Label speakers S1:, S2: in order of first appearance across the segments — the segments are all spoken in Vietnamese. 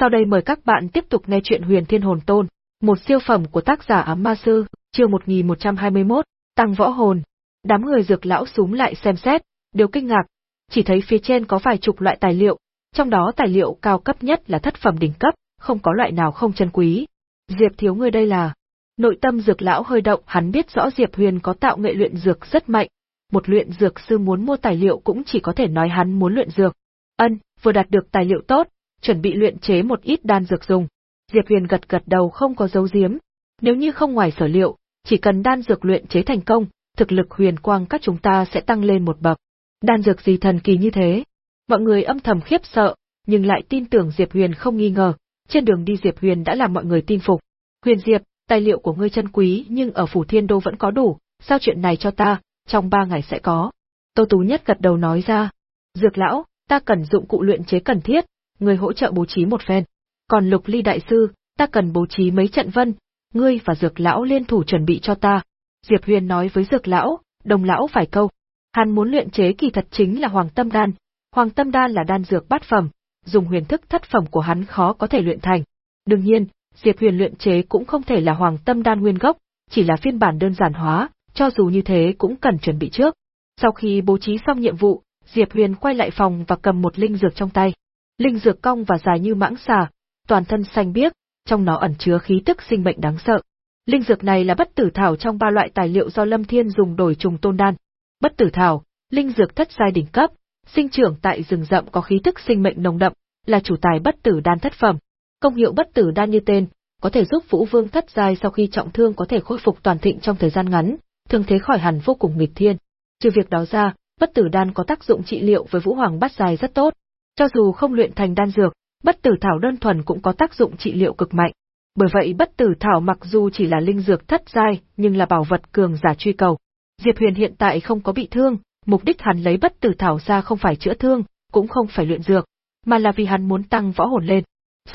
S1: Sau đây mời các bạn tiếp tục nghe chuyện Huyền Thiên Hồn Tôn, một siêu phẩm của tác giả Ám Ma Sư, chương 1121, Tăng Võ Hồn. Đám người dược lão súng lại xem xét, đều kinh ngạc, chỉ thấy phía trên có vài chục loại tài liệu, trong đó tài liệu cao cấp nhất là thất phẩm đỉnh cấp, không có loại nào không chân quý. Diệp thiếu ngươi đây là... Nội tâm dược lão hơi động, hắn biết rõ Diệp Huyền có tạo nghệ luyện dược rất mạnh. Một luyện dược sư muốn mua tài liệu cũng chỉ có thể nói hắn muốn luyện dược. Ân, vừa đạt được tài liệu tốt, chuẩn bị luyện chế một ít đan dược dùng. Diệp Huyền gật gật đầu không có dấu giếm. Nếu như không ngoài sở liệu, chỉ cần đan dược luyện chế thành công, thực lực huyền quang các chúng ta sẽ tăng lên một bậc. Đan dược gì thần kỳ như thế? Mọi người âm thầm khiếp sợ, nhưng lại tin tưởng Diệp Huyền không nghi ngờ, trên đường đi Diệp Huyền đã làm mọi người tin phục. Huyền Diệp, tài liệu của ngươi chân quý nhưng ở Phủ Thiên Đô vẫn có đủ, sao chuyện này cho ta, trong ba ngày sẽ có. Tô Tú Nhất gật đầu nói ra. Dược lão, ta cần dụng cụ luyện chế cần thiết, người hỗ trợ bố trí một phen. Còn Lục Ly Đại Sư, ta cần bố trí mấy trận vân, ngươi và Dược lão liên thủ chuẩn bị cho ta. Diệp Huyền nói với Dược lão, đồng lão phải câu. Hắn muốn luyện chế kỳ thật chính là Hoàng Tâm Đan. Hoàng Tâm Đan là đan dược bát phẩm, dùng huyền thức thất phẩm của hắn khó có thể luyện thành. Đương nhiên, Diệp Huyền luyện chế cũng không thể là Hoàng Tâm Đan nguyên gốc, chỉ là phiên bản đơn giản hóa, cho dù như thế cũng cần chuẩn bị trước. Sau khi bố trí xong nhiệm vụ, Diệp Huyền quay lại phòng và cầm một linh dược trong tay. Linh dược cong và dài như mãng xà, toàn thân xanh biếc, trong nó ẩn chứa khí tức sinh mệnh đáng sợ. Linh dược này là bất tử thảo trong ba loại tài liệu do Lâm Thiên dùng đổi trùng tôn đan. Bất tử thảo, linh dược thất giai đỉnh cấp, sinh trưởng tại rừng rậm có khí tức sinh mệnh nồng đậm, là chủ tài bất tử đan thất phẩm. Công hiệu bất tử đan như tên, có thể giúp Vũ Vương thất giai sau khi trọng thương có thể khôi phục toàn thịnh trong thời gian ngắn, thương thế khỏi hẳn vô cùng nghịch thiên. Trừ việc đó ra, bất tử đan có tác dụng trị liệu với Vũ Hoàng bát giai rất tốt. Cho dù không luyện thành đan dược, bất tử thảo đơn thuần cũng có tác dụng trị liệu cực mạnh. Bởi vậy bất tử thảo mặc dù chỉ là linh dược thất giai, nhưng là bảo vật cường giả truy cầu. Diệp Huyền hiện tại không có bị thương, mục đích hắn lấy bất tử thảo ra không phải chữa thương, cũng không phải luyện dược, mà là vì hắn muốn tăng võ hồn lên.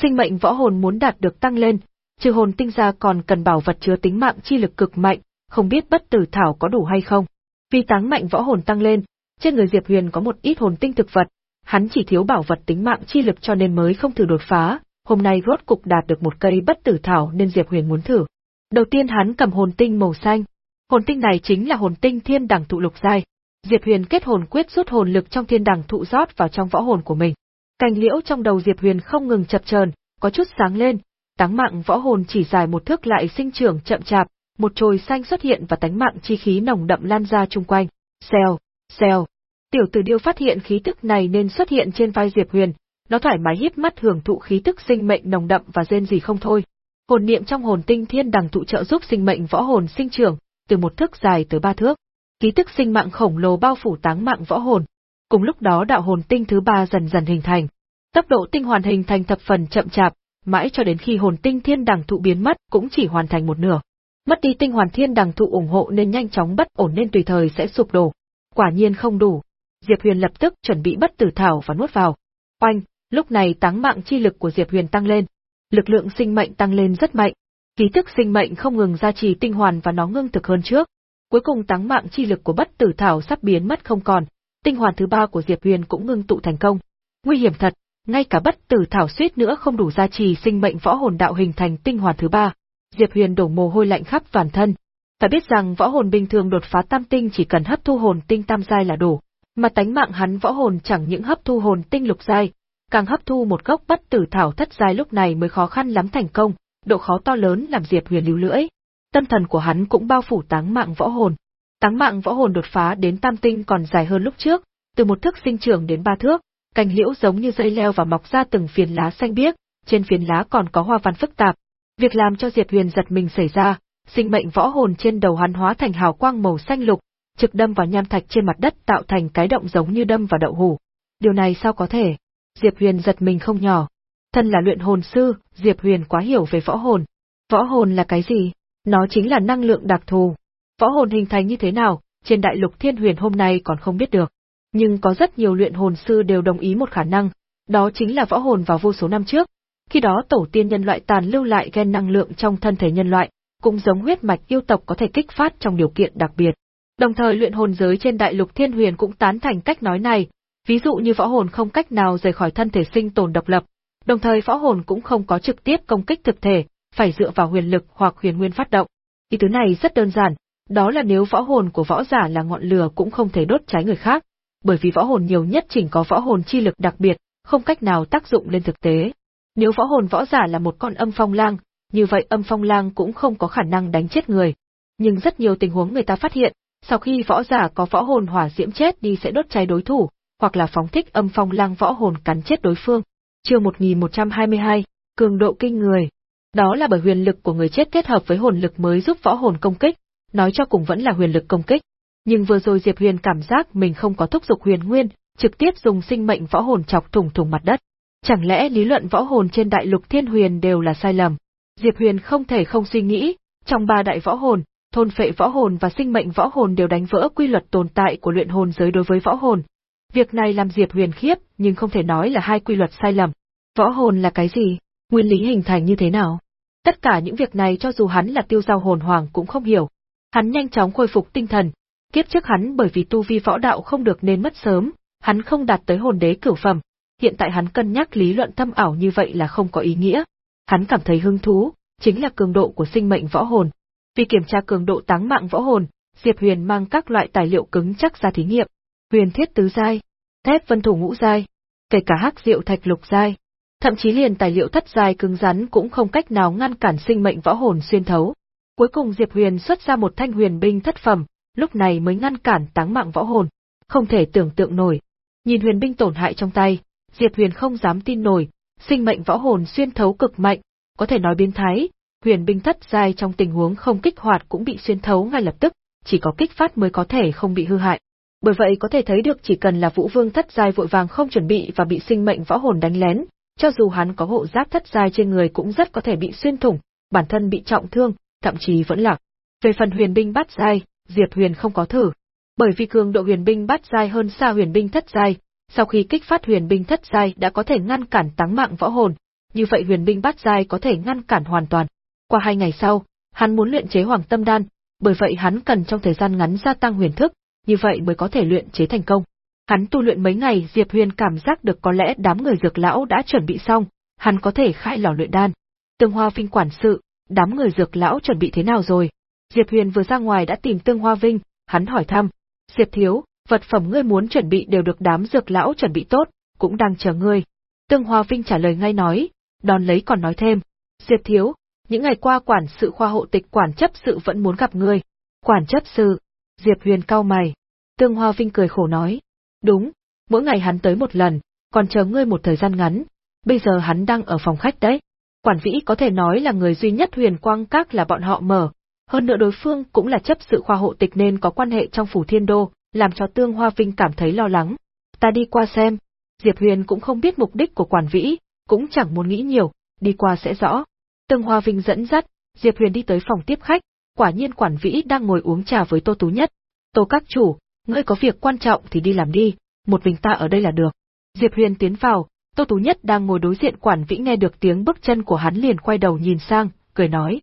S1: Sinh mệnh võ hồn muốn đạt được tăng lên, trừ hồn tinh ra còn cần bảo vật chứa tính mạng chi lực cực mạnh, không biết bất tử thảo có đủ hay không. Vì táng mạnh võ hồn tăng lên, trên người Diệp Huyền có một ít hồn tinh thực vật, hắn chỉ thiếu bảo vật tính mạng chi lực cho nên mới không thử đột phá, hôm nay rốt cục đạt được một cây bất tử thảo nên Diệp Huyền muốn thử. Đầu tiên hắn cầm hồn tinh màu xanh. Hồn tinh này chính là hồn tinh thiên đẳng thụ lục giai. Diệp Huyền kết hồn quyết rút hồn lực trong thiên đẳng thụ rót vào trong võ hồn của mình. Cành liễu trong đầu Diệp Huyền không ngừng chập chờn, có chút sáng lên, táng mạng võ hồn chỉ dài một thước lại sinh trưởng chậm chạp, một chồi xanh xuất hiện và tánh mạng chi khí nồng đậm lan ra chung quanh. Xèo, xèo. Tiểu tử điêu phát hiện khí tức này nên xuất hiện trên vai Diệp Huyền, nó thoải mái híp mắt hưởng thụ khí tức sinh mệnh nồng đậm và rên gì không thôi. Hồn niệm trong hồn tinh thiên đằng thụ trợ giúp sinh mệnh võ hồn sinh trưởng, từ một thước dài tới ba thước. Khí tức sinh mạng khổng lồ bao phủ táng mạng võ hồn. Cùng lúc đó đạo hồn tinh thứ ba dần dần hình thành. Tốc độ tinh hoàn hình thành thập phần chậm chạp, mãi cho đến khi hồn tinh thiên đằng thụ biến mất cũng chỉ hoàn thành một nửa. Mất đi tinh hoàn thiên đằng thụ ủng hộ nên nhanh chóng bất ổn nên tùy thời sẽ sụp đổ. Quả nhiên không đủ. Diệp Huyền lập tức chuẩn bị bất tử thảo và nuốt vào. Oanh, lúc này táng mạng chi lực của Diệp Huyền tăng lên. Lực lượng sinh mệnh tăng lên rất mạnh. Ký tức sinh mệnh không ngừng gia trì tinh hoàn và nó ngưng thực hơn trước. Cuối cùng táng mạng chi lực của bất tử thảo sắp biến mất không còn. Tinh hoàn thứ ba của Diệp Huyền cũng ngưng tụ thành công. Nguy hiểm thật, ngay cả bất tử thảo suýt nữa không đủ gia trì sinh mệnh võ hồn đạo hình thành tinh hoàn thứ ba. Diệp Huyền đổ mồ hôi lạnh khắp toàn thân. Phải biết rằng võ hồn bình thường đột phá tam tinh chỉ cần hấp thu hồn tinh tam giai là đủ, mà tánh mạng hắn võ hồn chẳng những hấp thu hồn tinh lục giai, càng hấp thu một gốc bất tử thảo thất giai lúc này mới khó khăn lắm thành công, độ khó to lớn làm Diệp Huyền lưu lưỡi. Tâm thần của hắn cũng bao phủ táng mạng võ hồn. Táng mạng võ hồn đột phá đến tam tinh còn dài hơn lúc trước, từ một thước sinh trưởng đến ba thước, cành liễu giống như dây leo và mọc ra từng phiến lá xanh biếc, trên phiến lá còn có hoa văn phức tạp, Việc làm cho Diệp Huyền giật mình xảy ra, sinh mệnh võ hồn trên đầu hắn hóa thành hào quang màu xanh lục, trực đâm vào nham thạch trên mặt đất tạo thành cái động giống như đâm vào đậu hủ. Điều này sao có thể? Diệp Huyền giật mình không nhỏ. Thân là luyện hồn sư, Diệp Huyền quá hiểu về võ hồn. Võ hồn là cái gì? Nó chính là năng lượng đặc thù. Võ hồn hình thành như thế nào, trên đại lục thiên huyền hôm nay còn không biết được. Nhưng có rất nhiều luyện hồn sư đều đồng ý một khả năng, đó chính là võ hồn vào vô số năm trước, khi đó tổ tiên nhân loại tàn lưu lại gen năng lượng trong thân thể nhân loại, cũng giống huyết mạch yêu tộc có thể kích phát trong điều kiện đặc biệt. Đồng thời luyện hồn giới trên đại lục thiên huyền cũng tán thành cách nói này, ví dụ như võ hồn không cách nào rời khỏi thân thể sinh tồn độc lập, Đồng thời võ hồn cũng không có trực tiếp công kích thực thể, phải dựa vào huyền lực hoặc huyền nguyên phát động. Ý tứ này rất đơn giản, đó là nếu võ hồn của võ giả là ngọn lửa cũng không thể đốt cháy người khác, bởi vì võ hồn nhiều nhất chỉ có võ hồn chi lực đặc biệt, không cách nào tác dụng lên thực tế. Nếu võ hồn võ giả là một con âm phong lang, như vậy âm phong lang cũng không có khả năng đánh chết người. Nhưng rất nhiều tình huống người ta phát hiện, sau khi võ giả có võ hồn hỏa diễm chết đi sẽ đốt cháy đối thủ, hoặc là phóng thích âm phong lang võ hồn cắn chết đối phương. Chương 1122, cường độ kinh người. Đó là bởi huyền lực của người chết kết hợp với hồn lực mới giúp võ hồn công kích, nói cho cùng vẫn là huyền lực công kích. Nhưng vừa rồi Diệp Huyền cảm giác mình không có thúc dục huyền nguyên, trực tiếp dùng sinh mệnh võ hồn chọc thủng thủng mặt đất. Chẳng lẽ lý luận võ hồn trên đại lục thiên huyền đều là sai lầm? Diệp Huyền không thể không suy nghĩ, trong ba đại võ hồn, thôn phệ võ hồn và sinh mệnh võ hồn đều đánh vỡ quy luật tồn tại của luyện hồn giới đối với võ hồn. Việc này làm Diệp Huyền khiếp, nhưng không thể nói là hai quy luật sai lầm. Võ hồn là cái gì? Nguyên lý hình thành như thế nào? Tất cả những việc này cho dù hắn là tiêu giao hồn hoàng cũng không hiểu. Hắn nhanh chóng khôi phục tinh thần. Kiếp trước hắn bởi vì tu vi võ đạo không được nên mất sớm, hắn không đạt tới hồn đế cửu phẩm. Hiện tại hắn cân nhắc lý luận thâm ảo như vậy là không có ý nghĩa. Hắn cảm thấy hứng thú, chính là cường độ của sinh mệnh võ hồn. Vì kiểm tra cường độ táng mạng võ hồn, Diệp Huyền mang các loại tài liệu cứng chắc ra thí nghiệm. Huyền thiết tứ giai, thép vân thủ ngũ giai, kể cả hắc diệu thạch lục giai, thậm chí liền tài liệu thất giai cứng rắn cũng không cách nào ngăn cản sinh mệnh võ hồn xuyên thấu. Cuối cùng Diệp Huyền xuất ra một thanh huyền binh thất phẩm, lúc này mới ngăn cản táng mạng võ hồn. Không thể tưởng tượng nổi. Nhìn huyền binh tổn hại trong tay, Diệp Huyền không dám tin nổi, sinh mệnh võ hồn xuyên thấu cực mạnh, có thể nói biến thái, huyền binh thất giai trong tình huống không kích hoạt cũng bị xuyên thấu ngay lập tức, chỉ có kích phát mới có thể không bị hư hại. Bởi vậy có thể thấy được chỉ cần là Vũ Vương thất giai vội vàng không chuẩn bị và bị sinh mệnh võ hồn đánh lén, cho dù hắn có hộ giáp thất giai trên người cũng rất có thể bị xuyên thủng, bản thân bị trọng thương, thậm chí vẫn lạc. Về phần huyền binh bát giai, Diệp Huyền không có thử, bởi vì cường độ huyền binh bát giai hơn xa huyền binh thất giai, sau khi kích phát huyền binh thất giai đã có thể ngăn cản táng mạng võ hồn, như vậy huyền binh bát giai có thể ngăn cản hoàn toàn. Qua hai ngày sau, hắn muốn luyện chế hoàng tâm đan, bởi vậy hắn cần trong thời gian ngắn gia tăng huyền thức, như vậy mới có thể luyện chế thành công. Hắn tu luyện mấy ngày Diệp Huyền cảm giác được có lẽ đám người dược lão đã chuẩn bị xong, hắn có thể khai lò luyện đan. Tương Hoa Vinh quản sự, đám người dược lão chuẩn bị thế nào rồi? Diệp Huyền vừa ra ngoài đã tìm Tương Hoa Vinh, hắn hỏi thăm. Diệp Thiếu, vật phẩm ngươi muốn chuẩn bị đều được đám dược lão chuẩn bị tốt, cũng đang chờ ngươi. Tương Hoa Vinh trả lời ngay nói, đón lấy còn nói thêm. Diệp Thiếu, những ngày qua quản sự khoa hộ tịch quản chấp sự vẫn muốn gặp ngươi. Quản chấp sự. Diệp Huyền cau mày. Tương Hoa Vinh cười khổ nói. Đúng, mỗi ngày hắn tới một lần, còn chờ ngươi một thời gian ngắn. Bây giờ hắn đang ở phòng khách đấy. Quản vĩ có thể nói là người duy nhất huyền quang các là bọn họ mở. Hơn nữa đối phương cũng là chấp sự khoa hộ tịch nên có quan hệ trong phủ thiên đô, làm cho Tương Hoa Vinh cảm thấy lo lắng. Ta đi qua xem. Diệp Huyền cũng không biết mục đích của quản vĩ, cũng chẳng muốn nghĩ nhiều, đi qua sẽ rõ. Tương Hoa Vinh dẫn dắt, Diệp Huyền đi tới phòng tiếp khách, quả nhiên quản vĩ đang ngồi uống trà với Tô Tú Nhất. Tô các chủ, ngươi có việc quan trọng thì đi làm đi, một mình ta ở đây là được. Diệp Huyền tiến vào, Tô Tú Nhất đang ngồi đối diện quản vĩ nghe được tiếng bước chân của hắn liền quay đầu nhìn sang, cười nói.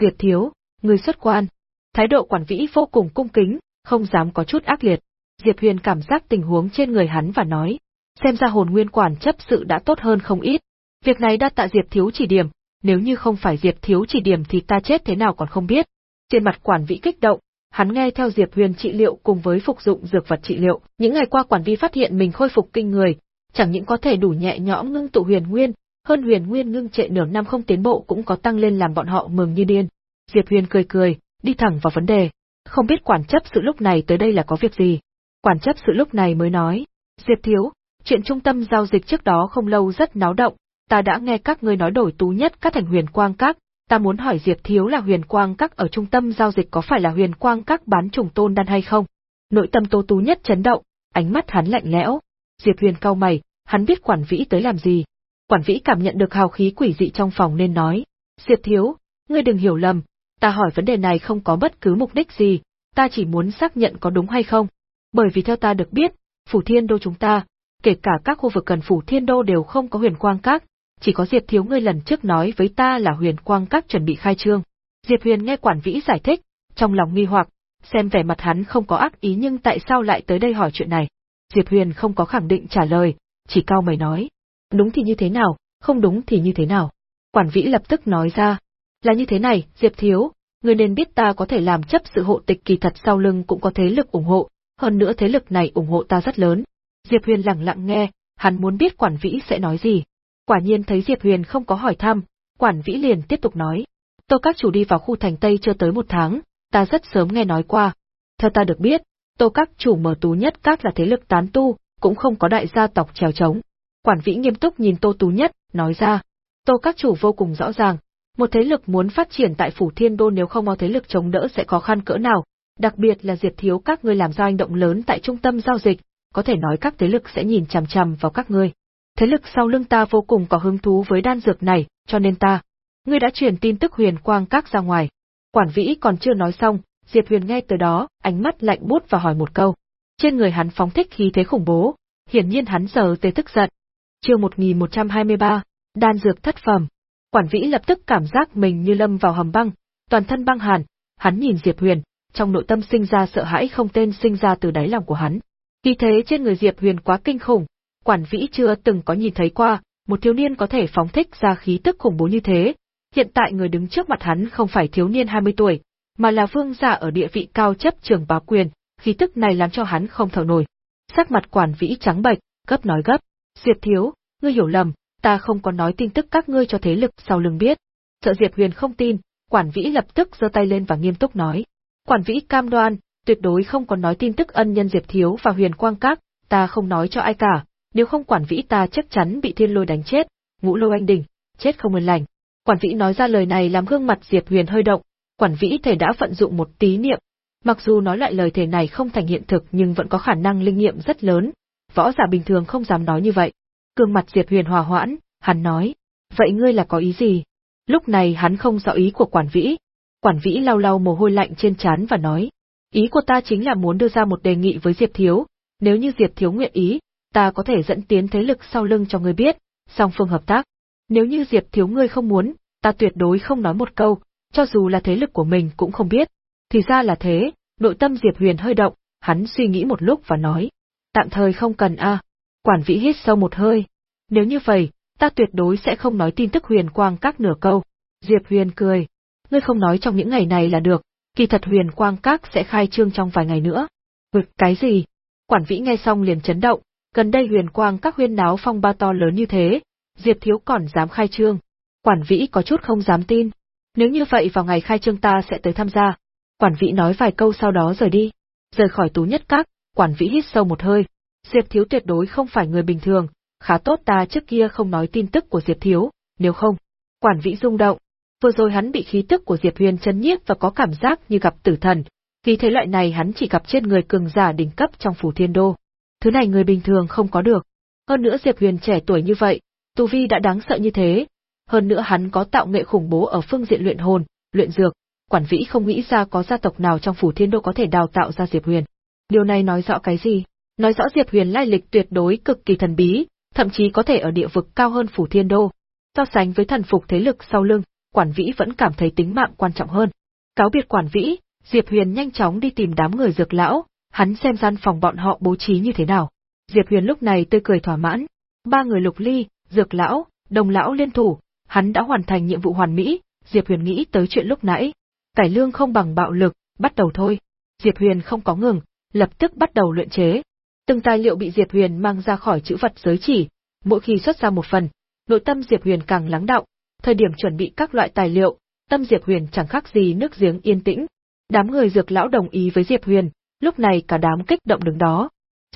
S1: Diệp Thiếu, ngươi xuất quan. Thái độ quản vĩ vô cùng cung kính, không dám có chút ác liệt. Diệp Huyền cảm giác tình huống trên người hắn và nói. Xem ra hồn nguyên quản chấp sự đã tốt hơn không ít. Việc này đã tạ Diệp Thiếu chỉ điểm, nếu như không phải Diệp Thiếu chỉ điểm thì ta chết thế nào còn không biết. Trên mặt quản vĩ kích động, hắn nghe theo Diệp Huyền trị liệu cùng với phục dụng dược vật trị liệu. Những ngày qua quản vi phát hiện mình khôi phục kinh người, chẳng những có thể đủ nhẹ nhõm ngưng tụ huyền nguyên, hơn huyền nguyên ngưng trệ nửa năm không tiến bộ cũng có tăng lên làm bọn họ mừng như điên. Diệp Huyền cười cười, đi thẳng vào vấn đề. Không biết quản chấp sự lúc này tới đây là có việc gì. Quản chấp sự lúc này mới nói, Diệp Thiếu, chuyện trung tâm giao dịch trước đó không lâu rất náo động, ta đã nghe các ngươi nói đổi tú nhất các thành huyền quang các, ta muốn hỏi Diệp Thiếu là huyền quang các ở trung tâm giao dịch có phải là huyền quang các bán trùng tôn đan hay không? Nội tâm Tô Tú Nhất chấn động, ánh mắt hắn lạnh lẽo. Diệp Huyền cau mày, hắn biết quản vĩ tới làm gì. Quản vĩ cảm nhận được hào khí quỷ dị trong phòng nên nói, Diệp Thiếu, ngươi đừng hiểu lầm, ta hỏi vấn đề này không có bất cứ mục đích gì, ta chỉ muốn xác nhận có đúng hay không. Bởi vì theo ta được biết, phủ thiên đô chúng ta, kể cả các khu vực gần phủ thiên đô đều không có huyền quang các, chỉ có Diệp Thiếu ngươi lần trước nói với ta là huyền quang các chuẩn bị khai trương. Diệp Huyền nghe quản vĩ giải thích, trong lòng nghi hoặc, xem vẻ mặt hắn không có ác ý nhưng tại sao lại tới đây hỏi chuyện này. Diệp Huyền không có khẳng định trả lời, chỉ cao mày nói. Đúng thì như thế nào, không đúng thì như thế nào? Quản vĩ lập tức nói ra, là như thế này, Diệp Thiếu, người nên biết ta có thể làm chấp sự hộ tịch kỳ thật sau lưng cũng có thế lực ủng hộ, hơn nữa thế lực này ủng hộ ta rất lớn. Diệp Huyền lặng lặng nghe, hắn muốn biết quản vĩ sẽ nói gì. Quả nhiên thấy Diệp Huyền không có hỏi thăm, quản vĩ liền tiếp tục nói. Tô các chủ đi vào khu thành Tây chưa tới một tháng, ta rất sớm nghe nói qua. Theo ta được biết, tô các chủ mở tú nhất các là thế lực tán tu, cũng không có đại gia tộc trèo trống. Quản vĩ nghiêm túc nhìn tô tú nhất, nói ra. Tô các chủ vô cùng rõ ràng, một thế lực muốn phát triển tại phủ thiên đô nếu không có thế lực chống đỡ sẽ khó khăn cỡ nào, đặc biệt là diệt thiếu các ngươi làm ra hành động lớn tại trung tâm giao dịch, có thể nói các thế lực sẽ nhìn chằm chằm vào các ngươi. Thế lực sau lưng ta vô cùng có hứng thú với đan dược này, cho nên ta. Ngươi đã truyền tin tức huyền quang các ra ngoài. Quản vĩ còn chưa nói xong, Diệp Huyền nghe từ đó, ánh mắt lạnh bút và hỏi một câu. Trên người hắn phóng thích khí thế khủng bố, hiển nhiên hắn giờ tê tức giận. Chương 1123, đan dược thất phẩm. Quản vĩ lập tức cảm giác mình như lâm vào hầm băng, toàn thân băng hàn, hắn nhìn Diệp Huyền, trong nội tâm sinh ra sợ hãi không tên sinh ra từ đáy lòng của hắn. Khí thế trên người Diệp Huyền quá kinh khủng, quản vĩ chưa từng có nhìn thấy qua, một thiếu niên có thể phóng thích ra khí tức khủng bố như thế. Hiện tại người đứng trước mặt hắn không phải thiếu niên 20 tuổi, mà là vương giả ở địa vị cao chấp trường bá quyền, khí tức này làm cho hắn không thở nổi. Sắc mặt quản vĩ trắng bệch, gấp nói gấp, Diệp thiếu, ngươi hiểu lầm, ta không có nói tin tức các ngươi cho thế lực sau lưng biết. Sợ Diệp Huyền không tin, quản vĩ lập tức giơ tay lên và nghiêm túc nói. Quản vĩ cam đoan, tuyệt đối không có nói tin tức ân nhân Diệp Thiếu và Huyền Quang Các, ta không nói cho ai cả, nếu không quản vĩ ta chắc chắn bị thiên lôi đánh chết, ngũ lôi anh đỉnh, chết không nguyên lành. Quản vĩ nói ra lời này làm gương mặt Diệp Huyền hơi động, quản vĩ thể đã vận dụng một tí niệm. Mặc dù nói lại lời thể này không thành hiện thực nhưng vẫn có khả năng linh nghiệm rất lớn, võ giả bình thường không dám nói như vậy. Cương mặt Diệp Huyền hòa hoãn, hắn nói, vậy ngươi là có ý gì? Lúc này hắn không rõ ý của quản vĩ. Quản vĩ lau lau mồ hôi lạnh trên trán và nói, ý của ta chính là muốn đưa ra một đề nghị với Diệp Thiếu, nếu như Diệp Thiếu nguyện ý, ta có thể dẫn tiến thế lực sau lưng cho ngươi biết, song phương hợp tác. Nếu như Diệp Thiếu ngươi không muốn, ta tuyệt đối không nói một câu, cho dù là thế lực của mình cũng không biết. Thì ra là thế, nội tâm Diệp Huyền hơi động, hắn suy nghĩ một lúc và nói, tạm thời không cần a. Quản vĩ hít sâu một hơi. Nếu như vậy, ta tuyệt đối sẽ không nói tin tức huyền quang các nửa câu. Diệp Huyền cười. Ngươi không nói trong những ngày này là được, kỳ thật huyền quang các sẽ khai trương trong vài ngày nữa. Vực cái gì? Quản vĩ nghe xong liền chấn động, gần đây huyền quang các huyên náo phong ba to lớn như thế, Diệp Thiếu còn dám khai trương. Quản vĩ có chút không dám tin. Nếu như vậy vào ngày khai trương ta sẽ tới tham gia. Quản vĩ nói vài câu sau đó rời đi. Rời khỏi tú nhất các, quản vĩ hít sâu một hơi. Diệp Thiếu tuyệt đối không phải người bình thường, khá tốt ta trước kia không nói tin tức của Diệp Thiếu, nếu không. Quản vĩ rung động. Vừa rồi hắn bị khí tức của Diệp Huyền chấn nhiếp và có cảm giác như gặp tử thần, vì thế loại này hắn chỉ gặp trên người cường giả đỉnh cấp trong phủ thiên đô. Thứ này người bình thường không có được. Hơn nữa Diệp Huyền trẻ tuổi như vậy, tu vi đã đáng sợ như thế. Hơn nữa hắn có tạo nghệ khủng bố ở phương diện luyện hồn, luyện dược. Quản vĩ không nghĩ ra có gia tộc nào trong phủ thiên đô có thể đào tạo ra Diệp Huyền. Điều này nói rõ cái gì? Nói rõ Diệp Huyền lai lịch tuyệt đối cực kỳ thần bí, thậm chí có thể ở địa vực cao hơn phủ thiên đô. So sánh với thần phục thế lực sau lưng, quản vĩ vẫn cảm thấy tính mạng quan trọng hơn. Cáo biệt quản vĩ, Diệp Huyền nhanh chóng đi tìm đám người dược lão, hắn xem gian phòng bọn họ bố trí như thế nào. Diệp Huyền lúc này tươi cười thỏa mãn. Ba người lục ly, dược lão, đồng lão liên thủ, hắn đã hoàn thành nhiệm vụ hoàn mỹ, Diệp Huyền nghĩ tới chuyện lúc nãy. Cải lương không bằng bạo lực, bắt đầu thôi. Diệp Huyền không có ngừng, lập tức bắt đầu luyện chế. Từng tài liệu bị Diệp Huyền mang ra khỏi chữ vật giới chỉ, mỗi khi xuất ra một phần, nội tâm Diệp Huyền càng lắng đọng. thời điểm chuẩn bị các loại tài liệu, tâm Diệp Huyền chẳng khác gì nước giếng yên tĩnh. Đám người dược lão đồng ý với Diệp Huyền, lúc này cả đám kích động đứng đó.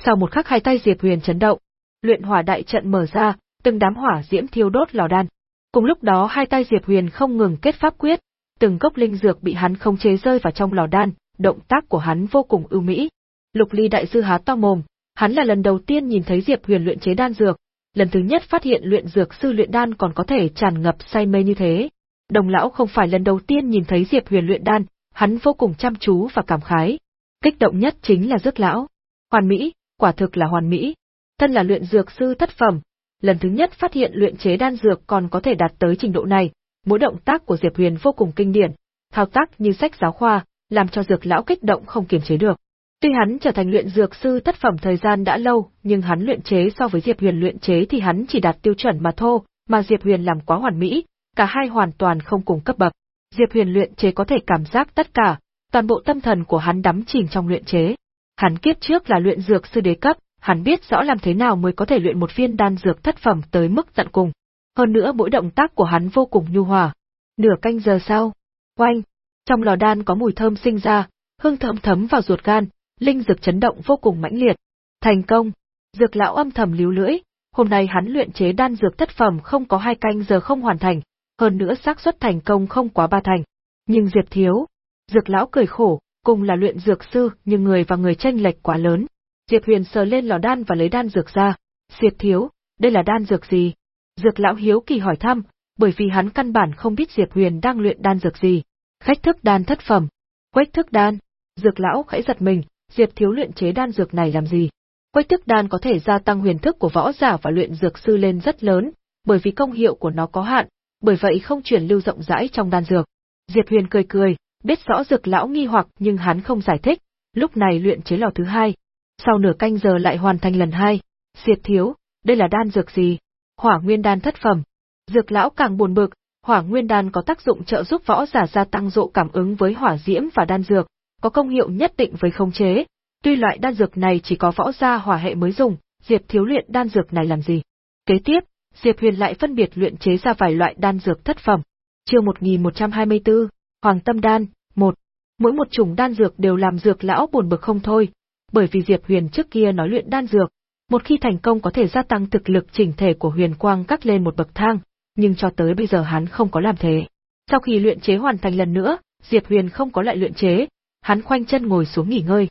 S1: Sau một khắc hai tay Diệp Huyền chấn động, luyện hỏa đại trận mở ra, từng đám hỏa diễm thiêu đốt lò đan. Cùng lúc đó hai tay Diệp Huyền không ngừng kết pháp quyết, từng gốc linh dược bị hắn không chế rơi vào trong lò đan, động tác của hắn vô cùng ưu mỹ. Lục Ly đại sư há to mồm, hắn là lần đầu tiên nhìn thấy Diệp Huyền luyện chế đan dược, lần thứ nhất phát hiện luyện dược sư luyện đan còn có thể tràn ngập say mê như thế. Đồng lão không phải lần đầu tiên nhìn thấy Diệp Huyền luyện đan, hắn vô cùng chăm chú và cảm khái. Kích động nhất chính là dược lão. Hoàn mỹ, quả thực là hoàn mỹ. Thân là luyện dược sư thất phẩm, lần thứ nhất phát hiện luyện chế đan dược còn có thể đạt tới trình độ này, mỗi động tác của Diệp Huyền vô cùng kinh điển, thao tác như sách giáo khoa, làm cho dược lão kích động không kiềm chế được. Tuy hắn trở thành luyện dược sư thất phẩm thời gian đã lâu, nhưng hắn luyện chế so với Diệp Huyền luyện chế thì hắn chỉ đạt tiêu chuẩn mà thôi, mà Diệp Huyền làm quá hoàn mỹ, cả hai hoàn toàn không cùng cấp bậc. Diệp Huyền luyện chế có thể cảm giác tất cả, toàn bộ tâm thần của hắn đắm chìm trong luyện chế. Hắn kiếp trước là luyện dược sư đế cấp, hắn biết rõ làm thế nào mới có thể luyện một viên đan dược thất phẩm tới mức tận cùng. Hơn nữa mỗi động tác của hắn vô cùng nhu hòa. Nửa canh giờ sau, oanh, trong lò đan có mùi thơm sinh ra, hương thơm thấm vào ruột gan, linh dược chấn động vô cùng mãnh liệt. Thành công! Dược lão âm thầm líu lưỡi, hôm nay hắn luyện chế đan dược thất phẩm không có hai canh giờ không hoàn thành, hơn nữa xác suất thành công không quá ba thành. Nhưng Diệp thiếu, dược lão cười khổ, cùng là luyện dược sư nhưng người và người tranh lệch quá lớn. Diệp Huyền sờ lên lò đan và lấy đan dược ra. Diệp thiếu, đây là đan dược gì? Dược lão hiếu kỳ hỏi thăm, bởi vì hắn căn bản không biết Diệp Huyền đang luyện đan dược gì. Khách thức đan thất phẩm. Quách thức đan. Dược lão khẽ giật mình, Diệp thiếu luyện chế đan dược này làm gì? Quách thức đan có thể gia tăng huyền thức của võ giả và luyện dược sư lên rất lớn, bởi vì công hiệu của nó có hạn, bởi vậy không truyền lưu rộng rãi trong đan dược. Diệp Huyền cười cười, biết rõ dược lão nghi hoặc nhưng hắn không giải thích, lúc này luyện chế lò thứ hai. Sau nửa canh giờ lại hoàn thành lần hai. Diệp thiếu, đây là đan dược gì? Hỏa nguyên đan thất phẩm. Dược lão càng buồn bực, hỏa nguyên đan có tác dụng trợ giúp võ giả gia tăng độ cảm ứng với hỏa diễm và đan dược, có công hiệu nhất định với khống chế. Tuy loại đan dược này chỉ có võ gia hỏa hệ mới dùng, Diệp thiếu luyện đan dược này làm gì? Kế tiếp, Diệp Huyền lại phân biệt luyện chế ra vài loại đan dược thất phẩm. Chương 1124, Hoàng Tâm Đan, một Mỗi một chủng đan dược đều làm dược lão buồn bực không thôi, bởi vì Diệp Huyền trước kia nói luyện đan dược, một khi thành công có thể gia tăng thực lực chỉnh thể của Huyền Quang cắt lên một bậc thang, nhưng cho tới bây giờ hắn không có làm thế. Sau khi luyện chế hoàn thành lần nữa, Diệp Huyền không có lại luyện chế, hắn khoanh chân ngồi xuống nghỉ ngơi.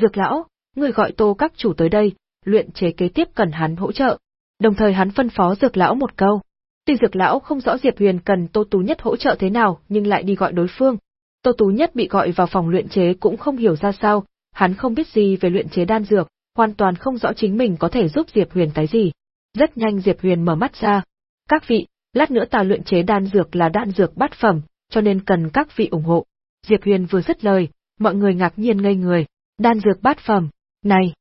S1: Dược lão, người gọi Tô các chủ tới đây, luyện chế kế tiếp cần hắn hỗ trợ. Đồng thời hắn phân phó Dược lão một câu. Tuy Dược lão không rõ Diệp Huyền cần Tô Tú Nhất hỗ trợ thế nào, nhưng lại đi gọi đối phương. Tô Tú Nhất bị gọi vào phòng luyện chế cũng không hiểu ra sao, hắn không biết gì về luyện chế đan dược, hoàn toàn không rõ chính mình có thể giúp Diệp Huyền cái gì. Rất nhanh Diệp Huyền mở mắt ra. Các vị, lát nữa ta luyện chế đan dược là đan dược bát phẩm, cho nên cần các vị ủng hộ. Diệp Huyền vừa dứt lời, mọi người ngạc nhiên ngây người. Đan dược bát phẩm, này,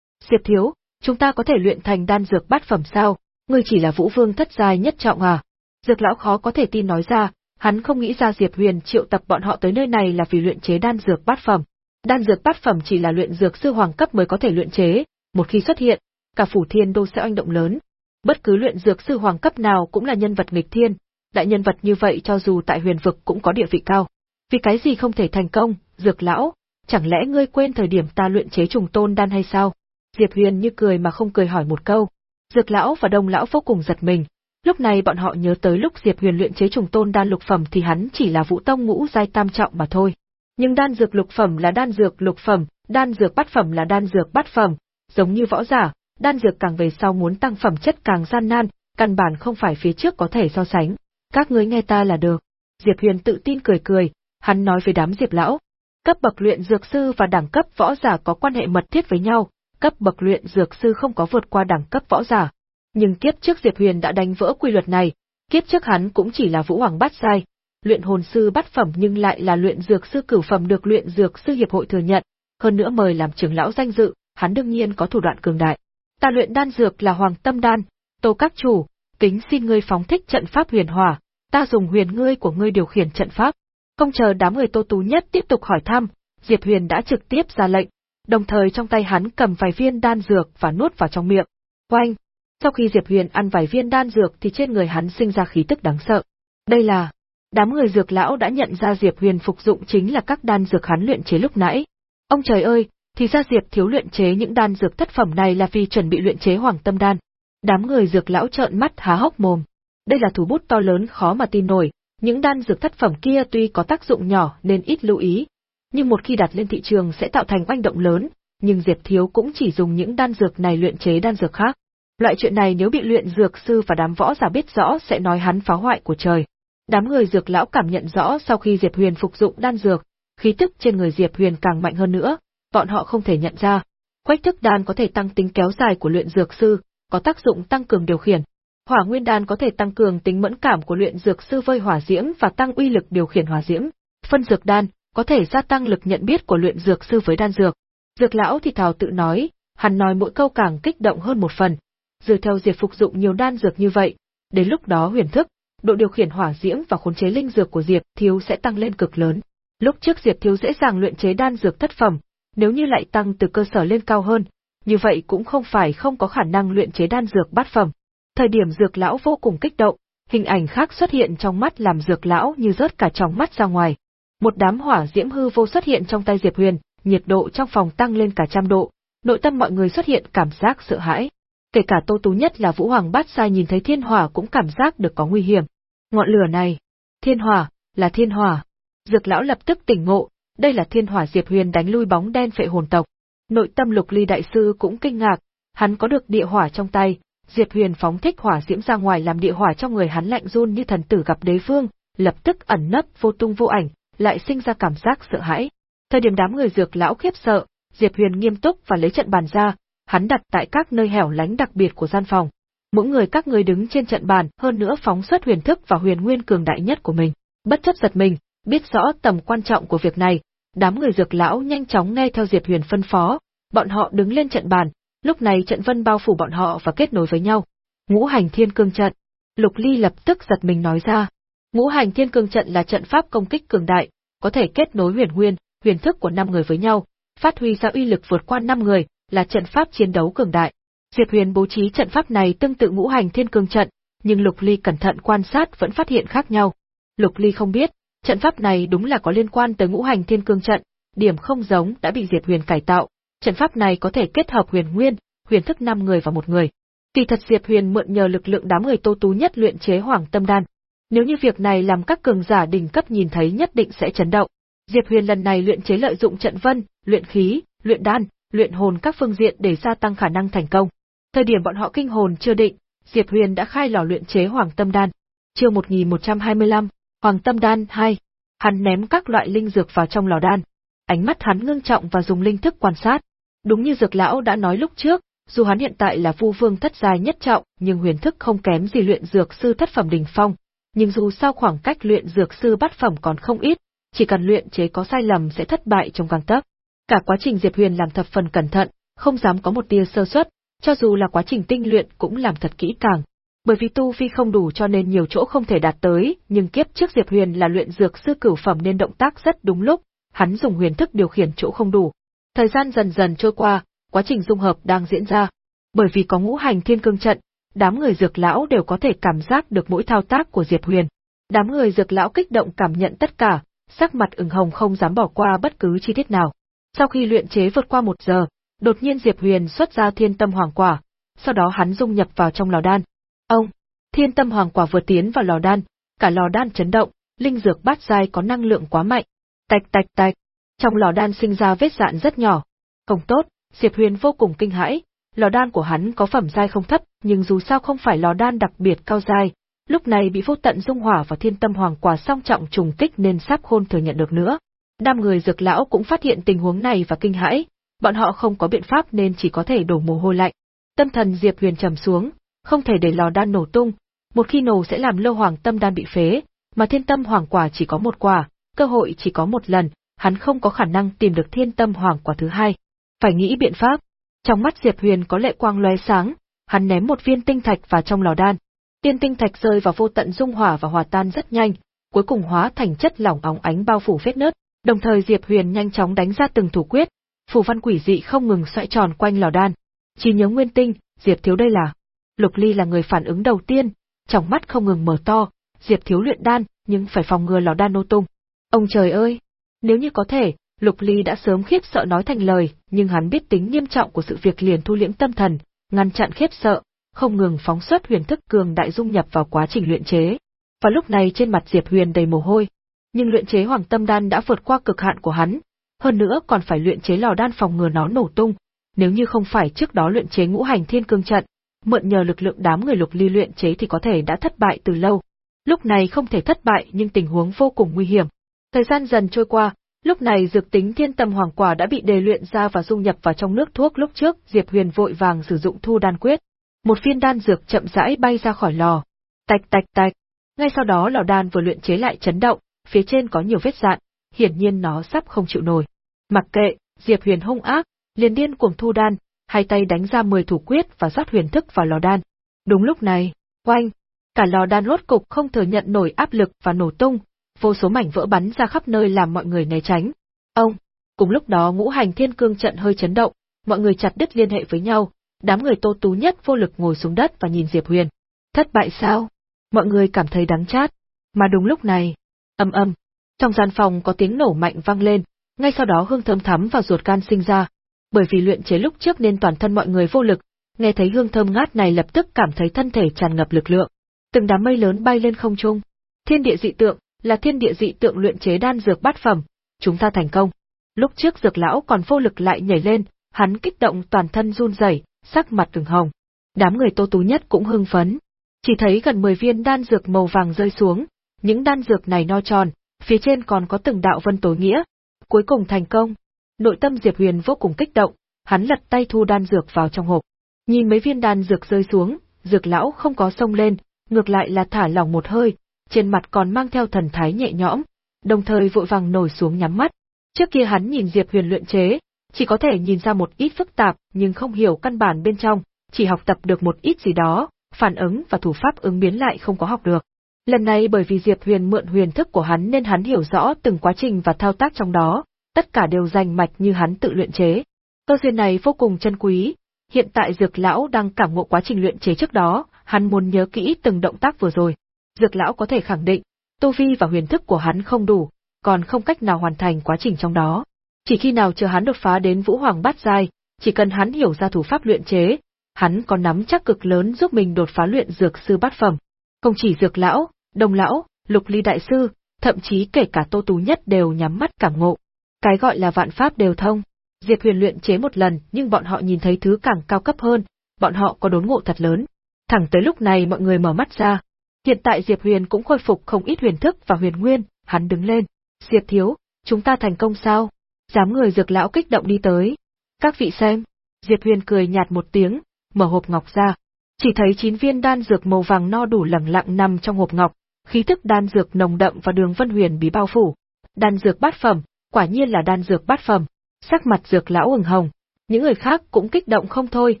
S1: Diệp Thiếu, chúng ta có thể luyện thành đan dược bát phẩm sao? Ngươi chỉ là vũ vương thất giai nhất trọng à? Dược lão khó có thể tin nói ra, hắn không nghĩ ra Diệp Huyền triệu tập bọn họ tới nơi này là vì luyện chế đan dược bát phẩm. Đan dược bát phẩm chỉ là luyện dược sư hoàng cấp mới có thể luyện chế, một khi xuất hiện, cả phủ thiên đô sẽ oanh động lớn. Bất cứ luyện dược sư hoàng cấp nào cũng là nhân vật nghịch thiên, đại nhân vật như vậy cho dù tại huyền vực cũng có địa vị cao. Vì cái gì không thể thành công, dược lão, chẳng lẽ ngươi quên thời điểm ta luyện chế trùng tôn đan hay sao? Diệp Huyền như cười mà không cười hỏi một câu. Dược lão và đông lão vô cùng giật mình. Lúc này bọn họ nhớ tới lúc Diệp Huyền luyện chế trùng tôn đan lục phẩm thì hắn chỉ là vũ tông ngũ giai tam trọng mà thôi. Nhưng đan dược lục phẩm là đan dược lục phẩm, đan dược bát phẩm là đan dược bát phẩm, giống như võ giả, đan dược càng về sau muốn tăng phẩm chất càng gian nan, căn bản không phải phía trước có thể so sánh. Các ngươi nghe ta là được. Diệp Huyền tự tin cười cười, hắn nói với đám Diệp lão, cấp bậc luyện dược sư và đẳng cấp võ giả có quan hệ mật thiết với nhau, cấp bậc luyện dược sư không có vượt qua đẳng cấp võ giả. Nhưng kiếp trước Diệp Huyền đã đánh vỡ quy luật này, kiếp trước hắn cũng chỉ là vũ hoàng bát giai, luyện hồn sư bát phẩm nhưng lại là luyện dược sư cửu phẩm được luyện dược sư hiệp hội thừa nhận, hơn nữa mời làm trưởng lão danh dự, hắn đương nhiên có thủ đoạn cường đại. Ta luyện đan dược là hoàng tâm đan, Tô các chủ, kính xin ngươi phóng thích trận pháp huyền hỏa, ta dùng huyền ngươi của ngươi điều khiển trận pháp. Không chờ đám người Tô Tú Nhất tiếp tục hỏi thăm, Diệp Huyền đã trực tiếp ra lệnh, đồng thời trong tay hắn cầm vài viên đan dược và nuốt vào trong miệng. Oanh! Sau khi Diệp Huyền ăn vài viên đan dược thì trên người hắn sinh ra khí tức đáng sợ. Đây là... Đám người dược lão đã nhận ra Diệp Huyền phục dụng chính là các đan dược hắn luyện chế lúc nãy. Ông trời ơi, thì ra Diệp thiếu luyện chế những đan dược thất phẩm này là vì chuẩn bị luyện chế hoàng tâm đan. Đám người dược lão trợn mắt há hốc mồm. Đây là thủ bút to lớn khó mà tin nổi, những đan dược thất phẩm kia tuy có tác dụng nhỏ nên ít lưu ý, nhưng một khi đặt lên thị trường sẽ tạo thành oanh động lớn, nhưng Diệp Thiếu cũng chỉ dùng những đan dược này luyện chế đan dược khác. Loại chuyện này nếu bị luyện dược sư và đám võ giả biết rõ sẽ nói hắn phá hoại của trời. Đám người dược lão cảm nhận rõ sau khi Diệp Huyền phục dụng đan dược, khí tức trên người Diệp Huyền càng mạnh hơn nữa, bọn họ không thể nhận ra. Quách thức đan có thể tăng tính kéo dài của luyện dược sư, có tác dụng tăng cường điều khiển. Hỏa nguyên đan có thể tăng cường tính mẫn cảm của luyện dược sư vơi hỏa diễm và tăng uy lực điều khiển hỏa diễm. Phân dược đan có thể gia tăng lực nhận biết của luyện dược sư với đan dược. Dược lão thì thào tự nói, hắn nói mỗi câu càng kích động hơn một phần. Dựa theo diệt phục dụng nhiều đan dược như vậy, Đến lúc đó huyền thức, độ điều khiển hỏa diễm và khống chế linh dược của Diệp Thiếu sẽ tăng lên cực lớn. Lúc trước Diệp Thiếu dễ dàng luyện chế đan dược thất phẩm, nếu như lại tăng từ cơ sở lên cao hơn, như vậy cũng không phải không có khả năng luyện chế đan dược bát phẩm. Thời điểm dược lão vô cùng kích động, hình ảnh khác xuất hiện trong mắt làm dược lão như rớt cả trong mắt ra ngoài. Một đám hỏa diễm hư vô xuất hiện trong tay Diệp Huyền, nhiệt độ trong phòng tăng lên cả trăm độ, nội tâm mọi người xuất hiện cảm giác sợ hãi. Kể cả Tô Tú nhất là Vũ Hoàng Bát Sai nhìn thấy thiên hỏa cũng cảm giác được có nguy hiểm. Ngọn lửa này, thiên hỏa, là thiên hỏa. Dược lão lập tức tỉnh ngộ, đây là thiên hỏa Diệp Huyền đánh lui bóng đen phệ hồn tộc. Nội tâm Lục Ly đại sư cũng kinh ngạc, hắn có được địa hỏa trong tay, Diệp Huyền phóng thích hỏa diễm ra ngoài làm địa hỏa trong người hắn lạnh run như thần tử gặp đế vương, lập tức ẩn nấp vô tung vô ảnh, lại sinh ra cảm giác sợ hãi. Thời điểm đám người dược lão khiếp sợ, Diệp Huyền nghiêm túc và lấy trận bàn ra, hắn đặt tại các nơi hẻo lánh đặc biệt của gian phòng. Mỗi người các người đứng trên trận bàn, hơn nữa phóng xuất huyền thức và huyền nguyên cường đại nhất của mình. Bất chấp giật mình, biết rõ tầm quan trọng của việc này, đám người dược lão nhanh chóng nghe theo Diệp Huyền phân phó, bọn họ đứng lên trận bàn, lúc này trận vân bao phủ bọn họ và kết nối với nhau. Ngũ hành thiên cương trận. Lục Ly lập tức giật mình nói ra. Ngũ hành thiên cương trận là trận pháp công kích cường đại, có thể kết nối huyền nguyên, huyền thức của năm người với nhau, phát huy ra uy lực vượt qua năm người, là trận pháp chiến đấu cường đại. Diệp Huyền bố trí trận pháp này tương tự ngũ hành thiên cương trận, nhưng Lục Ly cẩn thận quan sát vẫn phát hiện khác nhau. Lục Ly không biết, trận pháp này đúng là có liên quan tới ngũ hành thiên cương trận, điểm không giống đã bị Diệp Huyền cải tạo. Trận pháp này có thể kết hợp huyền nguyên, huyền thức năm người và một người. Kỳ thật Diệp Huyền mượn nhờ lực lượng đám người Tô Tú nhất luyện chế Hoàng Tâm Đan. Nếu như việc này làm các cường giả đỉnh cấp nhìn thấy nhất định sẽ chấn động. Diệp Huyền lần này luyện chế lợi dụng trận vân, luyện khí, luyện đan, luyện hồn các phương diện để gia tăng khả năng thành công. Thời điểm bọn họ kinh hồn chưa định, Diệp Huyền đã khai lò luyện chế Hoàng Tâm Đan. Chương 1125, Hoàng Tâm Đan 2. Hắn ném các loại linh dược vào trong lò đan. Ánh mắt hắn ngưng trọng và dùng linh thức quan sát. Đúng như Dược lão đã nói lúc trước, dù hắn hiện tại là Vu Vương thất giai nhất trọng, nhưng huyền thức không kém gì luyện dược sư thất phẩm đỉnh phong, nhưng dù sao khoảng cách luyện dược sư bát phẩm còn không ít, chỉ cần luyện chế có sai lầm sẽ thất bại trong gang tấc. Cả quá trình Diệp Huyền làm thập phần cẩn thận, không dám có một tia sơ suất, cho dù là quá trình tinh luyện cũng làm thật kỹ càng. Bởi vì tu vi không đủ cho nên nhiều chỗ không thể đạt tới, nhưng kiếp trước Diệp Huyền là luyện dược sư cửu phẩm nên động tác rất đúng lúc, hắn dùng huyền thức điều khiển chỗ không đủ. Thời gian dần dần trôi qua, quá trình dung hợp đang diễn ra. Bởi vì có ngũ hành thiên cương trận, đám người dược lão đều có thể cảm giác được mỗi thao tác của Diệp Huyền. Đám người dược lão kích động cảm nhận tất cả, sắc mặt ửng hồng không dám bỏ qua bất cứ chi tiết nào. Sau khi luyện chế vượt qua một giờ, đột nhiên Diệp Huyền xuất ra thiên tâm hoàng quả, sau đó hắn dung nhập vào trong lò đan. Ông, thiên tâm hoàng quả vừa tiến vào lò đan, cả lò đan chấn động, linh dược bát giai có năng lượng quá mạnh. Tạch tạch tạch, trong lò đan sinh ra vết dạn rất nhỏ. Không tốt, Diệp Huyền vô cùng kinh hãi, lò đan của hắn có phẩm giai không thấp, nhưng dù sao không phải lò đan đặc biệt cao giai, lúc này bị vô tận dung hỏa và thiên tâm hoàng quả song trọng trùng kích nên sắp khôn thừa nhận được nữa. Năm người dược lão cũng phát hiện tình huống này và kinh hãi, bọn họ không có biện pháp nên chỉ có thể đổ mồ hôi lạnh. Tâm thần Diệp Huyền trầm xuống, không thể để lò đan nổ tung, một khi nổ sẽ làm lô hoàng tâm đan bị phế, mà thiên tâm hoàng quả chỉ có một quả, cơ hội chỉ có một lần, hắn không có khả năng tìm được thiên tâm hoàng quả thứ hai. Phải nghĩ biện pháp. Trong mắt Diệp Huyền có lệ quang lóe sáng, hắn ném một viên tinh thạch vào trong lò đan. Tiên tinh thạch rơi vào vô tận dung hỏa và hòa tan rất nhanh, cuối cùng hóa thành chất lỏng óng ánh bao phủ vết nứt, đồng thời Diệp Huyền nhanh chóng đánh ra từng thủ quyết, phù văn quỷ dị không ngừng xoay tròn quanh lò đan. Chỉ nhớ nguyên tinh, Diệp Thiếu đây là. Lục Ly là người phản ứng đầu tiên, trong mắt không ngừng mở to, Diệp Thiếu luyện đan, nhưng phải phòng ngừa lò đan nô tung. Ông trời ơi! Nếu như có thể, Lục Ly đã sớm khiếp sợ nói thành lời, nhưng hắn biết tính nghiêm trọng của sự việc liền thu liễm tâm thần, ngăn chặn khiếp sợ, không ngừng phóng xuất huyền thức cường đại dung nhập vào quá trình luyện chế. Và lúc này trên mặt Diệp Huyền đầy mồ hôi, nhưng luyện chế Hoàng Tâm Đan đã vượt qua cực hạn của hắn, hơn nữa còn phải luyện chế lò đan phòng ngừa nó nổ tung, nếu như không phải trước đó luyện chế ngũ hành thiên cương trận, mượn nhờ lực lượng đám người Lục Ly luyện chế thì có thể đã thất bại từ lâu. Lúc này không thể thất bại nhưng tình huống vô cùng nguy hiểm. Thời gian dần trôi qua, lúc này dược tính thiên tâm hoàng quả đã bị đề luyện ra và dung nhập vào trong nước thuốc lúc trước, Diệp Huyền vội vàng sử dụng thu đan quyết. Một viên đan dược chậm rãi bay ra khỏi lò. Tạch tạch tạch. Ngay sau đó lò đan vừa luyện chế lại chấn động, phía trên có nhiều vết dạn, hiển nhiên nó sắp không chịu nổi. Mặc kệ, Diệp Huyền hung ác, liền điên cuồng thu đan, hai tay đánh ra 10 thủ quyết và rót huyền thức vào lò đan. Đúng lúc này, oanh, Cả lò đan rốt cục không thừa nhận nổi áp lực và nổ tung, vô số mảnh vỡ bắn ra khắp nơi làm mọi người né tránh. Ông, cùng lúc đó ngũ hành thiên cương trận hơi chấn động, mọi người chặt đứt liên hệ với nhau, đám người Tô Tú nhất vô lực ngồi xuống đất và nhìn Diệp Huyền. Thất bại sao? Mọi người cảm thấy đắng chát. Mà đúng lúc này, âm âm, trong gian phòng có tiếng nổ mạnh vang lên, ngay sau đó hương thơm thắm vào ruột gan sinh ra. Bởi vì luyện chế lúc trước nên toàn thân mọi người vô lực, nghe thấy hương thơm ngát này lập tức cảm thấy thân thể tràn ngập lực lượng. Từng đám mây lớn bay lên không trung. Thiên địa dị tượng là thiên địa dị tượng luyện chế đan dược bát phẩm, chúng ta thành công. Lúc trước dược lão còn vô lực lại nhảy lên, hắn kích động toàn thân run rẩy, sắc mặt từng hồng. Đám người Tô Tú nhất cũng hưng phấn. Chỉ thấy gần 10 viên đan dược màu vàng rơi xuống, những đan dược này no tròn, phía trên còn có từng đạo vân tối nghĩa. Cuối cùng thành công. Nội tâm Diệp Huyền vô cùng kích động, hắn lật tay thu đan dược vào trong hộp. Nhìn mấy viên đan dược rơi xuống, dược lão không có sông lên, ngược lại là thả lỏng một hơi, trên mặt còn mang theo thần thái nhẹ nhõm, đồng thời vội vàng nổi xuống nhắm mắt. Trước kia hắn nhìn Diệp Huyền luyện chế, chỉ có thể nhìn ra một ít phức tạp nhưng không hiểu căn bản bên trong, chỉ học tập được một ít gì đó, phản ứng và thủ pháp ứng biến lại không có học được. Lần này bởi vì Diệp Huyền mượn huyền thức của hắn nên hắn hiểu rõ từng quá trình và thao tác trong đó, tất cả đều rành mạch như hắn tự luyện chế. Cơ duyên này vô cùng chân quý, hiện tại Dược lão đang cảm ngộ quá trình luyện chế trước đó, hắn muốn nhớ kỹ từng động tác vừa rồi. Dược lão có thể khẳng định, tu vi và huyền thức của hắn không đủ, còn không cách nào hoàn thành quá trình trong đó. Chỉ khi nào chờ hắn đột phá đến Vũ Hoàng bát giai, chỉ cần hắn hiểu ra thủ pháp luyện chế, hắn có nắm chắc cực lớn giúp mình đột phá luyện dược sư bát phẩm. Không chỉ dược lão, đồng lão, lục ly đại sư, thậm chí kể cả tô tú nhất đều nhắm mắt cảm ngộ. Cái gọi là vạn pháp đều thông. Diệp Huyền luyện chế một lần nhưng bọn họ nhìn thấy thứ càng cao cấp hơn, bọn họ có đốn ngộ thật lớn. Thẳng tới lúc này mọi người mở mắt ra. Hiện tại Diệp Huyền cũng khôi phục không ít huyền thức và huyền nguyên, hắn đứng lên. Diệp Thiếu, chúng ta thành công sao? Dám người dược lão kích động đi tới. Các vị xem. Diệp Huyền cười nhạt một tiếng, mở hộp ngọc ra. Chỉ thấy chín viên đan dược màu vàng no đủ lẳng lặng nằm trong hộp ngọc, khí thức đan dược nồng đậm và đường vân huyền bí bao phủ. Đan dược bát phẩm, quả nhiên là đan dược bát phẩm. Sắc mặt dược lão ửng hồng, những người khác cũng kích động không thôi,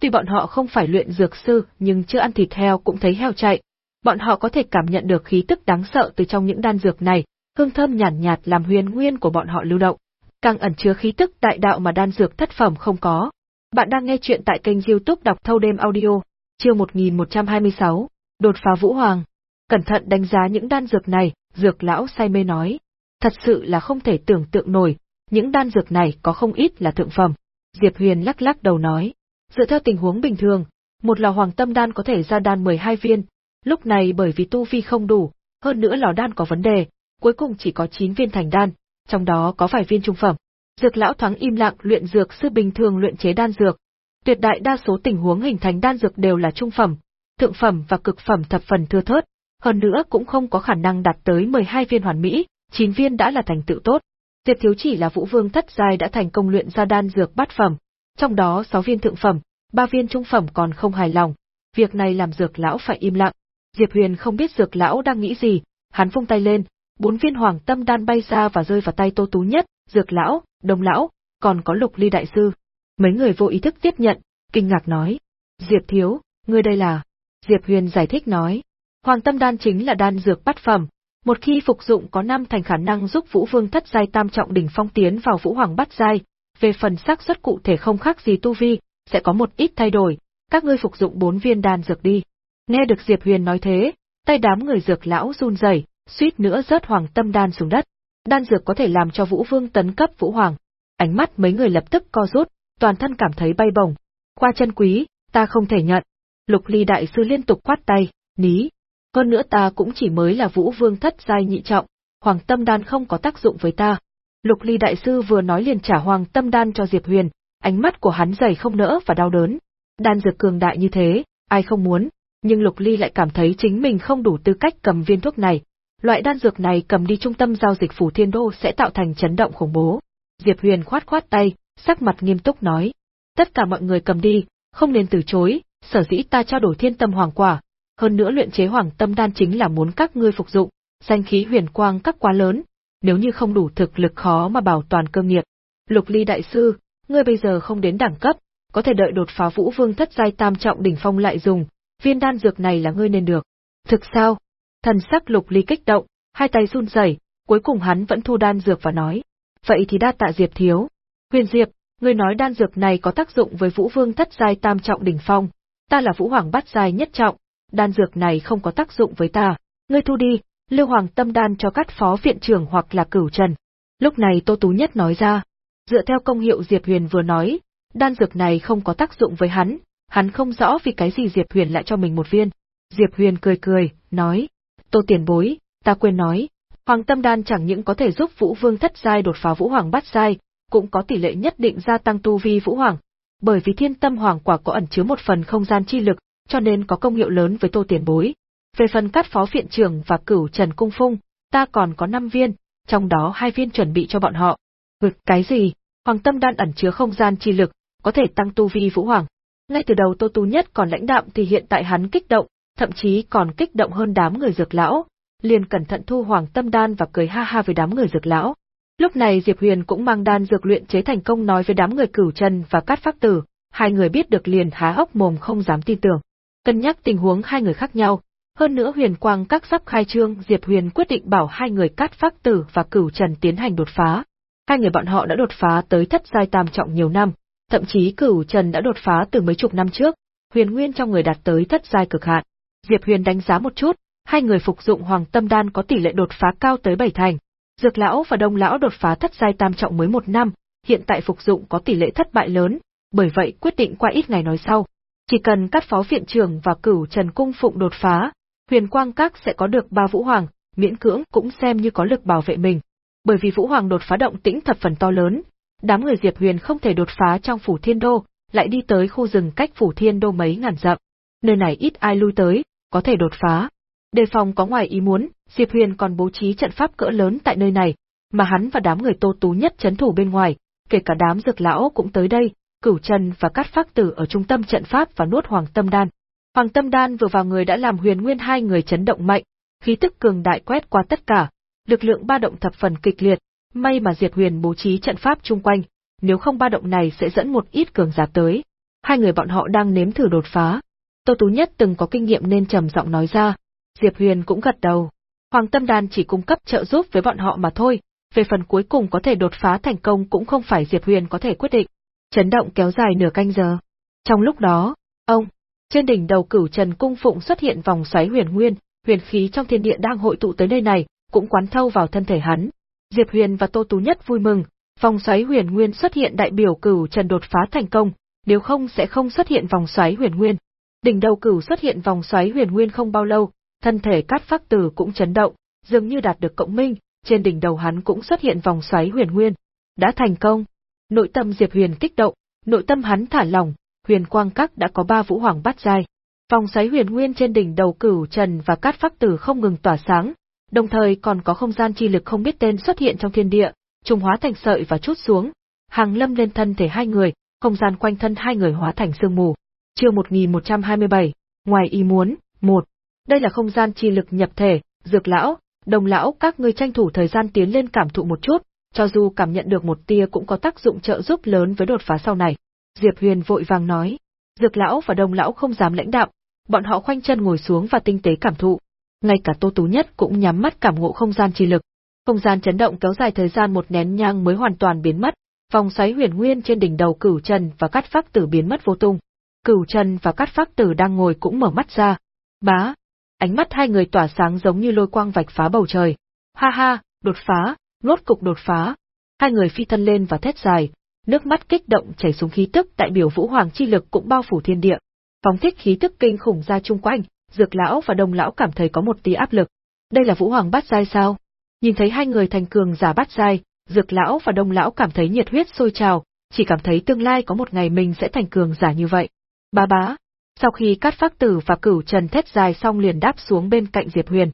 S1: tuy bọn họ không phải luyện dược sư nhưng chưa ăn thịt heo cũng thấy heo chạy. Bọn họ có thể cảm nhận được khí tức đáng sợ từ trong những đan dược này, hương thơm nhàn nhạt, nhạt làm huyền nguyên của bọn họ lưu động, càng ẩn chứa khí tức đại đạo mà đan dược thất phẩm không có. Bạn đang nghe chuyện tại kênh youtube đọc thâu đêm audio, chương 1126, đột phá vũ hoàng. Cẩn thận đánh giá những đan dược này, dược lão say mê nói. Thật sự là không thể tưởng tượng nổi, những đan dược này có không ít là thượng phẩm. Diệp Huyền lắc lắc đầu nói. Dựa theo tình huống bình thường, một lò hoàng tâm đan có thể ra đan 12 viên, lúc này bởi vì tu vi không đủ, hơn nữa lò đan có vấn đề, cuối cùng chỉ có 9 viên thành đan, trong đó có vài viên trung phẩm. Dược lão thoáng im lặng luyện dược sư bình thường luyện chế đan dược. Tuyệt đại đa số tình huống hình thành đan dược đều là trung phẩm, thượng phẩm và cực phẩm thập phần thưa thớt, hơn nữa cũng không có khả năng đạt tới 12 viên hoàn mỹ, 9 viên đã là thành tựu tốt. Diệp Thiếu chỉ là Vũ Vương thất giai đã thành công luyện ra đan dược bát phẩm, trong đó 6 viên thượng phẩm, 3 viên trung phẩm còn không hài lòng. Việc này làm dược lão phải im lặng. Diệp Huyền không biết dược lão đang nghĩ gì, hắn vung tay lên, bốn viên hoàng tâm đan bay ra và rơi vào tay Tô Tú Nhất, Dược lão, đồng lão, còn có Lục Ly đại sư. Mấy người vô ý thức tiếp nhận, kinh ngạc nói: "Diệp thiếu, ngươi đây là?" Diệp Huyền giải thích nói: "Hoàng tâm đan chính là đan dược bát phẩm, một khi phục dụng có năm thành khả năng giúp Vũ Vương thất giai tam trọng đỉnh phong tiến vào Vũ Hoàng bát giai, về phần xác suất cụ thể không khác gì tu vi, sẽ có một ít thay đổi, các ngươi phục dụng bốn viên đan dược đi." Nghe được Diệp Huyền nói thế, tay đám người dược lão run rẩy, suýt nữa rớt hoàng tâm đan xuống đất. Đan dược có thể làm cho Vũ Vương tấn cấp Vũ Hoàng. Ánh mắt mấy người lập tức co rút, toàn thân cảm thấy bay bổng. Qua chân quý, ta không thể nhận. Lục Ly đại sư liên tục quát tay, ní. Hơn nữa ta cũng chỉ mới là Vũ Vương thất giai nhị trọng, Hoàng Tâm Đan không có tác dụng với ta. Lục Ly đại sư vừa nói liền trả Hoàng Tâm Đan cho Diệp Huyền, ánh mắt của hắn dày không nỡ và đau đớn. Đan dược cường đại như thế, ai không muốn, nhưng Lục Ly lại cảm thấy chính mình không đủ tư cách cầm viên thuốc này, Loại đan dược này cầm đi trung tâm giao dịch phủ thiên đô sẽ tạo thành chấn động khủng bố. Diệp Huyền khoát khoát tay, sắc mặt nghiêm túc nói. Tất cả mọi người cầm đi, không nên từ chối, sở dĩ ta trao đổi thiên tâm hoàng quả. Hơn nữa luyện chế hoàng tâm đan chính là muốn các ngươi phục dụng, danh khí huyền quang các quá lớn, nếu như không đủ thực lực khó mà bảo toàn cơ nghiệp. Lục ly đại sư, ngươi bây giờ không đến đẳng cấp, có thể đợi đột phá vũ vương thất giai tam trọng đỉnh phong lại dùng, viên đan dược này là ngươi nên được. Thực sao? Thần sắc lục ly kích động, hai tay run rẩy, cuối cùng hắn vẫn thu đan dược và nói. Vậy thì đa tạ Diệp thiếu. Huyền Diệp, ngươi nói đan dược này có tác dụng với Vũ Vương thất giai tam trọng đỉnh phong. Ta là Vũ Hoàng bát giai nhất trọng, đan dược này không có tác dụng với ta. Ngươi thu đi, lưu hoàng tâm đan cho các phó viện trưởng hoặc là cửu trần. Lúc này Tô Tú Nhất nói ra, dựa theo công hiệu Diệp Huyền vừa nói, đan dược này không có tác dụng với hắn, hắn không rõ vì cái gì Diệp Huyền lại cho mình một viên. Diệp Huyền cười cười, nói, Tô tiền bối, ta quên nói, Hoàng tâm đan chẳng những có thể giúp Vũ Vương thất giai đột phá Vũ Hoàng bát giai, cũng có tỷ lệ nhất định gia tăng tu vi Vũ Hoàng, bởi vì thiên tâm hoàng quả có ẩn chứa một phần không gian chi lực, cho nên có công hiệu lớn với Tô tiền bối. Về phần cắt phó viện trưởng và cửu Trần Cung Phung, ta còn có 5 viên, trong đó hai viên chuẩn bị cho bọn họ. Ngực cái gì? Hoàng tâm đan ẩn chứa không gian chi lực, có thể tăng tu vi Vũ Hoàng. Ngay từ đầu Tô Tú Nhất còn lãnh đạm thì hiện tại hắn kích động, thậm chí còn kích động hơn đám người dược lão, liền cẩn thận thu hoàng tâm đan và cười ha ha với đám người dược lão. Lúc này Diệp Huyền cũng mang đan dược luyện chế thành công nói với đám người cửu chân và cát pháp tử, hai người biết được liền há hốc mồm không dám tin tưởng. Cân nhắc tình huống hai người khác nhau, hơn nữa huyền quang các sắp khai trương Diệp Huyền quyết định bảo hai người cát pháp tử và cửu trần tiến hành đột phá. Hai người bọn họ đã đột phá tới thất giai tam trọng nhiều năm, thậm chí cửu trần đã đột phá từ mấy chục năm trước, huyền nguyên trong người đạt tới thất giai cực hạn. Diệp Huyền đánh giá một chút, hai người phục dụng hoàng tâm đan có tỷ lệ đột phá cao tới bảy thành. Dược lão và đông lão đột phá thất giai tam trọng mới một năm, hiện tại phục dụng có tỷ lệ thất bại lớn, bởi vậy quyết định qua ít ngày nói sau. Chỉ cần các phó viện trưởng và cửu trần cung phụng đột phá, huyền quang các sẽ có được ba vũ hoàng, miễn cưỡng cũng xem như có lực bảo vệ mình. Bởi vì vũ hoàng đột phá động tĩnh thập phần to lớn, đám người Diệp Huyền không thể đột phá trong phủ thiên đô, lại đi tới khu rừng cách phủ thiên đô mấy ngàn dặm. Nơi này ít ai lui tới, có thể đột phá. Đề phòng có ngoài ý muốn, Diệp Huyền còn bố trí trận pháp cỡ lớn tại nơi này, mà hắn và đám người Tô Tú nhất chấn thủ bên ngoài, kể cả đám dược lão cũng tới đây, Cửu Trần và Cát Phác Tử ở trung tâm trận pháp và nuốt Hoàng Tâm Đan. Hoàng Tâm Đan vừa vào người đã làm Huyền Nguyên hai người chấn động mạnh, khí tức cường đại quét qua tất cả, lực lượng ba động thập phần kịch liệt, may mà Diệp Huyền bố trí trận pháp chung quanh, nếu không ba động này sẽ dẫn một ít cường giả tới. Hai người bọn họ đang nếm thử đột phá. Tô Tú Nhất từng có kinh nghiệm nên trầm giọng nói ra, Diệp Huyền cũng gật đầu. Hoàng Tâm Đan chỉ cung cấp trợ giúp với bọn họ mà thôi, về phần cuối cùng có thể đột phá thành công cũng không phải Diệp Huyền có thể quyết định. Chấn động kéo dài nửa canh giờ. Trong lúc đó, ông, trên đỉnh đầu cửu Trần Cung Phụng xuất hiện vòng xoáy huyền nguyên, huyền khí trong thiên địa đang hội tụ tới nơi này, cũng quán thâu vào thân thể hắn. Diệp Huyền và Tô Tú Nhất vui mừng, vòng xoáy huyền nguyên xuất hiện đại biểu cửu Trần đột phá thành công, nếu không sẽ không xuất hiện vòng xoáy huyền nguyên. Đỉnh đầu cửu xuất hiện vòng xoáy huyền nguyên không bao lâu, thân thể cát phác tử cũng chấn động, dường như đạt được cộng minh, trên đỉnh đầu hắn cũng xuất hiện vòng xoáy huyền nguyên. Đã thành công. Nội tâm Diệp Huyền kích động, nội tâm hắn thả lòng. huyền quang các đã có ba vũ hoàng bát giai. Vòng xoáy huyền nguyên trên đỉnh đầu cửu trần và cát phác tử không ngừng tỏa sáng, đồng thời còn có không gian chi lực không biết tên xuất hiện trong thiên địa, trùng hóa thành sợi và chút xuống, hàng lâm lên thân thể hai người, không gian quanh thân hai người hóa thành sương mù. Chương 1127, ngoài ý muốn, một đây là không gian chi lực nhập thể, dược lão, đồng lão các ngươi tranh thủ thời gian tiến lên cảm thụ một chút, cho dù cảm nhận được một tia cũng có tác dụng trợ giúp lớn với đột phá sau này. Diệp Huyền vội vàng nói. Dược lão và đồng lão không dám lãnh đạo, bọn họ khoanh chân ngồi xuống và tinh tế cảm thụ. Ngay cả Tô Tú Nhất cũng nhắm mắt cảm ngộ không gian chi lực. Không gian chấn động kéo dài thời gian một nén nhang mới hoàn toàn biến mất, vòng xoáy huyền nguyên trên đỉnh đầu Cửu Trần và Cát Phác Tử biến mất vô tung. Cửu Trần và Cát Phác Tử đang ngồi cũng mở mắt ra. Bá, ánh mắt hai người tỏa sáng giống như lôi quang vạch phá bầu trời. Ha ha, đột phá, nốt cục đột phá. Hai người phi thân lên và thét dài, nước mắt kích động chảy xuống khí tức tại biểu Vũ Hoàng chi lực cũng bao phủ thiên địa. Phóng thích khí tức kinh khủng ra chung quanh, Dược lão và Đông lão cảm thấy có một tí áp lực. Đây là Vũ Hoàng bát giai sao? Nhìn thấy hai người thành cường giả bát giai, Dược lão và Đông lão cảm thấy nhiệt huyết sôi trào, chỉ cảm thấy tương lai có một ngày mình sẽ thành cường giả như vậy. Ba bá, sau khi cắt phác tử và cửu trần thét dài xong liền đáp xuống bên cạnh Diệp Huyền.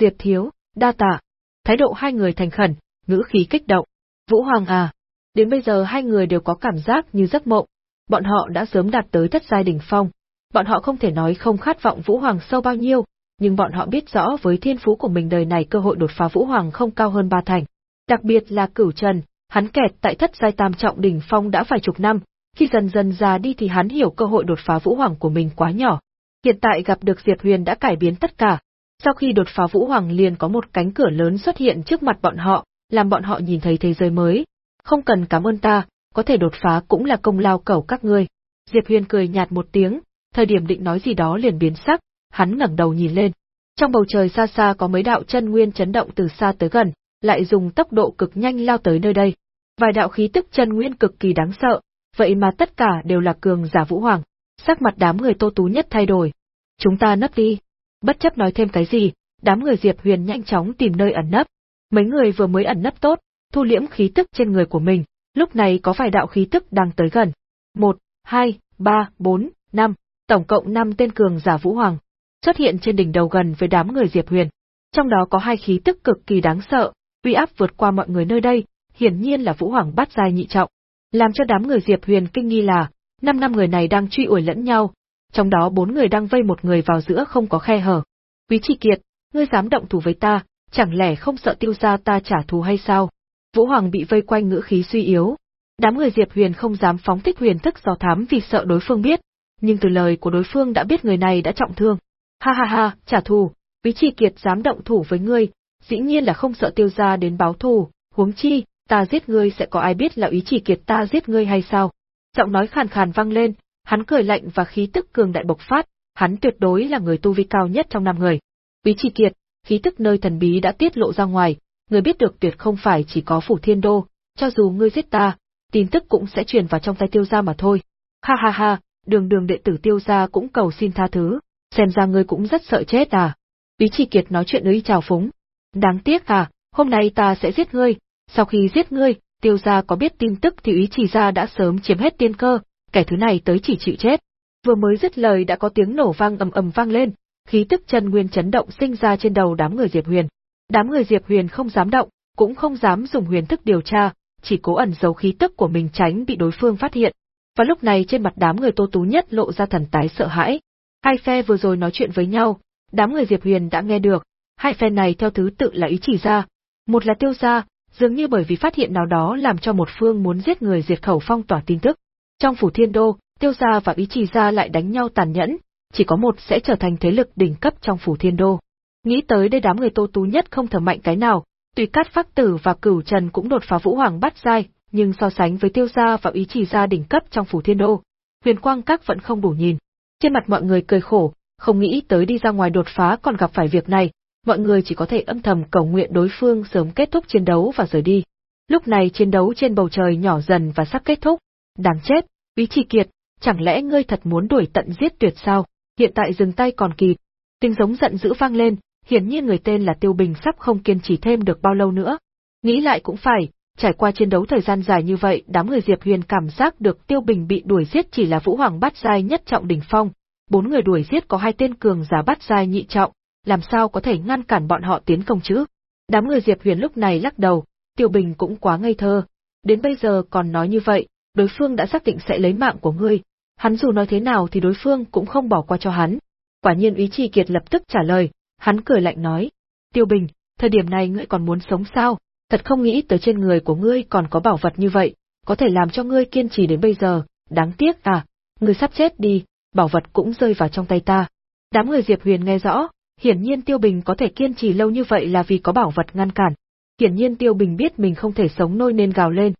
S1: Diệp thiếu, đa tạ. Thái độ hai người thành khẩn, ngữ khí kích động. Vũ Hoàng à, đến bây giờ hai người đều có cảm giác như giấc mộng. Bọn họ đã sớm đạt tới thất giai đỉnh phong. Bọn họ không thể nói không khát vọng Vũ Hoàng sâu bao nhiêu, nhưng bọn họ biết rõ với thiên phú của mình đời này cơ hội đột phá Vũ Hoàng không cao hơn ba thành. Đặc biệt là cửu trần, hắn kẹt tại thất giai tam trọng đỉnh phong đã vài chục năm, khi dần dần già đi thì hắn hiểu cơ hội đột phá vũ hoàng của mình quá nhỏ. Hiện tại gặp được Diệp Huyền đã cải biến tất cả, Sau khi đột phá Vũ Hoàng liền có một cánh cửa lớn xuất hiện trước mặt bọn họ, làm bọn họ nhìn thấy thế giới mới. Không cần cảm ơn ta, có thể đột phá cũng là công lao cẩu các ngươi. Diệp Huyền cười nhạt một tiếng, thời điểm định nói gì đó liền biến sắc, hắn ngẩng đầu nhìn lên. Trong bầu trời xa xa có mấy đạo chân nguyên chấn động từ xa tới gần, lại dùng tốc độ cực nhanh lao tới nơi đây. Vài đạo khí tức chân nguyên cực kỳ đáng sợ, vậy mà tất cả đều là cường giả vũ hoàng. Sắc mặt đám người Tô Tú nhất thay đổi. Chúng ta nấp đi. Bất chấp nói thêm cái gì, đám người Diệp Huyền nhanh chóng tìm nơi ẩn nấp. Mấy người vừa mới ẩn nấp tốt, thu liễm khí tức trên người của mình, lúc này có vài đạo khí tức đang tới gần. Một, hai, ba, bốn, năm, tổng cộng năm tên cường giả vũ hoàng, xuất hiện trên đỉnh đầu gần với đám người Diệp Huyền. Trong đó có hai khí tức cực kỳ đáng sợ, uy áp vượt qua mọi người nơi đây, hiển nhiên là vũ hoàng bắt giai nhị trọng. Làm cho đám người Diệp Huyền kinh nghi là, năm năm người này đang truy đuổi lẫn nhau, trong đó bốn người đang vây một người vào giữa không có khe hở. Quý Chỉ Kiệt, ngươi dám động thủ với ta, chẳng lẽ không sợ tiêu gia ta trả thù hay sao? Vũ Hoàng bị vây quanh ngữ khí suy yếu. Đám người Diệp Huyền không dám phóng thích huyền thức do thám vì sợ đối phương biết, nhưng từ lời của đối phương đã biết người này đã trọng thương. Ha ha ha, trả thù, Quý Chỉ Kiệt dám động thủ với ngươi, dĩ nhiên là không sợ tiêu gia đến báo thù, huống chi, ta giết ngươi sẽ có ai biết là Ý Chỉ Kiệt ta giết ngươi hay sao? Giọng nói khàn khàn vang lên, hắn cười lạnh và khí tức cường đại bộc phát, hắn tuyệt đối là người tu vi cao nhất trong năm người. Ý Chỉ Kiệt, khí tức nơi thần bí đã tiết lộ ra ngoài, người biết được tuyệt không phải chỉ có phủ thiên đô, cho dù ngươi giết ta, tin tức cũng sẽ truyền vào trong tay tiêu gia mà thôi. Ha ha ha, đường đường đệ tử tiêu gia cũng cầu xin tha thứ, xem ra ngươi cũng rất sợ chết à. Ý chỉ kiệt nói chuyện ấy chào phúng. Đáng tiếc à, hôm nay ta sẽ giết ngươi, sau khi giết ngươi, tiêu gia có biết tin tức thì ý chỉ gia đã sớm chiếm hết tiên cơ, kẻ thứ này tới chỉ chịu chết. Vừa mới dứt lời đã có tiếng nổ vang ầm ầm vang lên, khí tức chân nguyên chấn động sinh ra trên đầu đám người Diệp Huyền. Đám người Diệp Huyền không dám động, cũng không dám dùng huyền thức điều tra, chỉ cố ẩn giấu khí tức của mình tránh bị đối phương phát hiện. Và lúc này trên mặt đám người Tô Tú nhất lộ ra thần tái sợ hãi. Hai phe vừa rồi nói chuyện với nhau, đám người Diệp Huyền đã nghe được, hai phe này theo thứ tự là ý chỉ ra. Một là tiêu gia, dường như bởi vì phát hiện nào đó làm cho một phương muốn giết người diệt khẩu phong tỏa tin tức. Trong phủ thiên đô, tiêu gia và ý chỉ gia lại đánh nhau tàn nhẫn, chỉ có một sẽ trở thành thế lực đỉnh cấp trong phủ thiên đô. Nghĩ tới đây đám người Tô Tú nhất không thở mạnh cái nào, tùy cát phác tử và cửu trần cũng đột phá vũ hoàng bắt giai, nhưng so sánh với tiêu gia và ý chỉ gia đỉnh cấp trong phủ thiên đô, huyền quang các vẫn không đủ nhìn. Trên mặt mọi người cười khổ, không nghĩ tới đi ra ngoài đột phá còn gặp phải việc này, mọi người chỉ có thể âm thầm cầu nguyện đối phương sớm kết thúc chiến đấu và rời đi. Lúc này chiến đấu trên bầu trời nhỏ dần và sắp kết thúc. Đáng chết, ý chỉ kiệt, chẳng lẽ ngươi thật muốn đuổi tận giết tuyệt sao? Hiện tại dừng tay còn kịp. Tiếng giống giận dữ vang lên, hiển nhiên người tên là Tiêu Bình sắp không kiên trì thêm được bao lâu nữa. Nghĩ lại cũng phải, trải qua chiến đấu thời gian dài như vậy, đám người Diệp Huyền cảm giác được Tiêu Bình bị đuổi giết chỉ là Vũ Hoàng bắt giai nhất trọng đỉnh phong, bốn người đuổi giết có hai tên cường giả bắt giai nhị trọng, làm sao có thể ngăn cản bọn họ tiến công chứ? Đám người Diệp Huyền lúc này lắc đầu, Tiêu Bình cũng quá ngây thơ, đến bây giờ còn nói như vậy, đối phương đã xác định sẽ lấy mạng của ngươi, hắn dù nói thế nào thì đối phương cũng không bỏ qua cho hắn. Quả nhiên Úy Trì Kiệt lập tức trả lời, hắn cười lạnh nói, Tiêu Bình, thời điểm này ngươi còn muốn sống sao, thật không nghĩ tới trên người của ngươi còn có bảo vật như vậy, có thể làm cho ngươi kiên trì đến bây giờ, đáng tiếc à, ngươi sắp chết đi, bảo vật cũng rơi vào trong tay ta. Đám người Diệp Huyền nghe rõ, hiển nhiên Tiêu Bình có thể kiên trì lâu như vậy là vì có bảo vật ngăn cản. Hiển nhiên Tiêu Bình biết mình không thể sống nôi nên gào lên.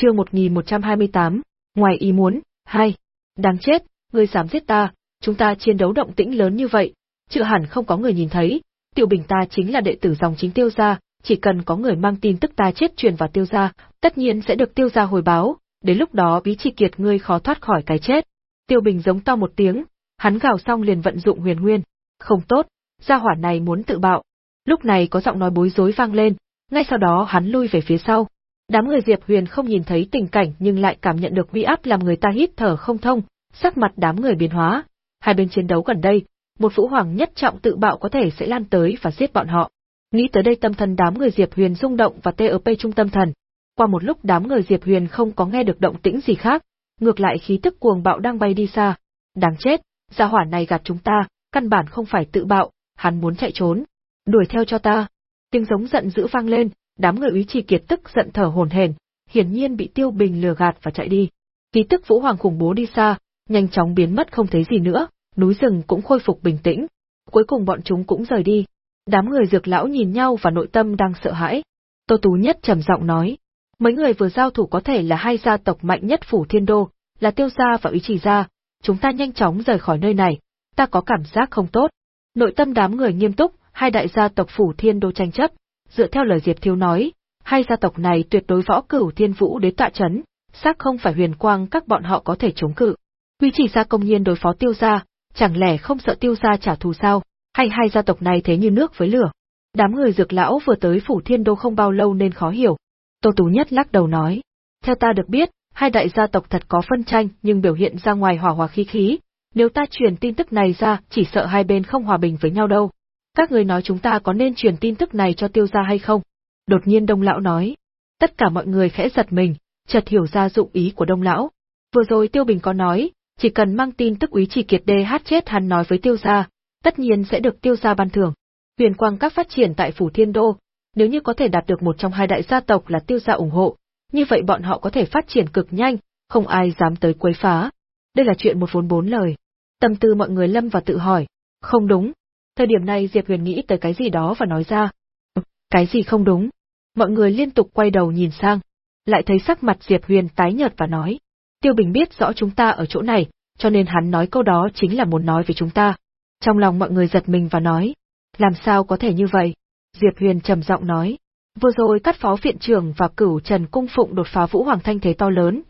S1: Chương 1128, ngoài ý muốn, hai. Đáng chết, ngươi dám giết ta, chúng ta chiến đấu động tĩnh lớn như vậy, chữ hẳn không có người nhìn thấy, Tiêu Bình ta chính là đệ tử dòng chính Tiêu gia, chỉ cần có người mang tin tức ta chết truyền vào Tiêu gia, tất nhiên sẽ được Tiêu gia hồi báo, đến lúc đó bí chỉ kiệt ngươi khó thoát khỏi cái chết. Tiêu Bình giống to một tiếng, hắn gào xong liền vận dụng huyền nguyên. Không tốt, gia hỏa này muốn tự bạo. Lúc này có giọng nói bối rối vang lên, ngay sau đó hắn lui về phía sau. Đám người Diệp Huyền không nhìn thấy tình cảnh nhưng lại cảm nhận được uy áp làm người ta hít thở không thông, sắc mặt đám người biến hóa. Hai bên chiến đấu gần đây, một vũ hoàng nhất trọng tự bạo có thể sẽ lan tới và giết bọn họ. Nghĩ tới đây tâm thần đám người Diệp Huyền rung động và tê ở pây trung tâm thần. Qua một lúc đám người Diệp Huyền không có nghe được động tĩnh gì khác, ngược lại khí tức cuồng bạo đang bay đi xa. Đáng chết, gia hỏa này gạt chúng ta, căn bản không phải tự bạo, hắn muốn chạy trốn. Đuổi theo cho ta. Tiếng giống giận dữ vang lên, đám người úy trì kiệt tức giận thở hổn hển, hiển nhiên bị Tiêu Bình lừa gạt và chạy đi. Khí tức Vũ Hoàng khủng bố đi xa, nhanh chóng biến mất không thấy gì nữa, núi rừng cũng khôi phục bình tĩnh. Cuối cùng bọn chúng cũng rời đi, Đám người dược lão nhìn nhau và nội tâm đang sợ hãi. Tô Tú Nhất trầm giọng nói, mấy người vừa giao thủ có thể là hai gia tộc mạnh nhất phủ thiên đô, là tiêu gia và ý chỉ gia, chúng ta nhanh chóng rời khỏi nơi này, ta có cảm giác không tốt. Nội tâm đám người nghiêm túc, hai đại gia tộc phủ thiên đô tranh chấp, dựa theo lời Diệp Thiếu nói, hai gia tộc này tuyệt đối võ cửu thiên vũ đế tọa chấn, xác không phải huyền quang các bọn họ có thể chống cự. uy chỉ gia công nhiên đối phó tiêu gia, chẳng lẽ không sợ tiêu gia trả thù sao, hay hai gia tộc này thế như nước với lửa. Đám người dược lão vừa tới phủ thiên đô không bao lâu nên khó hiểu. Tô Tú Nhất lắc đầu nói, theo ta được biết, hai đại gia tộc thật có phân tranh nhưng biểu hiện ra ngoài hòa hòa khí khí, nếu ta truyền tin tức này ra chỉ sợ hai bên không hòa bình với nhau đâu. Các người nói chúng ta có nên truyền tin tức này cho tiêu gia hay không? Đột nhiên đông lão nói. Tất cả mọi người khẽ giật mình, chợt hiểu ra dụng ý của đông lão. Vừa rồi tiêu bình có nói, chỉ cần mang tin tức úy chỉ kiệt đê hát chết hắn nói với tiêu gia, tất nhiên sẽ được tiêu gia ban thưởng. Huyền quang các phát triển tại phủ thiên đô, nếu như có thể đạt được một trong hai đại gia tộc là tiêu gia ủng hộ, như vậy bọn họ có thể phát triển cực nhanh, không ai dám tới quấy phá. Đây là chuyện một vốn bốn lời. Tâm tư mọi người lâm vào tự hỏi, không đúng. Thời điểm này Diệp Huyền nghĩ tới cái gì đó và nói ra. Cái gì không đúng? Mọi người liên tục quay đầu nhìn sang, lại thấy sắc mặt Diệp Huyền tái nhợt và nói. Tiêu Bình biết rõ chúng ta ở chỗ này, cho nên hắn nói câu đó chính là muốn nói với chúng ta. Trong lòng mọi người giật mình và nói, làm sao có thể như vậy? Diệp Huyền trầm giọng nói, vừa rồi cắt phó viện trưởng và cửu Trần Cung Phụng đột phá Vũ Hoàng Thanh thế to lớn,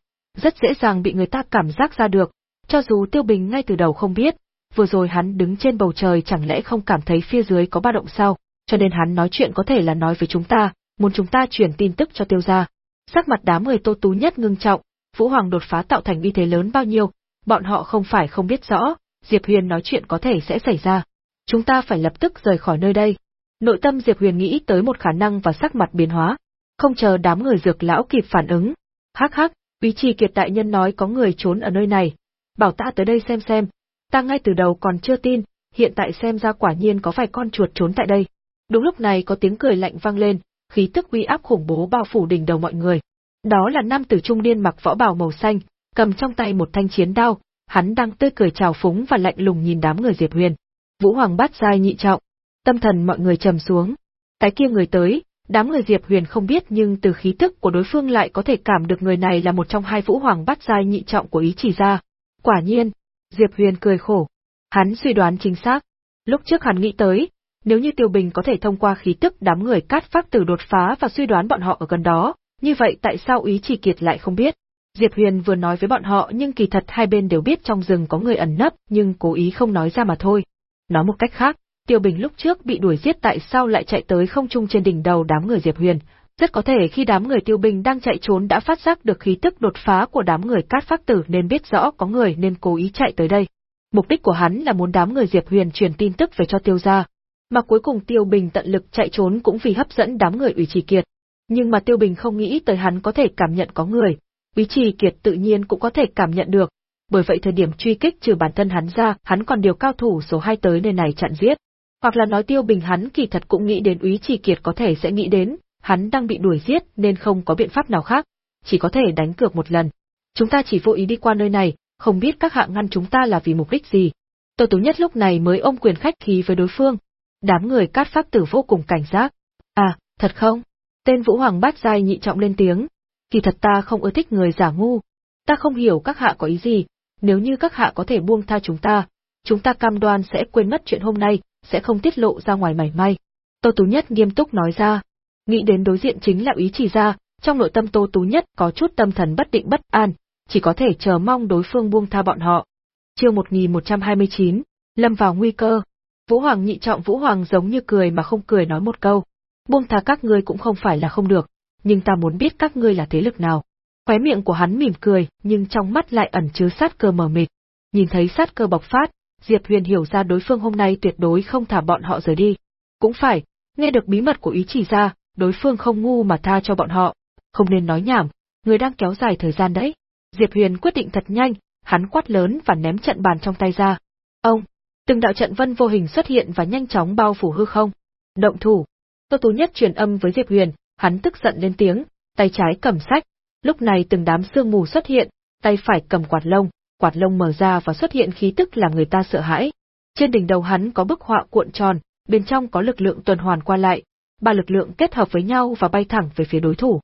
S1: rất dễ dàng bị người ta cảm giác ra được, cho dù Tiêu Bình ngay từ đầu không biết, vừa rồi hắn đứng trên bầu trời chẳng lẽ không cảm thấy phía dưới có ba động sao, cho nên hắn nói chuyện có thể là nói với chúng ta, muốn chúng ta chuyển tin tức cho tiêu gia. Sắc mặt đám người tô tú nhất ngưng trọng, Vũ Hoàng đột phá tạo thành uy thế lớn bao nhiêu, bọn họ không phải không biết rõ, Diệp Huyền nói chuyện có thể sẽ xảy ra. Chúng ta phải lập tức rời khỏi nơi đây. Nội tâm Diệp Huyền nghĩ tới một khả năng và sắc mặt biến hóa. Không chờ đám người dược lão kịp phản ứng. Hắc hắc, Úy Trì Kiệt đại nhân nói có người trốn ở nơi này. Bảo ta tới đây xem xem. Ta ngay từ đầu còn chưa tin, hiện tại xem ra quả nhiên có phải con chuột trốn tại đây. Đúng lúc này có tiếng cười lạnh vang lên, khí tức uy áp khủng bố bao phủ đỉnh đầu mọi người. Đó là nam tử trung niên mặc võ bào màu xanh, cầm trong tay một thanh chiến đao, hắn đang tươi cười chào phúng và lạnh lùng nhìn đám người Diệp Huyền. Vũ Hoàng bát giai nhị trọng, tâm thần mọi người trầm xuống. Cái kia người tới, đám người Diệp Huyền không biết nhưng từ khí tức của đối phương lại có thể cảm được người này là một trong hai Vũ Hoàng bát giai nhị trọng của ý chỉ ra. Quả nhiên, Diệp Huyền cười khổ. Hắn suy đoán chính xác. Lúc trước hắn nghĩ tới, nếu như Tiêu Bình có thể thông qua khí tức đám người cát phát tử đột phá và suy đoán bọn họ ở gần đó, như vậy tại sao Ý Chỉ Kiệt lại không biết? Diệp Huyền vừa nói với bọn họ nhưng kỳ thật hai bên đều biết trong rừng có người ẩn nấp nhưng cố ý không nói ra mà thôi. Nói một cách khác, Tiêu Bình lúc trước bị đuổi giết tại sao lại chạy tới không trung trên đỉnh đầu đám người Diệp Huyền. Rất có thể khi đám người Tiêu Bình đang chạy trốn đã phát giác được khí tức đột phá của đám người cát Phác tử nên biết rõ có người nên cố ý chạy tới đây. Mục đích của hắn là muốn đám người Diệp Huyền truyền tin tức về cho Tiêu gia, mà cuối cùng Tiêu Bình tận lực chạy trốn cũng vì hấp dẫn đám người ủy trì kiệt. Nhưng mà Tiêu Bình không nghĩ tới hắn có thể cảm nhận có người, ủy trì kiệt tự nhiên cũng có thể cảm nhận được, bởi vậy thời điểm truy kích trừ bản thân hắn ra, hắn còn điều cao thủ số 2 tới nơi này chặn giết. Hoặc là nói Tiêu Bình hắn kỳ thật cũng nghĩ đến úy trì kiệt có thể sẽ nghĩ đến, hắn đang bị đuổi giết nên không có biện pháp nào khác, chỉ có thể đánh cược một lần. Chúng ta chỉ vô ý đi qua nơi này, không biết các hạ ngăn chúng ta là vì mục đích gì. Tô Tú Nhất lúc này mới ôm quyền khách khí với đối phương, Đám người cát pháp tử vô cùng cảnh giác. À, thật không? Tên Vũ Hoàng bát giai nhị trọng lên tiếng. Kỳ thật ta không ưa thích người giả ngu. Ta không hiểu các hạ có ý gì, nếu như các hạ có thể buông tha chúng ta, chúng ta cam đoan sẽ quên mất chuyện hôm nay, sẽ không tiết lộ ra ngoài mảy may. Tô Tú Nhất nghiêm túc nói ra. Nghĩ đến đối diện chính là ý chỉ ra, trong nội tâm Tô Tú Nhất có chút tâm thần bất định bất an, chỉ có thể chờ mong đối phương buông tha bọn họ. Chương 1129, lâm vào nguy cơ. Vũ Hoàng nhị trọng Vũ Hoàng giống như cười mà không cười nói một câu. Buông tha các ngươi cũng không phải là không được, nhưng ta muốn biết các ngươi là thế lực nào. Khóe miệng của hắn mỉm cười, nhưng trong mắt lại ẩn chứa sát cơ mờ mịt. Nhìn thấy sát cơ bộc phát, Diệp Huyền hiểu ra đối phương hôm nay tuyệt đối không thả bọn họ rời đi. Cũng phải, nghe được bí mật của ý chỉ ra, đối phương không ngu mà tha cho bọn họ. Không nên nói nhảm, người đang kéo dài thời gian đấy. Diệp Huyền quyết định thật nhanh, hắn quát lớn và ném trận bàn trong tay ra. Ông, Từng đạo trận vân vô hình xuất hiện và nhanh chóng bao phủ hư không. Động thủ. Tô Tú Nhất truyền âm với Diệp Huyền, hắn tức giận lên tiếng, tay trái cầm sách. Lúc này từng đám sương mù xuất hiện, tay phải cầm quạt lông, quạt lông mở ra và xuất hiện khí tức làm người ta sợ hãi. Trên đỉnh đầu hắn có bức họa cuộn tròn, bên trong có lực lượng tuần hoàn qua lại, ba lực lượng kết hợp với nhau và bay thẳng về phía đối thủ.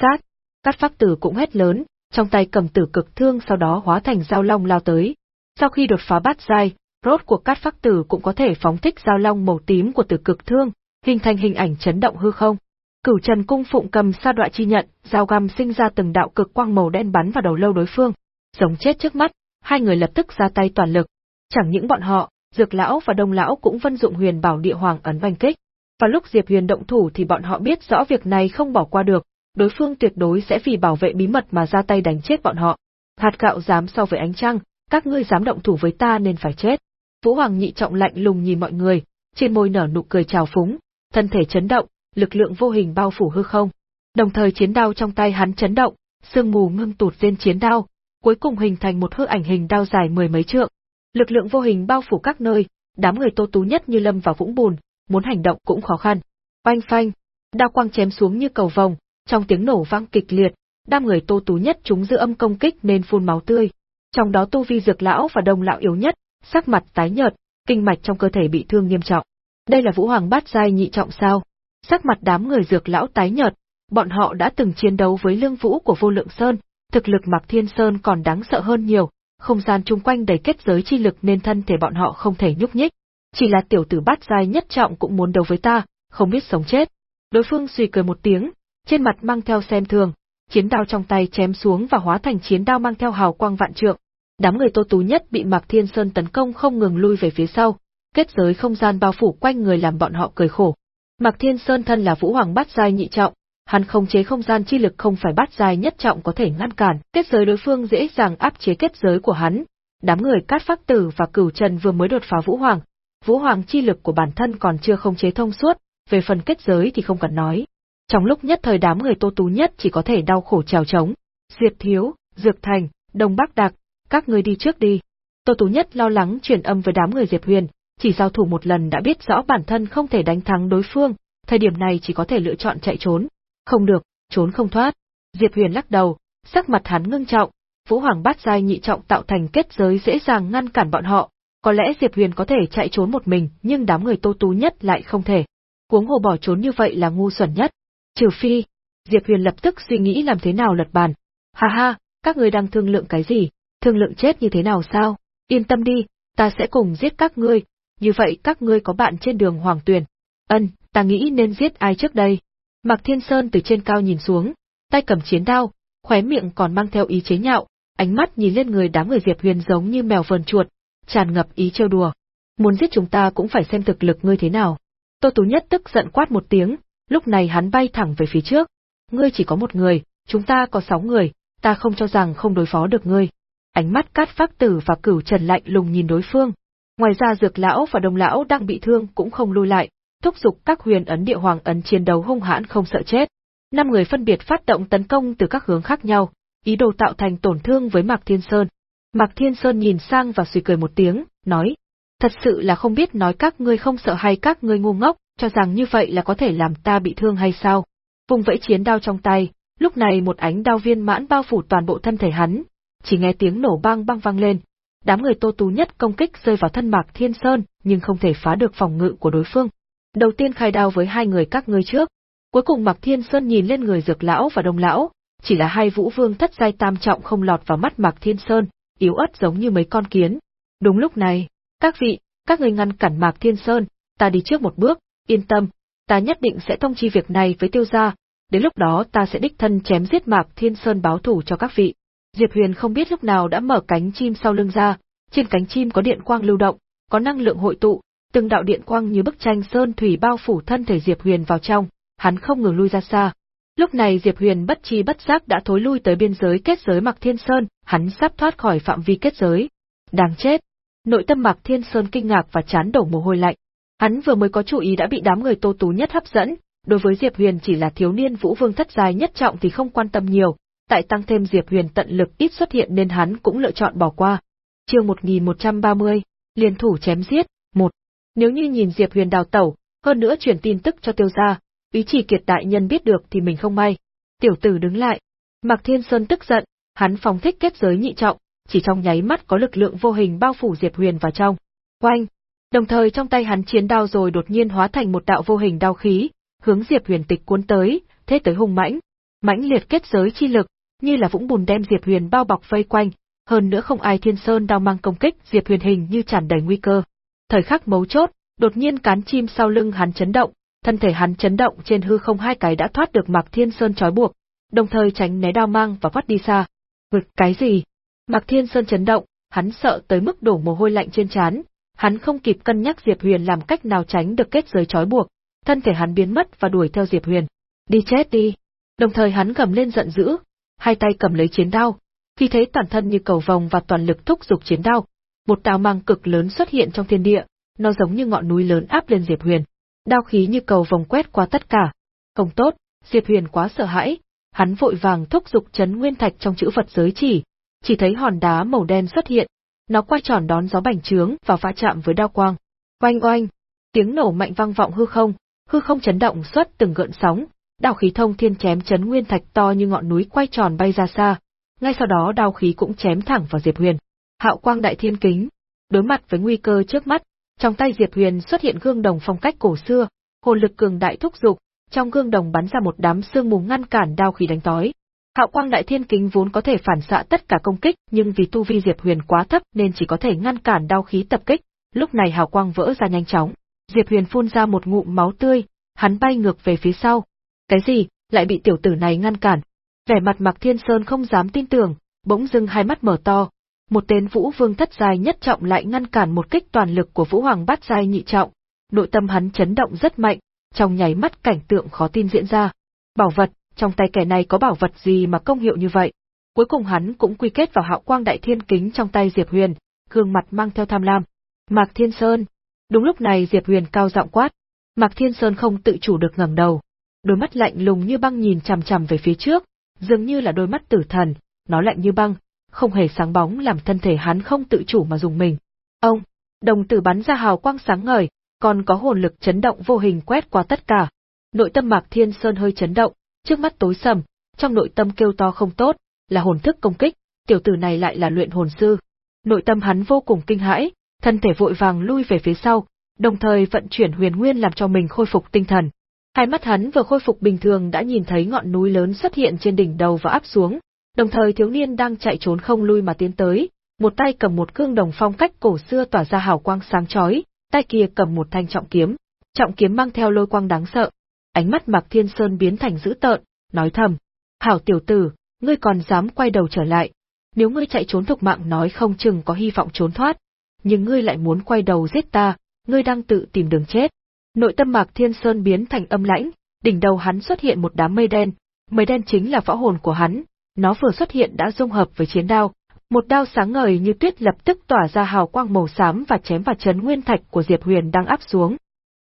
S1: Sát! Cát Phác Tử cũng hét lớn, trong tay cầm tử cực thương sau đó hóa thành dao long lao tới. Sau khi đột phá bát giai, rốt cuộc Cát Phác Tử cũng có thể phóng thích dao long màu tím của tử cực thương, hình thành hình ảnh chấn động hư không. Cửu Trần cung phụng cầm sa đoạ chi nhận, dao găm sinh ra từng đạo cực quang màu đen bắn vào đầu lâu đối phương. Giống chết trước mắt, hai người lập tức ra tay toàn lực. Chẳng những bọn họ, Dược lão và Đông lão cũng vân dụng Huyền Bảo Địa Hoàng ấn vành kích. Và lúc Diệp Huyền động thủ thì bọn họ biết rõ việc này không bỏ qua được, đối phương tuyệt đối sẽ vì bảo vệ bí mật mà ra tay đánh chết bọn họ. Hạt gạo dám so với ánh trăng, các ngươi dám động thủ với ta nên phải chết. Vũ Hoàng nhị trọng lạnh lùng nhìn mọi người, trên môi nở nụ cười trào phúng, thân thể chấn động, lực lượng vô hình bao phủ hư không. Đồng thời chiến đao trong tay hắn chấn động, sương mù ngưng tụt trên chiến đao, cuối cùng hình thành một hư ảnh hình đao dài mười mấy trượng. Lực lượng vô hình bao phủ các nơi, đám người Tô Tú nhất như lâm vào vũng bùn, muốn hành động cũng khó khăn. Oanh phanh, đao quang chém xuống như cầu vồng, trong tiếng nổ vang kịch liệt, đám người Tô Tú nhất chúng giữ âm công kích nên phun máu tươi. Trong đó tu vi dược lão và đông lão yếu nhất, sắc mặt tái nhợt, kinh mạch trong cơ thể bị thương nghiêm trọng. Đây là Vũ Hoàng bát giai nhị trọng sao? Sắc mặt đám người dược lão tái nhợt, bọn họ đã từng chiến đấu với lương vũ của vô lượng sơn, thực lực Mạc Thiên Sơn còn đáng sợ hơn nhiều, không gian chung quanh đầy kết giới chi lực nên thân thể bọn họ không thể nhúc nhích. Chỉ là tiểu tử bát giai nhất trọng cũng muốn đấu với ta, không biết sống chết. Đối phương suy cười một tiếng, trên mặt mang theo xem thường, chiến đao trong tay chém xuống và hóa thành chiến đao mang theo hào quang vạn trượng. Đám người Tô Tú nhất bị Mạc Thiên Sơn tấn công không ngừng lui về phía sau, kết giới không gian bao phủ quanh người làm bọn họ cười khổ. Mạc Thiên Sơn thân là Vũ Hoàng bát giai nhị trọng, hắn không chế không gian chi lực không phải bát giai nhất trọng có thể ngăn cản, kết giới đối phương dễ dàng áp chế kết giới của hắn. Đám người Cát Phác Tử và Cửu Trần vừa mới đột phá Vũ Hoàng, Vũ Hoàng chi lực của bản thân còn chưa không chế thông suốt, về phần kết giới thì không cần nói. Trong lúc nhất thời đám người Tô Tú nhất chỉ có thể đau khổ trèo trống. Diệp Thiếu, Dược Thành, Đông Bắc Đạc, các ngươi đi trước đi. Tô Tú nhất lo lắng truyền âm với đám người Diệp Huyền, chỉ giao thủ một lần đã biết rõ bản thân không thể đánh thắng đối phương, thời điểm này chỉ có thể lựa chọn chạy trốn. Không được, trốn không thoát. Diệp Huyền lắc đầu, sắc mặt hắn ngưng trọng, Vũ Hoàng bát giai nhị trọng tạo thành kết giới dễ dàng ngăn cản bọn họ, có lẽ Diệp Huyền có thể chạy trốn một mình, nhưng đám người Tô Tú nhất lại không thể. Cuống hồ bỏ trốn như vậy là ngu xuẩn nhất. Trừ phi, Diệp Huyền lập tức suy nghĩ làm thế nào lật bàn. Ha ha, các ngươi đang thương lượng cái gì? Thương lượng chết như thế nào sao? Yên tâm đi, ta sẽ cùng giết các ngươi, như vậy các ngươi có bạn trên đường Hoàng Tuyền. Ân, ta nghĩ nên giết ai trước đây? Mạc Thiên Sơn từ trên cao nhìn xuống, tay cầm chiến đao, khóe miệng còn mang theo ý chế nhạo, ánh mắt nhìn lên người đám người Diệp Huyền giống như mèo vờn chuột, tràn ngập ý trêu đùa. Muốn giết chúng ta cũng phải xem thực lực ngươi thế nào. Tô Tú Nhất tức giận quát một tiếng, lúc này hắn bay thẳng về phía trước. Ngươi chỉ có một người, chúng ta có sáu người, ta không cho rằng không đối phó được ngươi. Ánh mắt cát phác tử và cửu trần lạnh lùng nhìn đối phương. Ngoài ra dược lão và đồng lão đang bị thương cũng không lui lại, thúc giục các huyền ấn địa hoàng ấn chiến đấu hung hãn không sợ chết. Năm người phân biệt phát động tấn công từ các hướng khác nhau, ý đồ tạo thành tổn thương với Mạc Thiên Sơn. Mạc Thiên Sơn nhìn sang và suy cười một tiếng, nói, thật sự là không biết nói các ngươi không sợ hay các ngươi ngu ngốc, cho rằng như vậy là có thể làm ta bị thương hay sao. Vùng vẫy chiến đao trong tay, lúc này một ánh đao viên mãn bao phủ toàn bộ thân thể hắn, chỉ nghe tiếng nổ bang bang vang lên. Đám người Tô Tú nhất công kích rơi vào thân Mạc Thiên Sơn, nhưng không thể phá được phòng ngự của đối phương. Đầu tiên khai đao với hai người các ngươi trước. Cuối cùng Mạc Thiên Sơn nhìn lên người Dược lão và Đông lão, chỉ là hai vũ vương thất giai tam trọng không lọt vào mắt Mạc Thiên Sơn, yếu ớt giống như mấy con kiến. Đúng lúc này, các vị, các người ngăn cản Mạc Thiên Sơn, ta đi trước một bước, yên tâm, ta nhất định sẽ thông chi việc này với tiêu gia, đến lúc đó ta sẽ đích thân chém giết Mạc Thiên Sơn báo thủ cho các vị. Diệp Huyền không biết lúc nào đã mở cánh chim sau lưng ra, trên cánh chim có điện quang lưu động, có năng lượng hội tụ, từng đạo điện quang như bức tranh sơn thủy bao phủ thân thể Diệp Huyền vào trong, hắn không ngừng lui ra xa. Lúc này Diệp Huyền bất chi bất giác đã thối lui tới biên giới kết giới Mạc Thiên Sơn, hắn sắp thoát khỏi phạm vi kết giới. Đáng chết! Nội tâm Mạc Thiên Sơn kinh ngạc và chán đổ mồ hôi lạnh. Hắn vừa mới có chú ý đã bị đám người Tô Tú nhất hấp dẫn, đối với Diệp Huyền chỉ là thiếu niên vũ vương thất giai nhất trọng thì không quan tâm nhiều, tại tăng thêm Diệp Huyền tận lực ít xuất hiện nên hắn cũng lựa chọn bỏ qua. Chương 1130, liên thủ chém giết, một. Nếu như nhìn Diệp Huyền đào tẩu, hơn nữa truyền tin tức cho tiêu gia, ý chỉ kiệt đại nhân biết được thì mình không may. Tiểu tử đứng lại. Mạc Thiên Sơn tức giận, hắn phóng thích kết giới nhị trọng, chỉ trong nháy mắt có lực lượng vô hình bao phủ Diệp Huyền vào trong. Oanh! Đồng thời trong tay hắn chiến đao rồi đột nhiên hóa thành một đạo vô hình đao khí, hướng Diệp Huyền tịch cuốn tới, thế tới hung mãnh. Mãnh liệt kết giới chi lực, như là vũng bùn đem Diệp Huyền bao bọc vây quanh, hơn nữa không ai thiên sơn đao mang công kích, Diệp Huyền hình như tràn đầy nguy cơ. Thời khắc mấu chốt, đột nhiên cán chim sau lưng hắn chấn động, thân thể hắn chấn động trên hư không hai cái đã thoát được Mạc Thiên Sơn trói buộc, đồng thời tránh né đao mang và vắt đi xa. Vực cái gì? Mạc Thiên Sơn chấn động, hắn sợ tới mức đổ mồ hôi lạnh trên trán, hắn không kịp cân nhắc Diệp Huyền làm cách nào tránh được kết giới trói buộc, thân thể hắn biến mất và đuổi theo Diệp Huyền. Đi chết đi. Đồng thời hắn gầm lên giận dữ, hai tay cầm lấy chiến đao, khi thế toàn thân như cầu vòng và toàn lực thúc giục chiến đao. Một tào mang cực lớn xuất hiện trong thiên địa, nó giống như ngọn núi lớn áp lên Diệp Huyền. Đao khí như cầu vòng quét qua tất cả. Không tốt, Diệp Huyền quá sợ hãi, hắn vội vàng thúc giục chấn nguyên thạch trong chữ vật giới chỉ, chỉ thấy hòn đá màu đen xuất hiện, nó quay tròn đón gió bành trướng và va chạm với đao quang. Oanh oanh, tiếng nổ mạnh vang vọng hư không, hư không chấn động xuất từng gợn sóng, đao khí thông thiên chém chấn nguyên thạch to như ngọn núi quay tròn bay ra xa, ngay sau đó đao khí cũng chém thẳng vào Diệp Huyền. Hạo quang đại thiên kính, đối mặt với nguy cơ trước mắt, trong tay Diệp Huyền xuất hiện gương đồng phong cách cổ xưa, hồn lực cường đại thúc dục, trong gương đồng bắn ra một đám sương mù ngăn cản đao khí đánh tới. Hạo quang đại thiên kính vốn có thể phản xạ tất cả công kích, nhưng vì tu vi Diệp Huyền quá thấp nên chỉ có thể ngăn cản đao khí tập kích. Lúc này hào quang vỡ ra nhanh chóng, Diệp Huyền phun ra một ngụm máu tươi, hắn bay ngược về phía sau. Cái gì, lại bị tiểu tử này ngăn cản? Vẻ mặt Mạc Thiên Sơn không dám tin tưởng, bỗng dưng hai mắt mở to. Một tên Vũ Vương thất giai nhất trọng lại ngăn cản một kích toàn lực của Vũ Hoàng bát giai nhị trọng. Nội tâm hắn chấn động rất mạnh, trong nháy mắt cảnh tượng khó tin diễn ra. Bảo vật, trong tay kẻ này có bảo vật gì mà công hiệu như vậy? Cuối cùng hắn cũng quy kết vào hạo quang đại thiên kính trong tay Diệp Huyền, gương mặt mang theo tham lam. Mạc Thiên Sơn. Đúng lúc này Diệp Huyền cao giọng quát. Mạc Thiên Sơn không tự chủ được ngẩng đầu. Đôi mắt lạnh lùng như băng nhìn chằm chằm về phía trước, dường như là đôi mắt tử thần, nó lạnh như băng, không hề sáng bóng làm thân thể hắn không tự chủ mà dùng mình. Ông, đồng tử bắn ra hào quang sáng ngời, còn có hồn lực chấn động vô hình quét qua tất cả. Nội tâm Mạc Thiên Sơn hơi chấn động, trước mắt tối sầm, trong nội tâm kêu to không tốt, là hồn thức công kích, tiểu tử này lại là luyện hồn sư. Nội tâm hắn vô cùng kinh hãi, thân thể vội vàng lui về phía sau, đồng thời vận chuyển huyền nguyên làm cho mình khôi phục tinh thần. Hai mắt hắn vừa khôi phục bình thường đã nhìn thấy ngọn núi lớn xuất hiện trên đỉnh đầu và áp xuống, đồng thời thiếu niên đang chạy trốn không lui mà tiến tới, một tay cầm một cương đồng phong cách cổ xưa tỏa ra hào quang sáng chói, tay kia cầm một thanh trọng kiếm, trọng kiếm mang theo lôi quang đáng sợ. Ánh mắt Mạc Thiên Sơn biến thành dữ tợn, nói thầm: "Hảo tiểu tử, ngươi còn dám quay đầu trở lại? Nếu ngươi chạy trốn thục mạng nói không chừng có hy vọng trốn thoát, nhưng ngươi lại muốn quay đầu giết ta, ngươi đang tự tìm đường chết." Nội tâm Mạc Thiên Sơn biến thành âm lãnh, đỉnh đầu hắn xuất hiện một đám mây đen, mây đen chính là võ hồn của hắn, nó vừa xuất hiện đã dung hợp với chiến đao, một đao sáng ngời như tuyết lập tức tỏa ra hào quang màu xám và chém vào chấn nguyên thạch của Diệp Huyền đang áp xuống.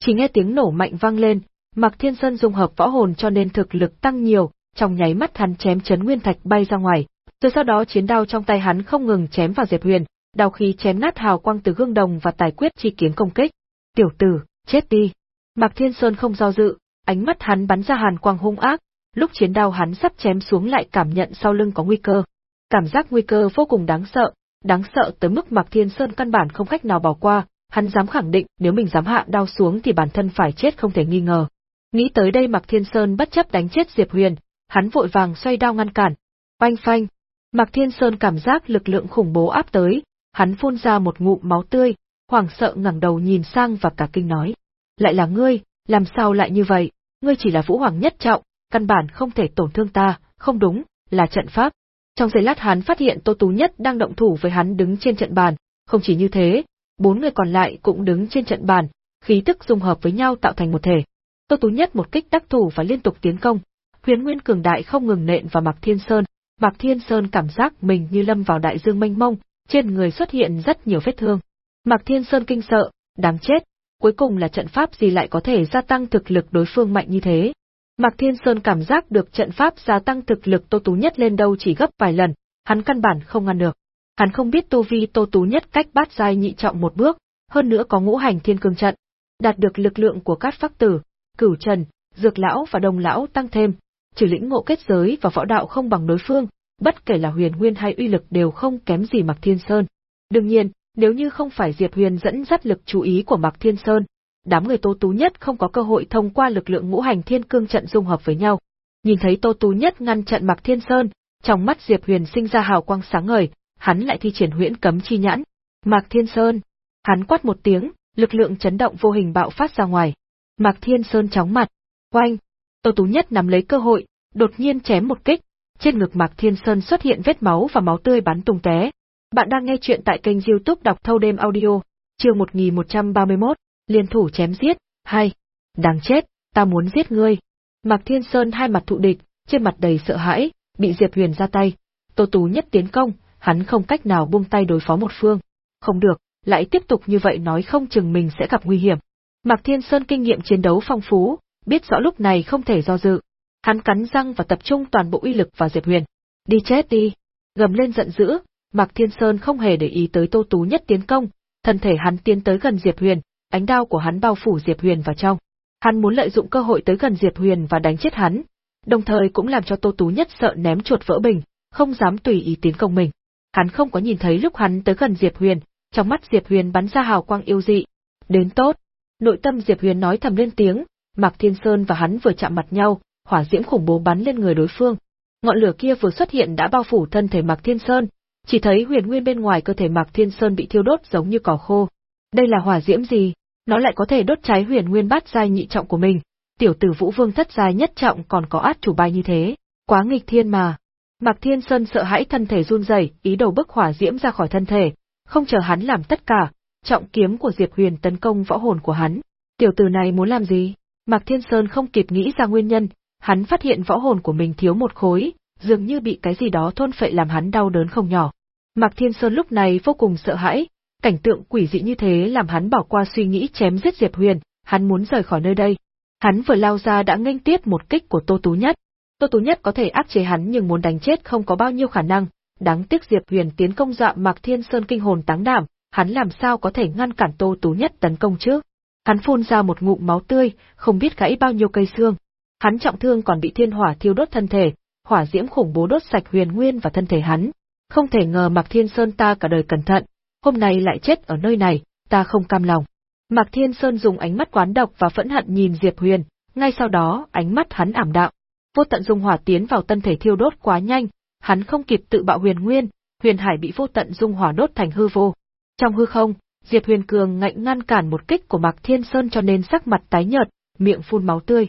S1: Chỉ nghe tiếng nổ mạnh vang lên, Mạc Thiên Sơn dung hợp võ hồn cho nên thực lực tăng nhiều, trong nháy mắt hắn chém chấn nguyên thạch bay ra ngoài, rồi sau đó chiến đao trong tay hắn không ngừng chém vào Diệp Huyền, đao khí chém nát hào quang từ gương đồng và tài quyết chi kiếm công kích. Tiểu tử, chết đi. Mạc Thiên Sơn không do dự, ánh mắt hắn bắn ra hàn quang hung ác, lúc chiến đao hắn sắp chém xuống lại cảm nhận sau lưng có nguy cơ. Cảm giác nguy cơ vô cùng đáng sợ, đáng sợ tới mức Mạc Thiên Sơn căn bản không cách nào bỏ qua, hắn dám khẳng định nếu mình dám hạ đao xuống thì bản thân phải chết không thể nghi ngờ. Nghĩ tới đây Mạc Thiên Sơn bất chấp đánh chết Diệp Huyền, hắn vội vàng xoay đao ngăn cản. Oanh phanh, Mạc Thiên Sơn cảm giác lực lượng khủng bố áp tới, hắn phun ra một ngụm máu tươi, hoảng sợ ngẩng đầu nhìn sang và cả kinh nói. Lại là ngươi, làm sao lại như vậy, ngươi chỉ là vũ hoàng nhất trọng, căn bản không thể tổn thương ta, không đúng, là trận pháp. Trong giây lát hắn phát hiện Tô Tú Nhất đang động thủ với hắn đứng trên trận bàn, không chỉ như thế, bốn người còn lại cũng đứng trên trận bàn, khí tức dung hợp với nhau tạo thành một thể. Tô Tú Nhất một kích đắc thủ và liên tục tiến công, huyền nguyên cường đại không ngừng nện vào Mạc Thiên Sơn, Mạc Thiên Sơn cảm giác mình như lâm vào đại dương mênh mông, trên người xuất hiện rất nhiều vết thương. Mạc Thiên Sơn kinh sợ, đáng chết, cuối cùng là trận pháp gì lại có thể gia tăng thực lực đối phương mạnh như thế. Mạc Thiên Sơn cảm giác được trận pháp gia tăng thực lực Tô Tú Nhất lên đâu chỉ gấp vài lần, hắn căn bản không ngăn được. Hắn không biết Tô Vi Tô Tú Nhất cách bát giai nhị trọng một bước, hơn nữa có ngũ hành thiên cương trận. Đạt được lực lượng của các phác tử, cửu trần, dược lão và đồng lão tăng thêm, trừ lĩnh ngộ kết giới và võ đạo không bằng đối phương, bất kể là huyền nguyên hay uy lực đều không kém gì Mạc Thiên Sơn. Đương nhiên, nếu như không phải Diệp Huyền dẫn dắt lực chú ý của Mạc Thiên Sơn, đám người Tô Tú Nhất không có cơ hội thông qua lực lượng ngũ hành thiên cương trận dung hợp với nhau. Nhìn thấy Tô Tú Nhất ngăn trận Mạc Thiên Sơn, trong mắt Diệp Huyền sinh ra hào quang sáng ngời, hắn lại thi triển huyễn cấm chi nhãn. Mạc Thiên Sơn, hắn quát một tiếng, lực lượng chấn động vô hình bạo phát ra ngoài. Mạc Thiên Sơn chóng mặt, oanh, Tô Tú Nhất nắm lấy cơ hội, đột nhiên chém một kích, trên ngực Mạc Thiên Sơn xuất hiện vết máu và máu tươi bắn tung té. Bạn đang nghe chuyện tại kênh youtube đọc thâu đêm audio, chương 1131, liên thủ chém giết, hay, đáng chết, ta muốn giết ngươi. Mạc Thiên Sơn hai mặt thụ địch, trên mặt đầy sợ hãi, bị Diệp Huyền ra tay. Tô Tú Nhất tiến công, hắn không cách nào buông tay đối phó một phương. Không được, lại tiếp tục như vậy nói không chừng mình sẽ gặp nguy hiểm. Mạc Thiên Sơn kinh nghiệm chiến đấu phong phú, biết rõ lúc này không thể do dự. Hắn cắn răng và tập trung toàn bộ uy lực vào Diệp Huyền. Đi chết đi! Gầm lên giận dữ, Mạc Thiên Sơn không hề để ý tới Tô Tú Nhất tiến công, thân thể hắn tiến tới gần Diệp Huyền, ánh đao của hắn bao phủ Diệp Huyền vào trong. Hắn muốn lợi dụng cơ hội tới gần Diệp Huyền và đánh chết hắn, đồng thời cũng làm cho Tô Tú Nhất sợ ném chuột vỡ bình, không dám tùy ý tiến công mình. Hắn không có nhìn thấy lúc hắn tới gần Diệp Huyền, trong mắt Diệp Huyền bắn ra hào quang yêu dị. Đến tốt. Nội tâm Diệp Huyền nói thầm lên tiếng, Mạc Thiên Sơn và hắn vừa chạm mặt nhau, hỏa diễm khủng bố bắn lên người đối phương. Ngọn lửa kia vừa xuất hiện đã bao phủ thân thể Mạc Thiên Sơn, chỉ thấy huyền nguyên bên ngoài cơ thể Mạc Thiên Sơn bị thiêu đốt giống như cỏ khô. Đây là hỏa diễm gì? Nó lại có thể đốt cháy huyền nguyên bát giai nhị trọng của mình. Tiểu tử Vũ Vương thất giai nhất trọng còn có át chủ bài như thế, quá nghịch thiên mà. Mạc Thiên Sơn sợ hãi thân thể run rẩy, ý đồ bức hỏa diễm ra khỏi thân thể, không chờ hắn làm tất cả, trọng kiếm của Diệp Huyền tấn công võ hồn của hắn. Tiểu tử này muốn làm gì? Mạc Thiên Sơn không kịp nghĩ ra nguyên nhân, hắn phát hiện võ hồn của mình thiếu một khối, dường như bị cái gì đó thôn phệ làm hắn đau đớn không nhỏ. Mạc Thiên Sơn lúc này vô cùng sợ hãi, cảnh tượng quỷ dị như thế làm hắn bỏ qua suy nghĩ chém giết Diệp Huyền, hắn muốn rời khỏi nơi đây. Hắn vừa lao ra đã nghênh tiếp một kích của Tô Tú Nhất. Tô Tú Nhất có thể áp chế hắn nhưng muốn đánh chết không có bao nhiêu khả năng, đáng tiếc Diệp Huyền tiến công dọa Mạc Thiên Sơn kinh hồn táng đảm, hắn làm sao có thể ngăn cản Tô Tú Nhất tấn công chứ? Hắn phun ra một ngụm máu tươi, không biết gãy bao nhiêu cây xương. Hắn trọng thương còn bị thiên hỏa thiêu đốt thân thể, hỏa diễm khủng bố đốt sạch huyền nguyên và thân thể hắn. Không thể ngờ Mạc Thiên Sơn ta cả đời cẩn thận, hôm nay lại chết ở nơi này, ta không cam lòng. Mạc Thiên Sơn dùng ánh mắt quán độc và phẫn hận nhìn Diệp Huyền, ngay sau đó ánh mắt hắn ảm đạm. Vô tận dung hỏa tiến vào thân thể thiêu đốt quá nhanh, hắn không kịp tự bạo huyền nguyên, huyền hải bị vô tận dung hỏa đốt thành hư vô. Trong hư không, Diệp Huyền Cường ngạnh ngăn cản một kích của Mạc Thiên Sơn cho nên sắc mặt tái nhợt, miệng phun máu tươi.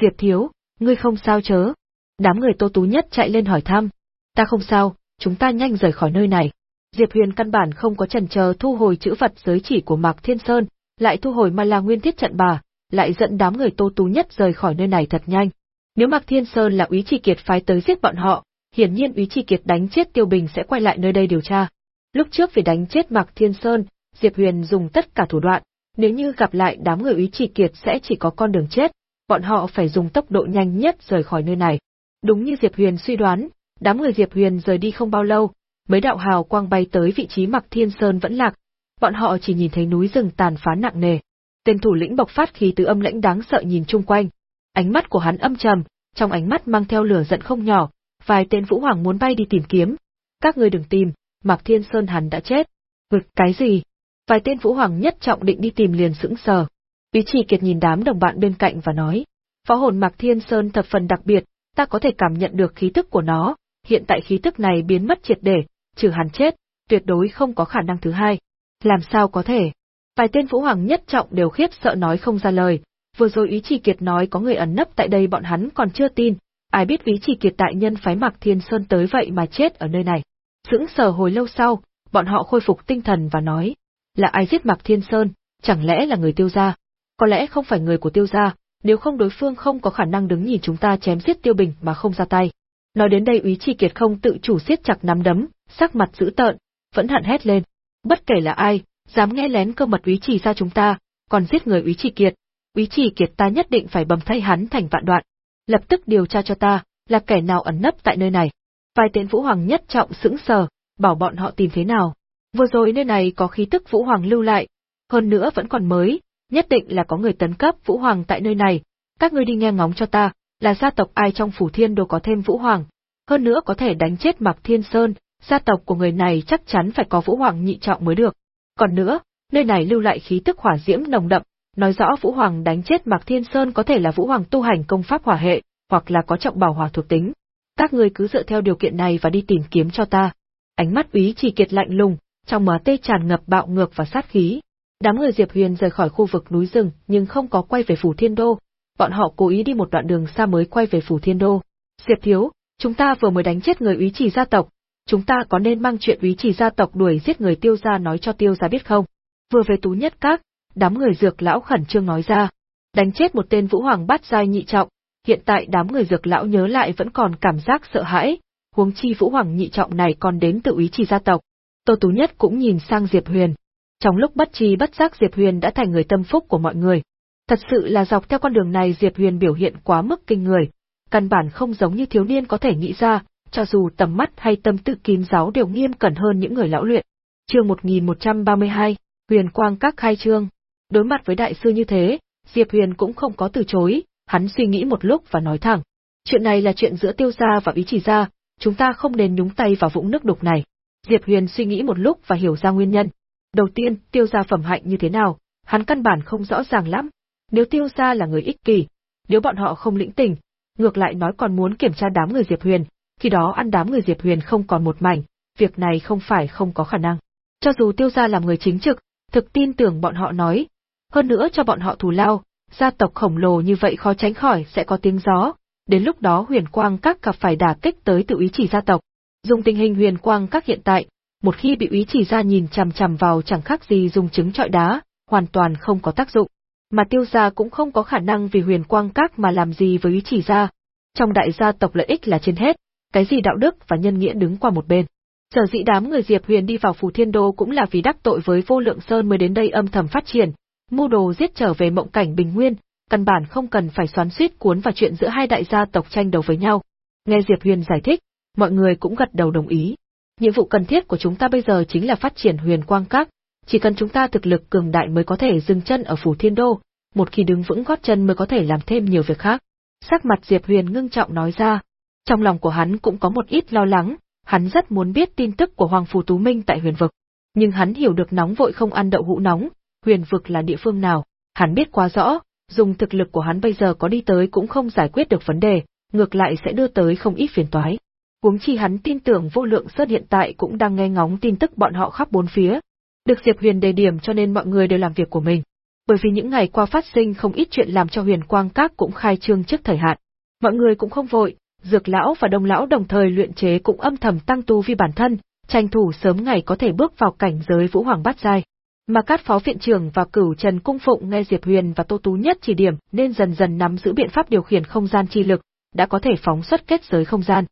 S1: Diệp Thiếu, ngươi không sao chớ? Đám người Tô Tú Nhất chạy lên hỏi thăm. Ta không sao, chúng ta nhanh rời khỏi nơi này. Diệp Huyền căn bản không có chần chờ thu hồi chữ vật giới chỉ của Mạc Thiên Sơn, lại thu hồi mà là nguyên thiết trận bà, lại dẫn đám người Tô Tú Nhất rời khỏi nơi này thật nhanh. Nếu Mạc Thiên Sơn là Úy Chi Kiệt phái tới giết bọn họ, hiển nhiên Úy Chi Kiệt đánh chết Tiêu Bình sẽ quay lại nơi đây điều tra. Lúc trước vì đánh chết Mạc Thiên Sơn, Diệp Huyền dùng tất cả thủ đoạn, nếu như gặp lại đám người Úy Chỉ Kiệt sẽ chỉ có con đường chết, bọn họ phải dùng tốc độ nhanh nhất rời khỏi nơi này. Đúng như Diệp Huyền suy đoán, đám người Diệp Huyền rời đi không bao lâu, mấy đạo hào quang bay tới vị trí Mặc Thiên Sơn vẫn lạc, bọn họ chỉ nhìn thấy núi rừng tàn phá nặng nề. Tên thủ lĩnh bộc phát khí từ âm lãnh đáng sợ nhìn chung quanh, ánh mắt của hắn âm trầm, trong ánh mắt mang theo lửa giận không nhỏ, vài tên vũ hoàng muốn bay đi tìm kiếm. Các ngươi đừng tìm, Mạc Thiên Sơn hắn đã chết. Vực cái gì? Vài tên vũ hoàng nhất trọng định đi tìm liền sững sờ. Ý chỉ kiệt nhìn đám đồng bạn bên cạnh và nói, phó hồn Mạc Thiên Sơn thập phần đặc biệt, ta có thể cảm nhận được khí tức của nó, hiện tại khí tức này biến mất triệt để, trừ hắn chết, tuyệt đối không có khả năng thứ hai. Làm sao có thể? Vài tên vũ hoàng nhất trọng đều khiếp sợ nói không ra lời, vừa rồi ý chỉ kiệt nói có người ẩn nấp tại đây bọn hắn còn chưa tin, ai biết ý chỉ kiệt tại nhân phái Mạc Thiên Sơn tới vậy mà chết ở nơi này. Sững sờ hồi lâu sau, bọn họ khôi phục tinh thần và nói, là ai giết Mạc Thiên Sơn, chẳng lẽ là người tiêu gia? Có lẽ không phải người của tiêu gia, nếu không đối phương không có khả năng đứng nhìn chúng ta chém giết tiêu bình mà không ra tay. Nói đến đây Úy Chi Kiệt không tự chủ siết chặt nắm đấm, sắc mặt dữ tợn, vẫn hận hét lên. Bất kể là ai, dám nghe lén cơ mật Úy trì ra chúng ta, còn giết người Úy trì Kiệt, Úy trì Kiệt ta nhất định phải bầm thay hắn thành vạn đoạn. Lập tức điều tra cho ta, là kẻ nào ẩn nấp tại nơi này. Vài tên vũ hoàng nhất trọng sững sờ, bảo bọn họ tìm thế nào. Vừa rồi nơi này có khí tức Vũ Hoàng lưu lại, hơn nữa vẫn còn mới, nhất định là có người tấn cấp Vũ Hoàng tại nơi này, các ngươi đi nghe ngóng cho ta, là gia tộc ai trong phủ thiên đô có thêm Vũ Hoàng, hơn nữa có thể đánh chết Mạc Thiên Sơn, gia tộc của người này chắc chắn phải có Vũ Hoàng nhị trọng mới được. Còn nữa, nơi này lưu lại khí tức hỏa diễm nồng đậm, nói rõ Vũ Hoàng đánh chết Mạc Thiên Sơn có thể là Vũ Hoàng tu hành công pháp hỏa hệ, hoặc là có trọng bảo hỏa thuộc tính. Các ngươi cứ dựa theo điều kiện này và đi tìm kiếm cho ta. Ánh mắt Úy Chỉ Kiệt lạnh lùng, trong má tê tràn ngập bạo ngược và sát khí. Đám người Diệp Huyền rời khỏi khu vực núi rừng, nhưng không có quay về phủ Thiên Đô. Bọn họ cố ý đi một đoạn đường xa mới quay về phủ Thiên Đô. Diệp Thiếu, chúng ta vừa mới đánh chết người Úy Chỉ gia tộc, chúng ta có nên mang chuyện Úy Chỉ gia tộc đuổi giết người Tiêu gia nói cho Tiêu gia biết không? Vừa về Tú Nhất Các, đám người dược lão khẩn trương nói ra, đánh chết một tên Vũ Hoàng bát giai nhị trọng, hiện tại đám người dược lão nhớ lại vẫn còn cảm giác sợ hãi, huống chi Vũ Hoàng nhị trọng này còn đến tự ý chỉ gia tộc. Tô Tú Nhất cũng nhìn sang Diệp Huyền. Trong lúc bất chi bất giác Diệp Huyền đã thành người tâm phúc của mọi người. Thật sự là dọc theo con đường này Diệp Huyền biểu hiện quá mức kinh người, căn bản không giống như thiếu niên có thể nghĩ ra, cho dù tầm mắt hay tâm tự kín giáo đều nghiêm cẩn hơn những người lão luyện. Chương 1132, Huyền Quang Các khai trương. Đối mặt với đại sư như thế, Diệp Huyền cũng không có từ chối, hắn suy nghĩ một lúc và nói thẳng. Chuyện này là chuyện giữa tiêu gia và ý chỉ gia, chúng ta không nên nhúng tay vào vũng nước đục này. Diệp Huyền suy nghĩ một lúc và hiểu ra nguyên nhân. Đầu tiên, tiêu gia phẩm hạnh như thế nào, hắn căn bản không rõ ràng lắm. Nếu tiêu gia là người ích kỷ, nếu bọn họ không lĩnh tình, ngược lại nói còn muốn kiểm tra đám người Diệp Huyền, khi đó ăn đám người Diệp Huyền không còn một mảnh, việc này không phải không có khả năng. Cho dù tiêu gia làm người chính trực, thực tin tưởng bọn họ nói, hơn nữa cho bọn họ thù lao, gia tộc khổng lồ như vậy khó tránh khỏi sẽ có tiếng gió, đến lúc đó huyền quang các gặp phải đả kích tới tự ý chỉ gia tộc. Dùng tình hình huyền quang các hiện tại, một khi bị ý chỉ ra nhìn chằm chằm vào chẳng khác gì dùng trứng trọi đá, hoàn toàn không có tác dụng. Mà tiêu gia cũng không có khả năng vì huyền quang các mà làm gì với ý chỉ gia Trong đại gia tộc lợi ích là trên hết, cái gì đạo đức và nhân nghĩa đứng qua một bên. Sở dĩ đám người Diệp Huyền đi vào Phù Thiên Đô cũng là vì đắc tội với vô lượng sơn mới đến đây âm thầm phát triển, mưu đồ giết trở về mộng cảnh bình nguyên, căn bản không cần phải xoắn suýt cuốn vào chuyện giữa hai đại gia tộc tranh đấu với nhau. Nghe Diệp Huyền giải thích, mọi người cũng gật đầu đồng ý. Nhiệm vụ cần thiết của chúng ta bây giờ chính là phát triển huyền quang các, chỉ cần chúng ta thực lực cường đại mới có thể dừng chân ở phủ thiên đô, một khi đứng vững gót chân mới có thể làm thêm nhiều việc khác. Sắc mặt Diệp Huyền ngưng trọng nói ra. Trong lòng của hắn cũng có một ít lo lắng, hắn rất muốn biết tin tức của Hoàng Phù Tú Minh tại huyền vực. Nhưng hắn hiểu được nóng vội không ăn đậu hũ nóng, huyền vực là địa phương nào, hắn biết quá rõ, dùng thực lực của hắn bây giờ có đi tới cũng không giải quyết được vấn đề, ngược lại sẽ đưa tới không ít phiền toái. Huống chi hắn tin tưởng vô lượng sơn hiện tại cũng đang nghe ngóng tin tức bọn họ khắp bốn phía. Được Diệp Huyền đề điểm cho nên mọi người đều làm việc của mình. Bởi vì những ngày qua phát sinh không ít chuyện làm cho huyền quang các cũng khai trương trước thời hạn. Mọi người cũng không vội, dược lão và đông lão đồng thời luyện chế cũng âm thầm tăng tu vi bản thân, tranh thủ sớm ngày có thể bước vào cảnh giới vũ hoàng bát giai. Mà các phó viện trưởng và cửu Trần Cung Phụng nghe Diệp Huyền và Tô Tú Nhất chỉ điểm nên dần dần nắm giữ biện pháp điều khiển không gian chi lực, đã có thể phóng xuất kết giới không gian.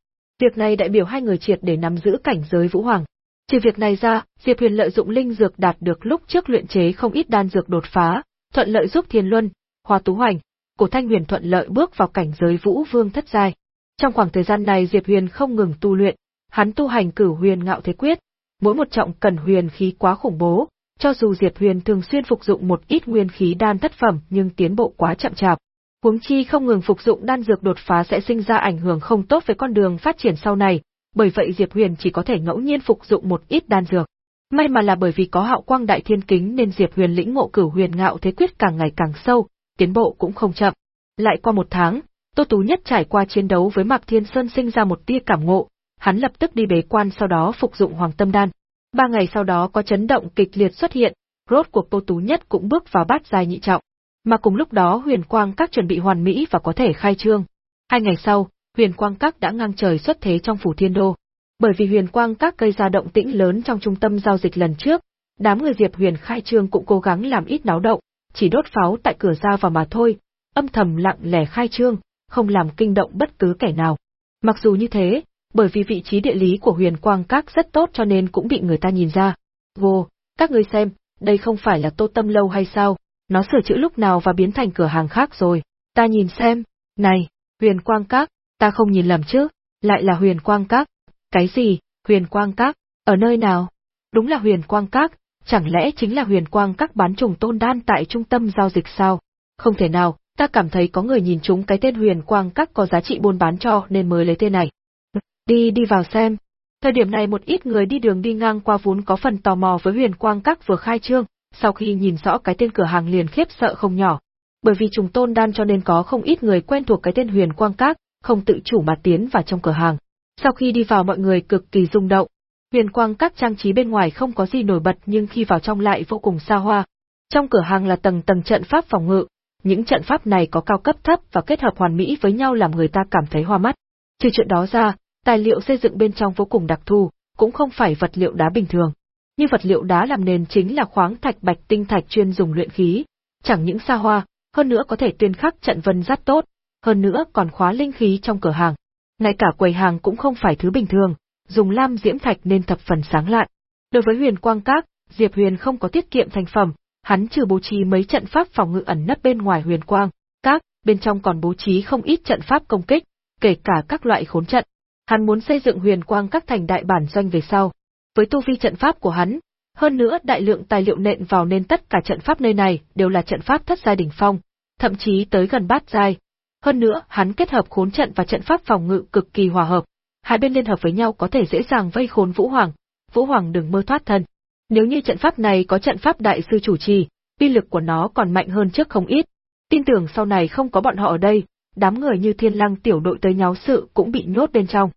S1: Việc này đại biểu hai người triệt để nắm giữ cảnh giới vũ hoàng. Trừ việc này ra, Diệp Huyền lợi dụng linh dược đạt được lúc trước luyện chế không ít đan dược đột phá, thuận lợi giúp Thiên Luân, Hoa Tú Hoành, Cổ Thanh Huyền thuận lợi bước vào cảnh giới vũ vương thất giai. Trong khoảng thời gian này Diệp Huyền không ngừng tu luyện, hắn tu hành cửu huyền ngạo thế quyết, mỗi một trọng cần huyền khí quá khủng bố, cho dù Diệp Huyền thường xuyên phục dụng một ít nguyên khí đan thất phẩm nhưng tiến bộ quá chậm chạp. Huống chi không ngừng phục dụng đan dược đột phá sẽ sinh ra ảnh hưởng không tốt với con đường phát triển sau này, bởi vậy Diệp Huyền chỉ có thể ngẫu nhiên phục dụng một ít đan dược. May mà là bởi vì có hạo quang đại thiên kính nên Diệp Huyền lĩnh ngộ cửu huyền ngạo thế quyết càng ngày càng sâu, tiến bộ cũng không chậm. Lại qua một tháng, Tô Tú Nhất trải qua chiến đấu với Mạc Thiên Sơn sinh ra một tia cảm ngộ, hắn lập tức đi bế quan sau đó phục dụng Hoàng Tâm Đan. Ba ngày sau đó có chấn động kịch liệt xuất hiện, rốt cuộc Tô Tú Nhất cũng bước vào bát giai nhị trọng. Mà cùng lúc đó Huyền Quang Các chuẩn bị hoàn mỹ và có thể khai trương. Hai ngày sau, Huyền Quang Các đã ngang trời xuất thế trong phủ thiên đô. Bởi vì Huyền Quang Các gây ra động tĩnh lớn trong trung tâm giao dịch lần trước, đám người Diệp Huyền khai trương cũng cố gắng làm ít náo động, chỉ đốt pháo tại cửa ra vào mà thôi, âm thầm lặng lẻ khai trương, không làm kinh động bất cứ kẻ nào. Mặc dù như thế, bởi vì vị trí địa lý của huyền quang các rất tốt cho nên cũng bị người ta nhìn ra. Vô, các ngươi xem, đây không phải là tô tâm lâu hay sao, nó sửa chữa lúc nào và biến thành cửa hàng khác rồi, ta nhìn xem, này, huyền quang các, ta không nhìn lầm chứ, lại là huyền quang các, cái gì, huyền quang các, ở nơi nào? Đúng là huyền quang các, chẳng lẽ chính là huyền quang các bán trùng tôn đan tại trung tâm giao dịch sao? Không thể nào, ta cảm thấy có người nhìn chúng cái tên huyền quang các có giá trị buôn bán cho nên mới lấy tên này. Đi đi vào xem. Thời điểm này một ít người đi đường đi ngang qua vốn có phần tò mò với huyền quang các vừa khai trương, sau khi nhìn rõ cái tên cửa hàng liền khiếp sợ không nhỏ. Bởi vì trùng tôn đan cho nên có không ít người quen thuộc cái tên huyền quang các, không tự chủ mà tiến vào trong cửa hàng. Sau khi đi vào mọi người cực kỳ rung động. Huyền quang các trang trí bên ngoài không có gì nổi bật nhưng khi vào trong lại vô cùng xa hoa. Trong cửa hàng là tầng tầng trận pháp phòng ngự, những trận pháp này có cao cấp thấp và kết hợp hoàn mỹ với nhau làm người ta cảm thấy hoa mắt. Trừ chuyện đó ra, tài liệu xây dựng bên trong vô cùng đặc thù, cũng không phải vật liệu đá bình thường. Như vật liệu đá làm nền chính là khoáng thạch bạch tinh thạch chuyên dùng luyện khí, chẳng những xa hoa, hơn nữa có thể tuyên khắc trận vân rất tốt, hơn nữa còn khóa linh khí trong cửa hàng. Ngay cả quầy hàng cũng không phải thứ bình thường, dùng lam diễm thạch nên thập phần sáng lạn. Đối với huyền quang các, Diệp Huyền không có tiết kiệm thành phẩm, hắn trừ bố trí mấy trận pháp phòng ngự ẩn nấp bên ngoài huyền quang, các, bên trong còn bố trí không ít trận pháp công kích, kể cả các loại khốn trận. Hắn muốn xây dựng huyền quang các thành đại bản doanh về sau. Với tu vi trận pháp của hắn, hơn nữa đại lượng tài liệu nện vào nên tất cả trận pháp nơi này đều là trận pháp thất giai đỉnh phong, thậm chí tới gần bát giai. Hơn nữa, hắn kết hợp khốn trận và trận pháp phòng ngự cực kỳ hòa hợp, hai bên liên hợp với nhau có thể dễ dàng vây khốn Vũ Hoàng. Vũ Hoàng đừng mơ thoát thân. Nếu như trận pháp này có trận pháp đại sư chủ trì, uy lực của nó còn mạnh hơn trước không ít. Tin tưởng sau này không có bọn họ ở đây, đám người như thiên lăng tiểu đội tới nháo sự cũng bị nhốt bên trong.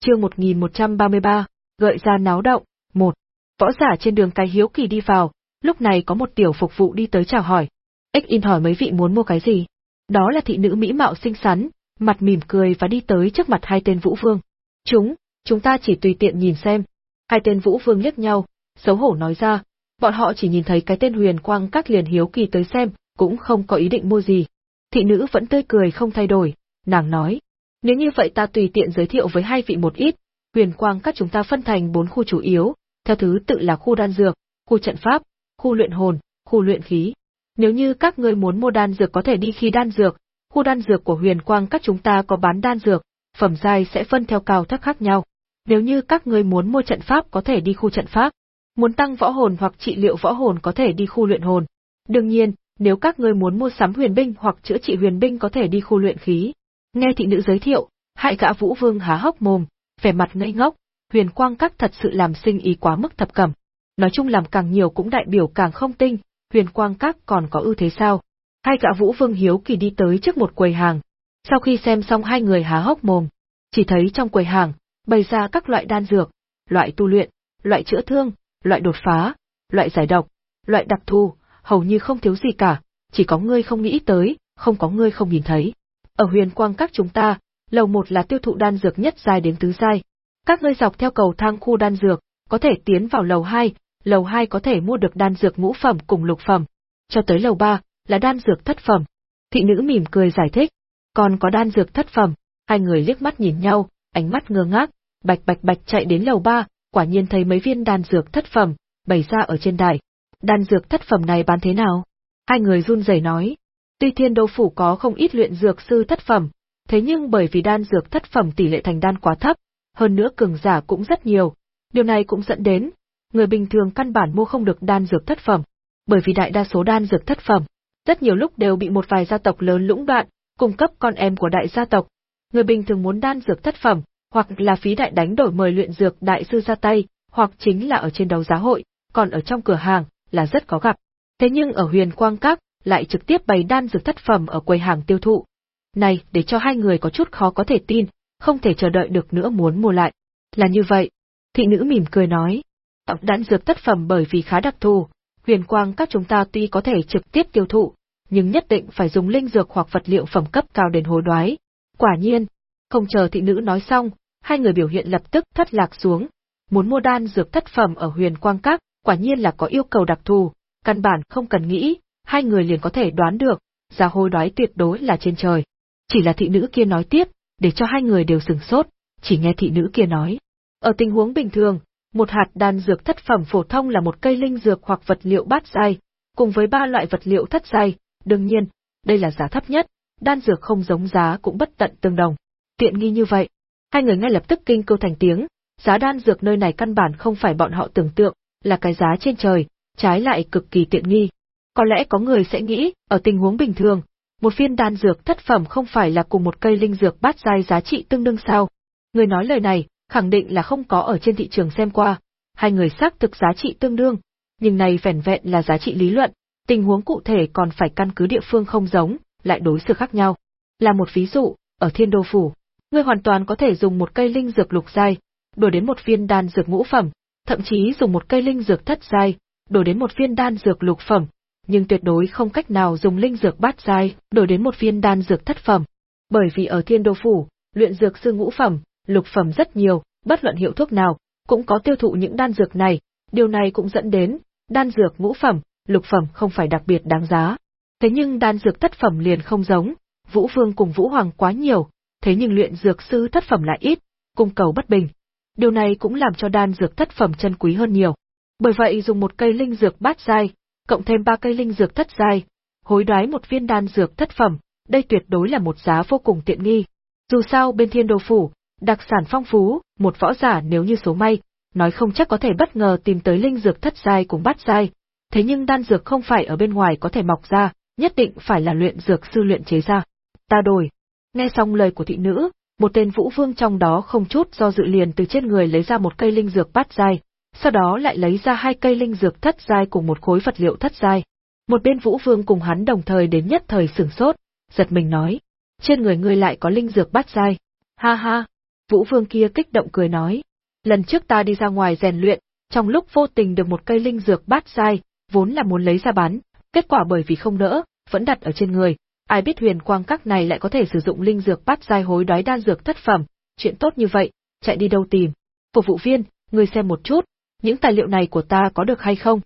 S1: Chương 1133, gợi ra náo động, một Võ giả trên đường cái hiếu kỳ đi vào, lúc này có một tiểu phục vụ đi tới chào hỏi. X in hỏi mấy vị muốn mua cái gì? Đó là thị nữ mỹ mạo xinh xắn, mặt mỉm cười và đi tới trước mặt hai tên vũ vương. Chúng, chúng ta chỉ tùy tiện nhìn xem. Hai tên vũ vương liếc nhau, xấu hổ nói ra, bọn họ chỉ nhìn thấy cái tên huyền quang các liền hiếu kỳ tới xem, cũng không có ý định mua gì. Thị nữ vẫn tươi cười không thay đổi, nàng nói, nếu như vậy ta tùy tiện giới thiệu với hai vị một ít, huyền quang các chúng ta phân thành bốn khu chủ yếu, theo thứ tự là khu đan dược, khu trận pháp, khu luyện hồn, khu luyện khí. Nếu như các ngươi muốn mua đan dược có thể đi khi đan dược, khu đan dược của huyền quang các chúng ta có bán đan dược, phẩm giai sẽ phân theo cao thấp khác nhau. Nếu như các ngươi muốn mua trận pháp có thể đi khu trận pháp, muốn tăng võ hồn hoặc trị liệu võ hồn có thể đi khu luyện hồn. Đương nhiên, nếu các ngươi muốn mua sắm huyền binh hoặc chữa trị huyền binh có thể đi khu luyện khí. Nghe thị nữ giới thiệu, hại gã Vũ Vương há hốc mồm, vẻ mặt ngây ngốc, huyền quang các thật sự làm sinh ý quá mức thập cẩm. Nói chung làm càng nhiều cũng đại biểu càng không tinh, huyền quang các còn có ưu thế sao? Hai gã Vũ Vương hiếu kỳ đi tới trước một quầy hàng. Sau khi xem xong hai người há hốc mồm, chỉ thấy trong quầy hàng, bày ra các loại đan dược, loại tu luyện, loại chữa thương, loại đột phá, loại giải độc, loại đặc thù, hầu như không thiếu gì cả, chỉ có ngươi không nghĩ tới, không có ngươi không nhìn thấy. Ở huyền quang các chúng ta, lầu một là tiêu thụ đan dược nhất giai đến tứ giai. Các ngươi dọc theo cầu thang khu đan dược, có thể tiến vào lầu 2, lầu 2 có thể mua được đan dược ngũ phẩm cùng lục phẩm, cho tới lầu 3 là đan dược thất phẩm. Thị nữ mỉm cười giải thích, còn có đan dược thất phẩm, hai người liếc mắt nhìn nhau, ánh mắt ngơ ngác, bạch bạch bạch chạy đến lầu 3, quả nhiên thấy mấy viên đan dược thất phẩm, bày ra ở trên đài. Đan dược thất phẩm này bán thế nào? Hai người run rẩy nói. Tuy thiên đô phủ có không ít luyện dược sư thất phẩm, thế nhưng bởi vì đan dược thất phẩm tỷ lệ thành đan quá thấp, hơn nữa cường giả cũng rất nhiều, điều này cũng dẫn đến, người bình thường căn bản mua không được đan dược thất phẩm, bởi vì đại đa số đan dược thất phẩm, rất nhiều lúc đều bị một vài gia tộc lớn lũng đoạn, cung cấp con em của đại gia tộc. Người bình thường muốn đan dược thất phẩm, hoặc là phí đại đánh đổi mời luyện dược đại sư ra tay, hoặc chính là ở trên đấu giá hội, còn ở trong cửa hàng là rất có gặp. Thế nhưng ở Huyền Quang Các lại trực tiếp bày đan dược thất phẩm ở quầy hàng tiêu thụ. Này, để cho hai người có chút khó có thể tin, không thể chờ đợi được nữa muốn mua lại. Là như vậy. Thị nữ mỉm cười nói. Đan dược thất phẩm bởi vì khá đặc thù, Huyền Quang Các chúng ta tuy có thể trực tiếp tiêu thụ, nhưng nhất định phải dùng linh dược hoặc vật liệu phẩm cấp cao đến hối đoái. Quả nhiên, không chờ thị nữ nói xong, hai người biểu hiện lập tức thất lạc xuống. Muốn mua đan dược thất phẩm ở huyền quang các, quả nhiên là có yêu cầu đặc thù, căn bản không cần nghĩ, hai người liền có thể đoán được, giá hối đoái tuyệt đối là trên trời. Chỉ là thị nữ kia nói tiếp, để cho hai người đều sừng sốt, chỉ nghe thị nữ kia nói. Ở tình huống bình thường, một hạt đan dược thất phẩm phổ thông là một cây linh dược hoặc vật liệu bát giai, cùng với ba loại vật liệu thất giai, đương nhiên, đây là giá thấp nhất, đan dược không giống giá cũng bất tận tương đồng. Tiện nghi như vậy, hai người ngay lập tức kinh câu thành tiếng, giá đan dược nơi này căn bản không phải bọn họ tưởng tượng, là cái giá trên trời, trái lại cực kỳ tiện nghi. Có lẽ có người sẽ nghĩ, ở tình huống bình thường, một viên đan dược thất phẩm không phải là cùng một cây linh dược bát giai giá trị tương đương sao? Người nói lời này, khẳng định là không có ở trên thị trường xem qua, hai người xác thực giá trị tương đương, nhưng này vẻn vẹn là giá trị lý luận, tình huống cụ thể còn phải căn cứ địa phương không giống, lại đối xử khác nhau. Là một ví dụ, ở Thiên Đô Phủ, ngươi hoàn toàn có thể dùng một cây linh dược lục giai, đổi đến một viên đan dược ngũ phẩm, thậm chí dùng một cây linh dược thất giai, đổi đến một viên đan dược lục phẩm, nhưng tuyệt đối không cách nào dùng linh dược bát giai, đổi đến một viên đan dược thất phẩm. Bởi vì ở Thiên Đô Phủ, luyện dược sư ngũ phẩm, lục phẩm rất nhiều, bất luận hiệu thuốc nào, cũng có tiêu thụ những đan dược này, điều này cũng dẫn đến, đan dược ngũ phẩm, lục phẩm không phải đặc biệt đáng giá. Thế nhưng đan dược thất phẩm liền không giống, Vũ Vương cùng Vũ Hoàng quá nhiều, thế nhưng luyện dược sư thất phẩm lại ít, cung cầu bất bình. Điều này cũng làm cho đan dược thất phẩm chân quý hơn nhiều. Bởi vậy dùng một cây linh dược bát giai, cộng thêm ba cây linh dược thất giai, hối đoái một viên đan dược thất phẩm, đây tuyệt đối là một giá vô cùng tiện nghi. Dù sao bên thiên đô phủ, đặc sản phong phú, một võ giả nếu như số may, nói không chắc có thể bất ngờ tìm tới linh dược thất giai cùng bát giai, thế nhưng đan dược không phải ở bên ngoài có thể mọc ra, nhất định phải là luyện dược sư luyện chế ra. Ta đổi. Nghe xong lời của thị nữ, một tên vũ vương trong đó không chút do dự liền từ trên người lấy ra một cây linh dược bát giai, sau đó lại lấy ra hai cây linh dược thất giai cùng một khối vật liệu thất giai. Một bên vũ vương cùng hắn đồng thời đến nhất thời sửng sốt, giật mình nói, trên người ngươi lại có linh dược bát giai. Ha ha, vũ vương kia kích động cười nói, lần trước ta đi ra ngoài rèn luyện, trong lúc vô tình được một cây linh dược bát dai, vốn là muốn lấy ra bán, kết quả bởi vì không đỡ, vẫn đặt ở trên người. Ai biết huyền quang các này lại có thể sử dụng linh dược bát dai hối đoái đan dược thất phẩm, chuyện tốt như vậy, chạy đi đâu tìm. Phục vụ viên, người xem một chút, những tài liệu này của ta có được hay không?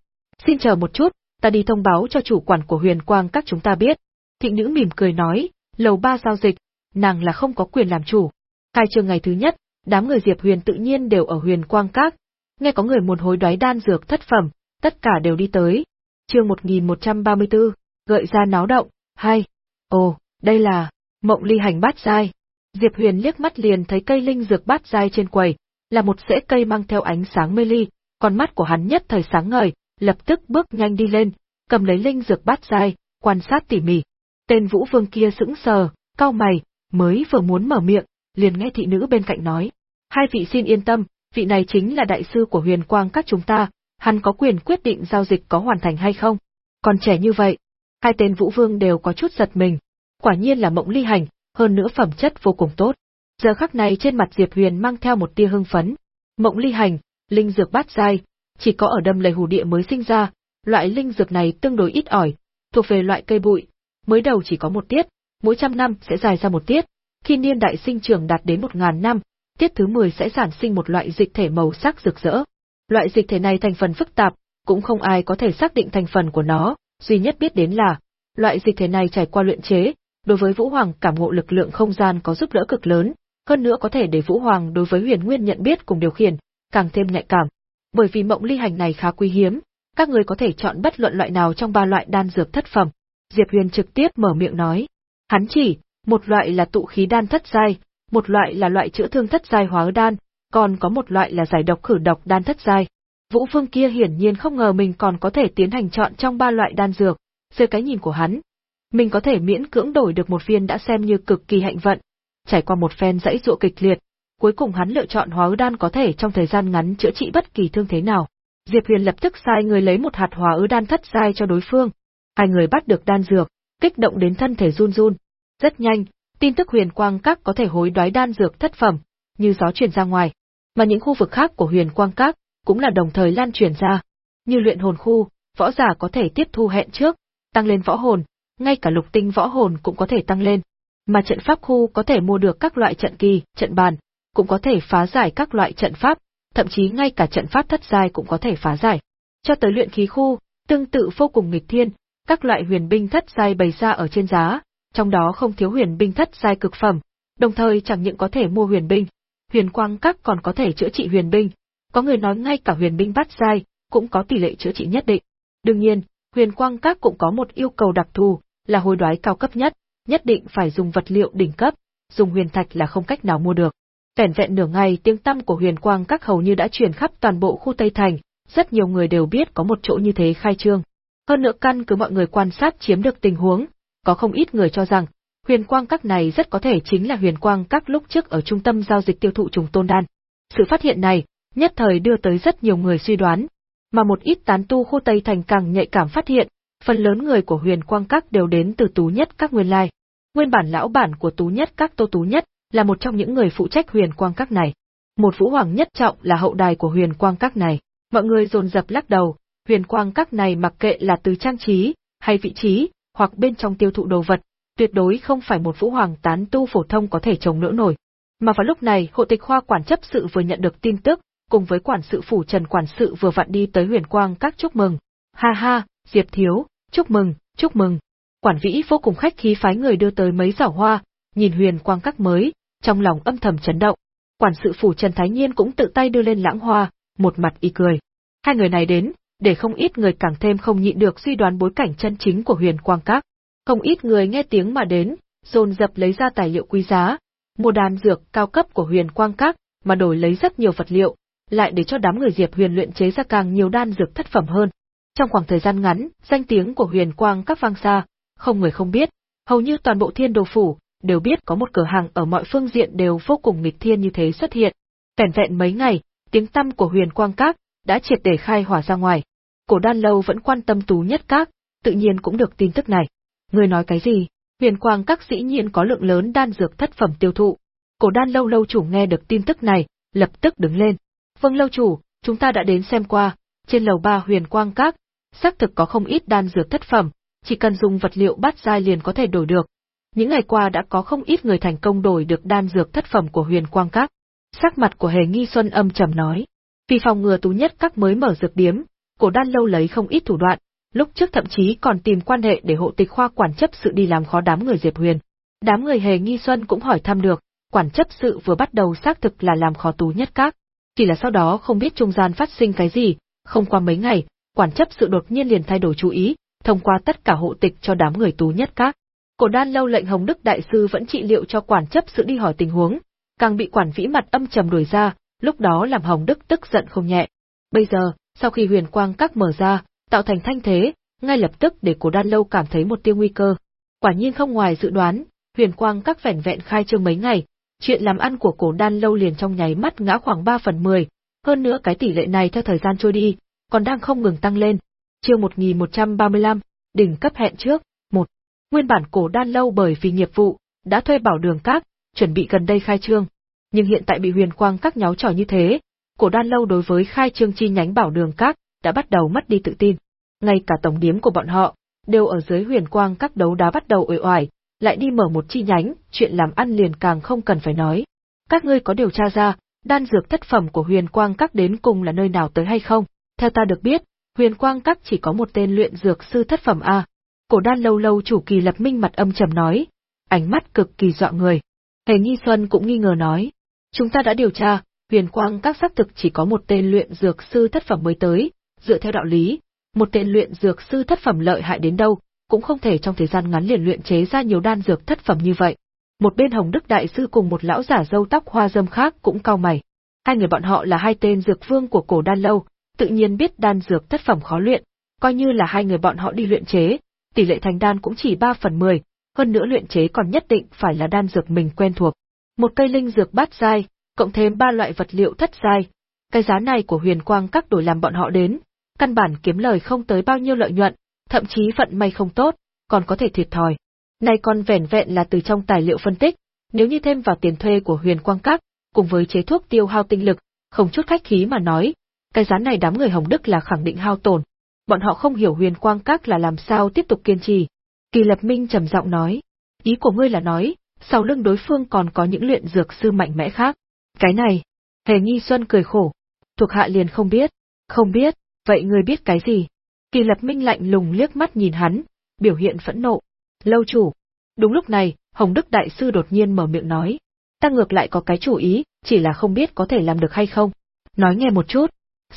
S1: Xin chờ một chút, ta đi thông báo cho chủ quản của huyền quang các chúng ta biết. Thịnh nữ mỉm cười nói, lầu ba giao dịch, nàng là không có quyền làm chủ. Khai trương ngày thứ nhất, đám người Diệp Huyền tự nhiên đều ở huyền quang các. Nghe có người muốn hối đoái đan dược thất phẩm, tất cả đều đi tới. Chương 1134, gợi ra náo động, hai. Ồ, đây là Mộng Ly hành bát giai. Diệp Huyền liếc mắt liền thấy cây linh dược bát giai trên quầy, là một rễ cây mang theo ánh sáng mê ly, con mắt của hắn nhất thời sáng ngời, lập tức bước nhanh đi lên, cầm lấy linh dược bát giai, quan sát tỉ mỉ. Tên Vũ Vương kia sững sờ, cau mày, mới vừa muốn mở miệng, liền nghe thị nữ bên cạnh nói: "Hai vị xin yên tâm, vị này chính là đại sư của Huyền Quang các chúng ta, hắn có quyền quyết định giao dịch có hoàn thành hay không. Còn trẻ như vậy, hai tên Vũ Vương đều có chút giật mình. Quả nhiên là mộng ly hành, hơn nữa phẩm chất vô cùng tốt. Giờ khắc này trên mặt Diệp Huyền mang theo một tia hưng phấn. Mộng ly hành, linh dược bát giai, chỉ có ở đâm lầy hủ địa mới sinh ra, loại linh dược này tương đối ít ỏi, thuộc về loại cây bụi, mới đầu chỉ có một tiết, mỗi trăm năm sẽ dài ra một tiết, khi niên đại sinh trưởng đạt đến một ngàn năm, tiết thứ 10 sẽ sản sinh một loại dịch thể màu sắc rực rỡ. Loại dịch thể này thành phần phức tạp, cũng không ai có thể xác định thành phần của nó, duy nhất biết đến là, loại dịch thể này trải qua luyện chế, đối với Vũ Hoàng cảm ngộ lực lượng không gian có giúp đỡ cực lớn, hơn nữa có thể để Vũ Hoàng đối với huyền nguyên nhận biết cùng điều khiển, càng thêm nhạy cảm. Bởi vì mộng ly hành này khá quý hiếm, các người có thể chọn bất luận loại nào trong ba loại đan dược thất phẩm. Diệp Huyền trực tiếp mở miệng nói. Hắn chỉ, một loại là tụ khí đan thất giai, một loại là loại chữa thương thất giai hóa đan, còn có một loại là giải độc khử độc đan thất giai. Vũ Phương kia hiển nhiên không ngờ mình còn có thể tiến hành chọn trong ba loại đan dược, dưới cái nhìn của hắn. Mình có thể miễn cưỡng đổi được một viên đã xem như cực kỳ hạnh vận. Trải qua một phen dãy dụa kịch liệt, cuối cùng hắn lựa chọn hóa đan có thể trong thời gian ngắn chữa trị bất kỳ thương thế nào. Diệp Huyền lập tức sai người lấy một hạt hóa ứ đan thất giai cho đối phương. Hai người bắt được đan dược, kích động đến thân thể run run. Rất nhanh, tin tức huyền quang các có thể hối đoái đan dược thất phẩm, như gió truyền ra ngoài mà những khu vực khác của huyền quang các cũng là đồng thời lan truyền ra. Như luyện hồn khu, võ giả có thể tiếp thu hẹn trước, tăng lên võ hồn, ngay cả lục tinh võ hồn cũng có thể tăng lên. Mà trận pháp khu có thể mua được các loại trận kỳ, trận bàn, cũng có thể phá giải các loại trận pháp, thậm chí ngay cả trận pháp thất giai cũng có thể phá giải. Cho tới luyện khí khu, tương tự vô cùng nghịch thiên, các loại huyền binh thất giai bày ra ở trên giá, trong đó không thiếu huyền binh thất giai cực phẩm, đồng thời chẳng những có thể mua huyền binh, huyền quang các còn có thể chữa trị huyền binh, có người nói ngay cả huyền binh bát giai cũng có tỷ lệ chữa trị nhất định. Đương nhiên, huyền quang các cũng có một yêu cầu đặc thù, là hối đoái cao cấp nhất, nhất định phải dùng vật liệu đỉnh cấp, dùng huyền thạch là không cách nào mua được. Vẻn vẹn nửa ngày tiếng tăm của huyền quang các hầu như đã truyền khắp toàn bộ khu Tây Thành, rất nhiều người đều biết có một chỗ như thế khai trương. Hơn nữa căn cứ mọi người quan sát chiếm được tình huống, có không ít người cho rằng, huyền quang các này rất có thể chính là huyền quang các lúc trước ở trung tâm giao dịch tiêu thụ trùng tôn đan. Sự phát hiện này, nhất thời đưa tới rất nhiều người suy đoán, mà một ít tán tu khu Tây Thành càng nhạy cảm phát hiện, phần lớn người của huyền quang các đều đến từ tú nhất các nguyên lai. Nguyên bản lão bản của tú nhất các tô tú nhất, là một trong những người phụ trách huyền quang các này. Một vũ hoàng nhất trọng là hậu đài của huyền quang các này. Mọi người dồn dập lắc đầu, huyền quang các này mặc kệ là từ trang trí, hay vị trí, hoặc bên trong tiêu thụ đồ vật, tuyệt đối không phải một vũ hoàng tán tu phổ thông có thể chống đỡ nổi. Mà vào lúc này, hộ tịch khoa quản chấp sự vừa nhận được tin tức, cùng với quản sự phủ Trần quản sự vừa vặn đi tới huyền quang các chúc mừng. Ha ha, Diệp Thiếu, chúc mừng, chúc mừng. Quản vĩ vô cùng khách khí phái người đưa tới mấy giỏ hoa, nhìn huyền quang các mới, trong lòng âm thầm chấn động. Quản sự phủ Trần Thái Nhiên cũng tự tay đưa lên lãng hoa, một mặt y cười. Hai người này đến, để không ít người càng thêm không nhịn được suy đoán bối cảnh chân chính của huyền quang các. Không ít người nghe tiếng mà đến, dồn dập lấy ra tài liệu quý giá, mua đan dược cao cấp của huyền quang các, mà đổi lấy rất nhiều vật liệu, lại để cho đám người Diệp Huyền luyện chế ra càng nhiều đan dược thất phẩm hơn. Trong khoảng thời gian ngắn, danh tiếng của huyền quang các vang xa, không người không biết, hầu như toàn bộ thiên đồ phủ, đều biết có một cửa hàng ở mọi phương diện đều vô cùng nghịch thiên như thế xuất hiện. Tẻn vẹn mấy ngày, tiếng tăm của huyền quang các, đã triệt để khai hỏa ra ngoài. Cổ đan lâu vẫn quan tâm tú nhất các, tự nhiên cũng được tin tức này. Người nói cái gì? Huyền quang các dĩ nhiên có lượng lớn đan dược thất phẩm tiêu thụ. Cổ đan lâu lâu chủ nghe được tin tức này, lập tức đứng lên. Vâng lâu chủ, chúng ta đã đến xem qua, trên lầu ba huyền quang các, xác thực có không ít đan dược thất phẩm, chỉ cần dùng vật liệu bát giai liền có thể đổi được. Những ngày qua đã có không ít người thành công đổi được đan dược thất phẩm của huyền quang các. Sắc mặt của hề nghi xuân âm trầm nói. Vì phòng ngừa tú nhất các mới mở dược điếm, cổ đan lâu lấy không ít thủ đoạn, lúc trước thậm chí còn tìm quan hệ để hộ tịch khoa quản chấp sự đi làm khó đám người Diệp Huyền. Đám người hề nghi xuân cũng hỏi thăm được, quản chấp sự vừa bắt đầu xác thực là làm khó tú nhất các. Chỉ là sau đó không biết trung gian phát sinh cái gì, không qua mấy ngày, quản chấp sự đột nhiên liền thay đổi chú ý, thông qua tất cả hộ tịch cho đám người tú nhất các. Cổ đan lâu lệnh Hồng Đức Đại Sư vẫn trị liệu cho quản chấp sự đi hỏi tình huống, càng bị quản vĩ mặt âm trầm đuổi ra, lúc đó làm Hồng Đức tức giận không nhẹ. Bây giờ, sau khi huyền quang các mở ra, tạo thành thanh thế, ngay lập tức để cổ đan lâu cảm thấy một tiêu nguy cơ. Quả nhiên không ngoài dự đoán, huyền quang các vẻn vẹn khai trương mấy ngày, chuyện làm ăn của cổ đan lâu liền trong nháy mắt ngã khoảng 3 phần 10, hơn nữa cái tỷ lệ này theo thời gian trôi đi, còn đang không ngừng tăng lên. Chương 1135, đỉnh cấp hẹn trước, 1. Nguyên bản cổ đan lâu bởi vì nghiệp vụ, đã thuê bảo đường các, chuẩn bị gần đây khai trương. Nhưng hiện tại bị huyền quang các nháo trò như thế, cổ đan lâu đối với khai trương chi nhánh bảo đường các, đã bắt đầu mất đi tự tin. Ngay cả tổng điếm của bọn họ, đều ở dưới huyền quang các đấu đá bắt đầu uể oải, lại đi mở một chi nhánh, chuyện làm ăn liền càng không cần phải nói. Các ngươi có điều tra ra, đan dược thất phẩm của huyền quang các đến cùng là nơi nào tới hay không? Theo ta được biết, huyền quang các chỉ có một tên luyện dược sư thất phẩm A. Cổ đan lâu lâu chủ kỳ lập minh mặt âm trầm nói, ánh mắt cực kỳ dọa người. Hề Nghi Xuân cũng nghi ngờ nói, chúng ta đã điều tra, huyền quang các xác thực chỉ có một tên luyện dược sư thất phẩm mới tới, dựa theo đạo lý, một tên luyện dược sư thất phẩm lợi hại đến đâu, cũng không thể trong thời gian ngắn liền luyện chế ra nhiều đan dược thất phẩm như vậy. Một bên Hồng Đức Đại Sư cùng một lão giả dâu tóc hoa dâm khác cũng cau mày. Hai người bọn họ là hai tên dược vương của cổ đan lâu, tự nhiên biết đan dược thất phẩm khó luyện, coi như là hai người bọn họ đi luyện chế, tỷ lệ thành đan cũng chỉ 3 phần 10, hơn nữa luyện chế còn nhất định phải là đan dược mình quen thuộc. Một cây linh dược bát giai, cộng thêm ba loại vật liệu thất giai. Cái giá này của huyền quang các đổi làm bọn họ đến, căn bản kiếm lời không tới bao nhiêu lợi nhuận, thậm chí vận may không tốt, còn có thể thiệt thòi. Này còn vẻn vẹn là từ trong tài liệu phân tích, nếu như thêm vào tiền thuê của huyền quang các, cùng với chế thuốc tiêu hao tinh lực, không chút khách khí mà nói, cái giá này đám người Hồng Đức là khẳng định hao tổn. Bọn họ không hiểu huyền quang các là làm sao tiếp tục kiên trì. Kỳ Lập Minh trầm giọng nói, ý của ngươi là nói, sau lưng đối phương còn có những luyện dược sư mạnh mẽ khác. Cái này, Hề Nghi Xuân cười khổ, thuộc hạ liền không biết, không biết, vậy ngươi biết cái gì? Kỳ Lập Minh lạnh lùng liếc mắt nhìn hắn, biểu hiện phẫn nộ. Lâu chủ. Đúng lúc này, Hồng Đức Đại Sư đột nhiên mở miệng nói. Ta ngược lại có cái chủ ý, chỉ là không biết có thể làm được hay không. Nói nghe một chút.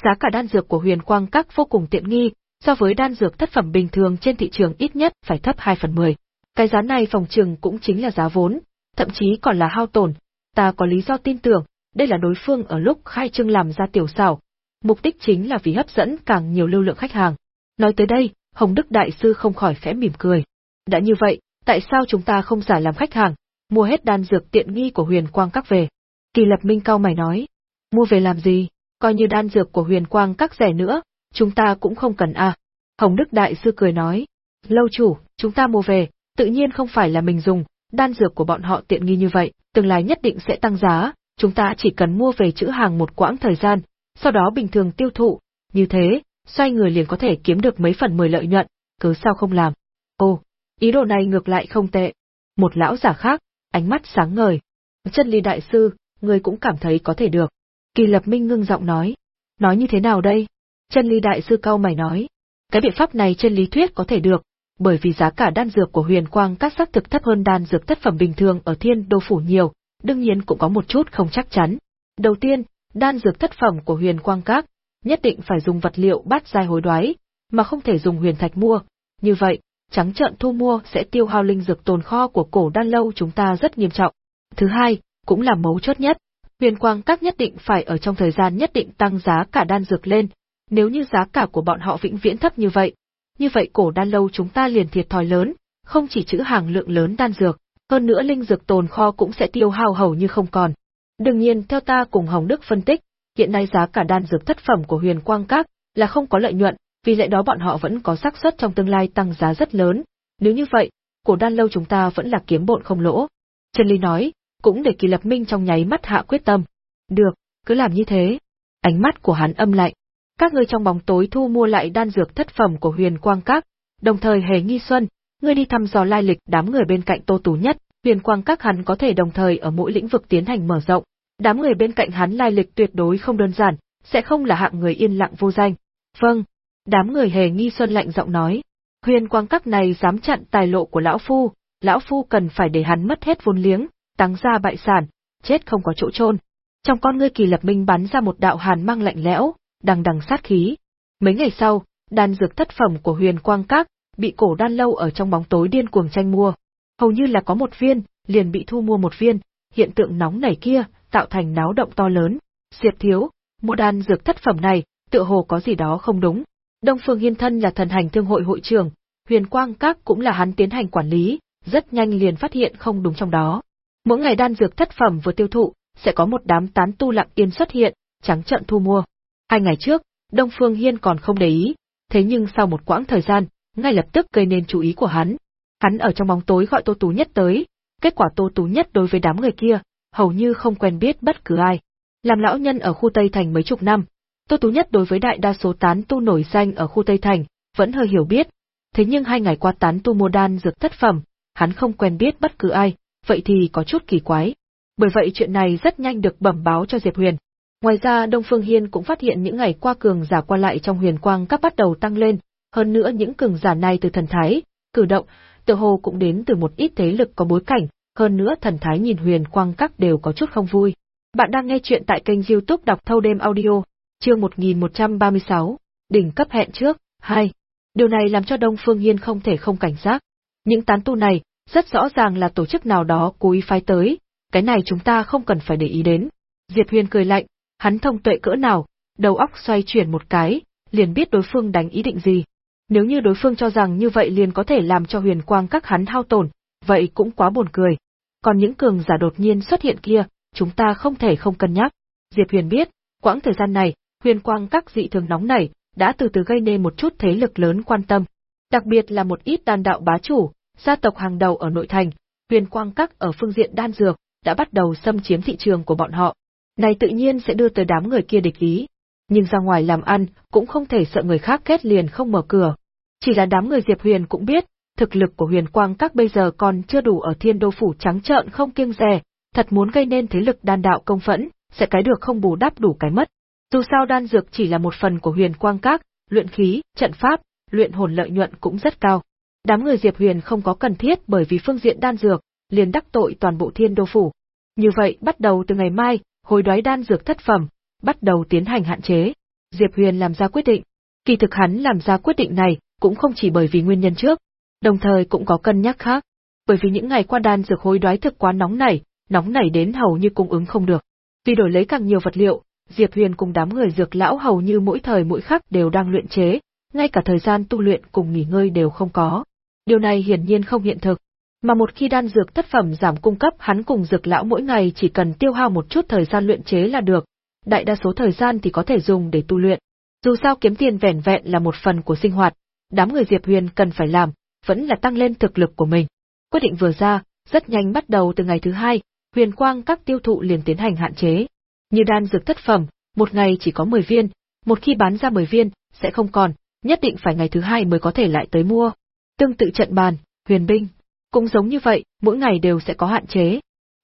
S1: Giá cả đan dược của huyền quang các vô cùng tiện nghi, so với đan dược thất phẩm bình thường trên thị trường ít nhất phải thấp 2 phần 10. Cái giá này phòng trường cũng chính là giá vốn, thậm chí còn là hao tổn. Ta có lý do tin tưởng, đây là đối phương ở lúc khai trương làm ra tiểu xảo. Mục đích chính là vì hấp dẫn càng nhiều lưu lượng khách hàng. Nói tới đây, Hồng Đức Đại Sư không khỏi khẽ mỉm cười. Đã như vậy, tại sao chúng ta không giả làm khách hàng, mua hết đan dược tiện nghi của huyền quang các về? Kỳ Lập Minh cao mày nói. Mua về làm gì? Coi như đan dược của huyền quang các rẻ nữa, chúng ta cũng không cần à. Hồng Đức Đại Sư cười nói. Lâu chủ, chúng ta mua về, tự nhiên không phải là mình dùng, đan dược của bọn họ tiện nghi như vậy, tương lai nhất định sẽ tăng giá, chúng ta chỉ cần mua về chữ hàng một quãng thời gian, sau đó bình thường tiêu thụ, như thế, xoay người liền có thể kiếm được mấy phần mười lợi nhuận, cứ sao không làm. Ồ, ý đồ này ngược lại không tệ. Một lão giả khác, ánh mắt sáng ngời. Chân ly đại sư, người cũng cảm thấy có thể được. Kỳ lập minh ngưng giọng nói. Nói như thế nào đây? Chân ly đại sư cao mày nói. Cái biện pháp này trên lý thuyết có thể được, bởi vì giá cả đan dược của huyền quang các sắc thực thấp hơn đan dược thất phẩm bình thường ở thiên đô phủ nhiều, đương nhiên cũng có một chút không chắc chắn. Đầu tiên, đan dược thất phẩm của huyền quang các, nhất định phải dùng vật liệu bát giai hối đoái, mà không thể dùng huyền thạch mua. Như vậy, trắng trợn thu mua sẽ tiêu hao linh dược tồn kho của cổ đan lâu chúng ta rất nghiêm trọng. Thứ hai, cũng là mấu chốt nhất, huyền quang các nhất định phải ở trong thời gian nhất định tăng giá cả đan dược lên, nếu như giá cả của bọn họ vĩnh viễn thấp như vậy, như vậy cổ đan lâu chúng ta liền thiệt thòi lớn, không chỉ chữ hàng lượng lớn đan dược, hơn nữa linh dược tồn kho cũng sẽ tiêu hao hầu như không còn. Đương nhiên, theo ta cùng Hồng Đức phân tích, hiện nay giá cả đan dược thất phẩm của Huyền Quang Các là không có lợi nhuận, vì lẽ đó bọn họ vẫn có xác suất trong tương lai tăng giá rất lớn. Nếu như vậy, cổ đan lâu chúng ta vẫn là kiếm bộn không lỗ. Trần Ly nói, cũng để Kỳ Lập Minh trong nháy mắt hạ quyết tâm. Được, cứ làm như thế. Ánh mắt của hắn âm lạnh. Các ngươi trong bóng tối thu mua lại đan dược thất phẩm của Huyền Quang Các, đồng thời hề nghi xuân, ngươi đi thăm dò lai lịch đám người bên cạnh Tô Tú Nhất, Huyền Quang Các hắn có thể đồng thời ở mỗi lĩnh vực tiến hành mở rộng. Đám người bên cạnh hắn lai lịch tuyệt đối không đơn giản, sẽ không là hạng người yên lặng vô danh. Vâng, đám người hề nghi xuân lạnh giọng nói. Huyền Quang Các này dám chặn tài lộ của lão phu, lão phu cần phải để hắn mất hết vốn liếng, tăng ra bại sản, chết không có chỗ chôn. Trong con ngươi kỳ lập minh bắn ra một đạo hàn mang lạnh lẽo, đằng đằng sát khí. Mấy ngày sau, đan dược thất phẩm của huyền quang các, bị cổ đan lâu ở trong bóng tối điên cuồng tranh mua. Hầu như là có một viên, liền bị thu mua một viên, hiện tượng nóng nảy kia, tạo thành náo động to lớn. Diệp thiếu, mua đan dược thất phẩm này, tựa hồ có gì đó không đúng. Đông Phương Hiên Thân là thần hành thương hội hội trưởng, huyền quang các cũng là hắn tiến hành quản lý, rất nhanh liền phát hiện không đúng trong đó. Mỗi ngày đan dược thất phẩm vừa tiêu thụ, sẽ có một đám tán tu lặng yên xuất hiện, trắng trận thu mua. Hai ngày trước, Đông Phương Hiên còn không để ý, thế nhưng sau một quãng thời gian, ngay lập tức gây nên chú ý của hắn. Hắn ở trong bóng tối gọi Tô Tú Nhất tới, kết quả Tô Tú Nhất đối với đám người kia, hầu như không quen biết bất cứ ai. Làm lão nhân ở khu Tây Thành mấy chục năm, Tô Tú Nhất đối với đại đa số tán tu nổi danh ở khu Tây Thành, vẫn hơi hiểu biết. Thế nhưng hai ngày qua tán tu mua đan dược thất phẩm, hắn không quen biết bất cứ ai, vậy thì có chút kỳ quái. Bởi vậy chuyện này rất nhanh được bẩm báo cho Diệp Huyền. Ngoài ra Đông Phương Hiên cũng phát hiện những ngày qua cường giả qua lại trong huyền quang các bắt đầu tăng lên, hơn nữa những cường giả này từ thần thái, cử động, tự hồ cũng đến từ một ít thế lực có bối cảnh, hơn nữa thần thái nhìn huyền quang các đều có chút không vui. Bạn đang nghe chuyện tại kênh youtube đọc thâu đêm audio, chương 1136, đỉnh cấp hẹn trước, 2. Điều này làm cho Đông Phương Hiên không thể không cảnh giác. Những tán tu này, rất rõ ràng là tổ chức nào đó cố ý phái tới, cái này chúng ta không cần phải để ý đến. Diệp Huyền cười lạnh, hắn thông tuệ cỡ nào, đầu óc xoay chuyển một cái, liền biết đối phương đánh ý định gì. Nếu như đối phương cho rằng như vậy liền có thể làm cho huyền quang các hắn hao tổn, vậy cũng quá buồn cười. Còn những cường giả đột nhiên xuất hiện kia, chúng ta không thể không cân nhắc. Diệp Huyền biết, quãng thời gian này, huyền quang các dị thường nóng nảy, đã từ từ gây nên một chút thế lực lớn quan tâm. Đặc biệt là một ít đan đạo bá chủ, gia tộc hàng đầu ở nội thành, huyền quang các ở phương diện đan dược, đã bắt đầu xâm chiếm thị trường của bọn họ này tự nhiên sẽ đưa tới đám người kia địch ý. Nhưng ra ngoài làm ăn, cũng không thể sợ người khác kết liền không mở cửa. Chỉ là đám người Diệp Huyền cũng biết, thực lực của huyền quang các bây giờ còn chưa đủ ở thiên đô phủ trắng trợn không kiêng dè thật muốn gây nên thế lực đan đạo công phẫn, sẽ cái được không bù đắp đủ cái mất. Dù sao đan dược chỉ là một phần của huyền quang các, luyện khí, trận pháp, luyện hồn lợi nhuận cũng rất cao. Đám người Diệp Huyền không có cần thiết bởi vì phương diện đan dược, liền đắc tội toàn bộ thiên đô phủ. Như vậy, bắt đầu từ ngày mai, hồi đoái đan dược thất phẩm, bắt đầu tiến hành hạn chế. Diệp Huyền làm ra quyết định. Kỳ thực hắn làm ra quyết định này, cũng không chỉ bởi vì nguyên nhân trước, đồng thời cũng có cân nhắc khác. Bởi vì những ngày qua đan dược hối đoái thực quá nóng nảy, nóng nảy đến hầu như cung ứng không được. Vì đổi lấy càng nhiều vật liệu, Diệp Huyền cùng đám người dược lão hầu như mỗi thời mỗi khắc đều đang luyện chế, ngay cả thời gian tu luyện cùng nghỉ ngơi đều không có. Điều này hiển nhiên không hiện thực. Mà một khi đan dược thất phẩm giảm cung cấp hắn cùng dược lão mỗi ngày chỉ cần tiêu hao một chút thời gian luyện chế là được, đại đa số thời gian thì có thể dùng để tu luyện. Dù sao kiếm tiền vẻn vẹn là một phần của sinh hoạt, đám người Diệp Huyền cần phải làm, vẫn là tăng lên thực lực của mình. Quyết định vừa ra, rất nhanh bắt đầu từ ngày thứ hai, huyền quang các tiêu thụ liền tiến hành hạn chế. Như đan dược thất phẩm, một ngày chỉ có 10 viên, một khi bán ra 10 viên, sẽ không còn, nhất định phải ngày thứ hai mới có thể lại tới mua. Tương tự trận bàn, huyền binh, cũng giống như vậy, mỗi ngày đều sẽ có hạn chế.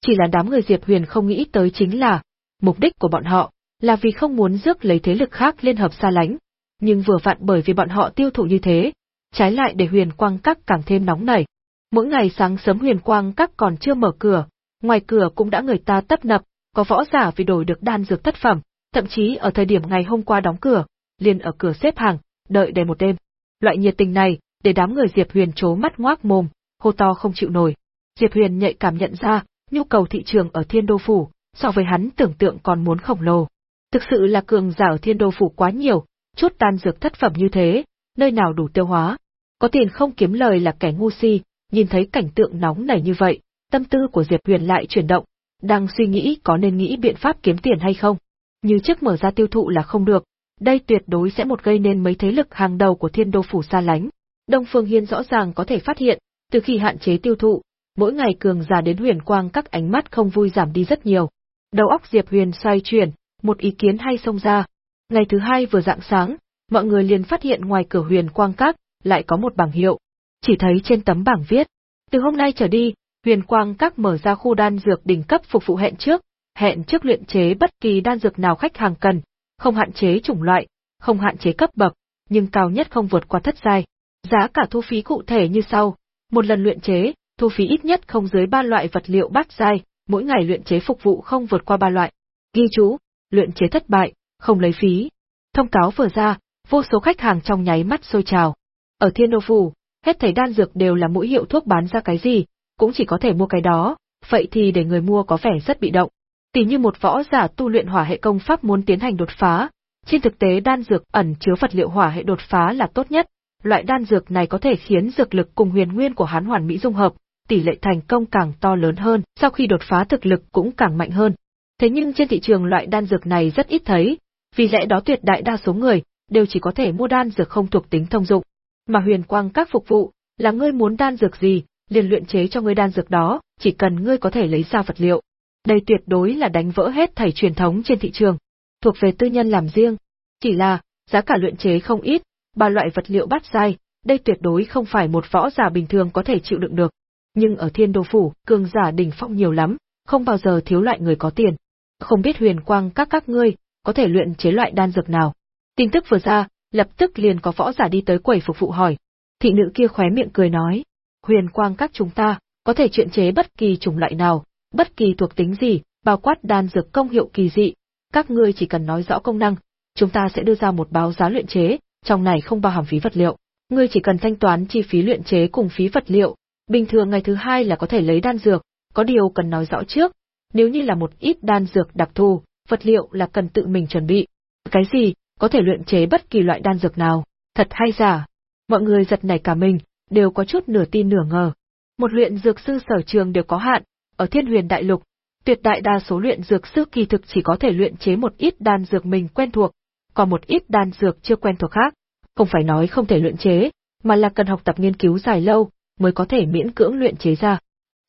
S1: Chỉ là đám người Diệp Huyền không nghĩ tới chính là, mục đích của bọn họ, là vì không muốn rước lấy thế lực khác liên hợp xa lánh. Nhưng vừa vặn bởi vì bọn họ tiêu thụ như thế, trái lại để huyền quang các càng thêm nóng nảy. Mỗi ngày sáng sớm huyền quang các còn chưa mở cửa, ngoài cửa cũng đã người ta tấp nập, có võ giả vì đổi được đan dược thất phẩm, thậm chí ở thời điểm ngày hôm qua đóng cửa, liền ở cửa xếp hàng, đợi đầy một đêm. Loại nhiệt tình này, để đám người Diệp Huyền chố mắt ngoác mồm, hô to không chịu nổi. Diệp Huyền nhạy cảm nhận ra, nhu cầu thị trường ở Thiên Đô phủ, so với hắn tưởng tượng còn muốn khổng lồ. Thực sự là cường giả ở Thiên Đô phủ quá nhiều, chút đan dược thất phẩm như thế, nơi nào đủ tiêu hóa. Có tiền không kiếm lời là kẻ ngu si, nhìn thấy cảnh tượng nóng nảy như vậy, tâm tư của Diệp Huyền lại chuyển động, đang suy nghĩ có nên nghĩ biện pháp kiếm tiền hay không. Như trước mở ra tiêu thụ là không được, đây tuyệt đối sẽ một gây nên mấy thế lực hàng đầu của thiên đô phủ xa lánh. Đông Phương Hiên rõ ràng có thể phát hiện, từ khi hạn chế tiêu thụ, mỗi ngày cường giả đến huyền quang các ánh mắt không vui giảm đi rất nhiều. Đầu óc Diệp Huyền xoay chuyển, một ý kiến hay xông ra. Ngày thứ hai vừa dạng sáng, mọi người liền phát hiện ngoài cửa huyền quang các, lại có một bảng hiệu. Chỉ thấy trên tấm bảng viết, từ hôm nay trở đi, huyền quang các mở ra khu đan dược đỉnh cấp phục vụ hẹn trước, hẹn trước luyện chế bất kỳ đan dược nào khách hàng cần, không hạn chế chủng loại, không hạn chế cấp bậc, nhưng cao nhất không vượt qua thất giai. Giá cả thu phí cụ thể như sau, một lần luyện chế, thu phí ít nhất không dưới ba loại vật liệu bát giai, mỗi ngày luyện chế phục vụ không vượt qua ba loại. Ghi chú, luyện chế thất bại, không lấy phí. Thông cáo vừa ra, vô số khách hàng trong nháy mắt sôi trào. Ở Thiên Đô Phủ, hết thảy đan dược đều là mũi hiệu thuốc bán ra cái gì, cũng chỉ có thể mua cái đó, vậy thì để người mua có vẻ rất bị động. Tỷ như một võ giả tu luyện hỏa hệ công pháp muốn tiến hành đột phá, trên thực tế đan dược ẩn chứa vật liệu hỏa hệ đột phá là tốt nhất, loại đan dược này có thể khiến dược lực cùng huyền nguyên của hắn hoàn mỹ dung hợp, tỷ lệ thành công càng to lớn hơn, sau khi đột phá thực lực cũng càng mạnh hơn. Thế nhưng trên thị trường loại đan dược này rất ít thấy, vì lẽ đó tuyệt đại đa số người đều chỉ có thể mua đan dược không thuộc tính thông dụng. Mà huyền quang các phục vụ, là ngươi muốn đan dược gì, liền luyện chế cho ngươi đan dược đó, chỉ cần ngươi có thể lấy ra vật liệu. Đây tuyệt đối là đánh vỡ hết thảy truyền thống trên thị trường, thuộc về tư nhân làm riêng. Chỉ là, giá cả luyện chế không ít, ba loại vật liệu bát dai, đây tuyệt đối không phải một võ giả bình thường có thể chịu đựng được. Nhưng ở Thiên Đô phủ, cường giả đỉnh phong nhiều lắm, không bao giờ thiếu loại người có tiền. Không biết huyền quang các các ngươi, có thể luyện chế loại đan dược nào. Tin tức vừa ra, lập tức liền có võ giả đi tới quầy phục vụ hỏi. Thị nữ kia khóe miệng cười nói, huyền quang các chúng ta, có thể luyện chế bất kỳ chủng loại nào, bất kỳ thuộc tính gì, bao quát đan dược công hiệu kỳ dị. Các ngươi chỉ cần nói rõ công năng, chúng ta sẽ đưa ra một báo giá luyện chế, trong này không bao hàm phí vật liệu. Ngươi chỉ cần thanh toán chi phí luyện chế cùng phí vật liệu, bình thường ngày thứ hai là có thể lấy đan dược, có điều cần nói rõ trước, nếu như là một ít đan dược đặc thù, vật liệu là cần tự mình chuẩn bị. Cái gì, có thể luyện chế bất kỳ loại đan dược nào, thật hay giả? Mọi người giật nảy cả mình, đều có chút nửa tin nửa ngờ. Một luyện dược sư sở trường đều có hạn, ở Thiên Huyền Đại Lục, tuyệt đại đa số luyện dược sư kỳ thực chỉ có thể luyện chế một ít đan dược mình quen thuộc, còn một ít đan dược chưa quen thuộc khác, không phải nói không thể luyện chế, mà là cần học tập nghiên cứu dài lâu mới có thể miễn cưỡng luyện chế ra.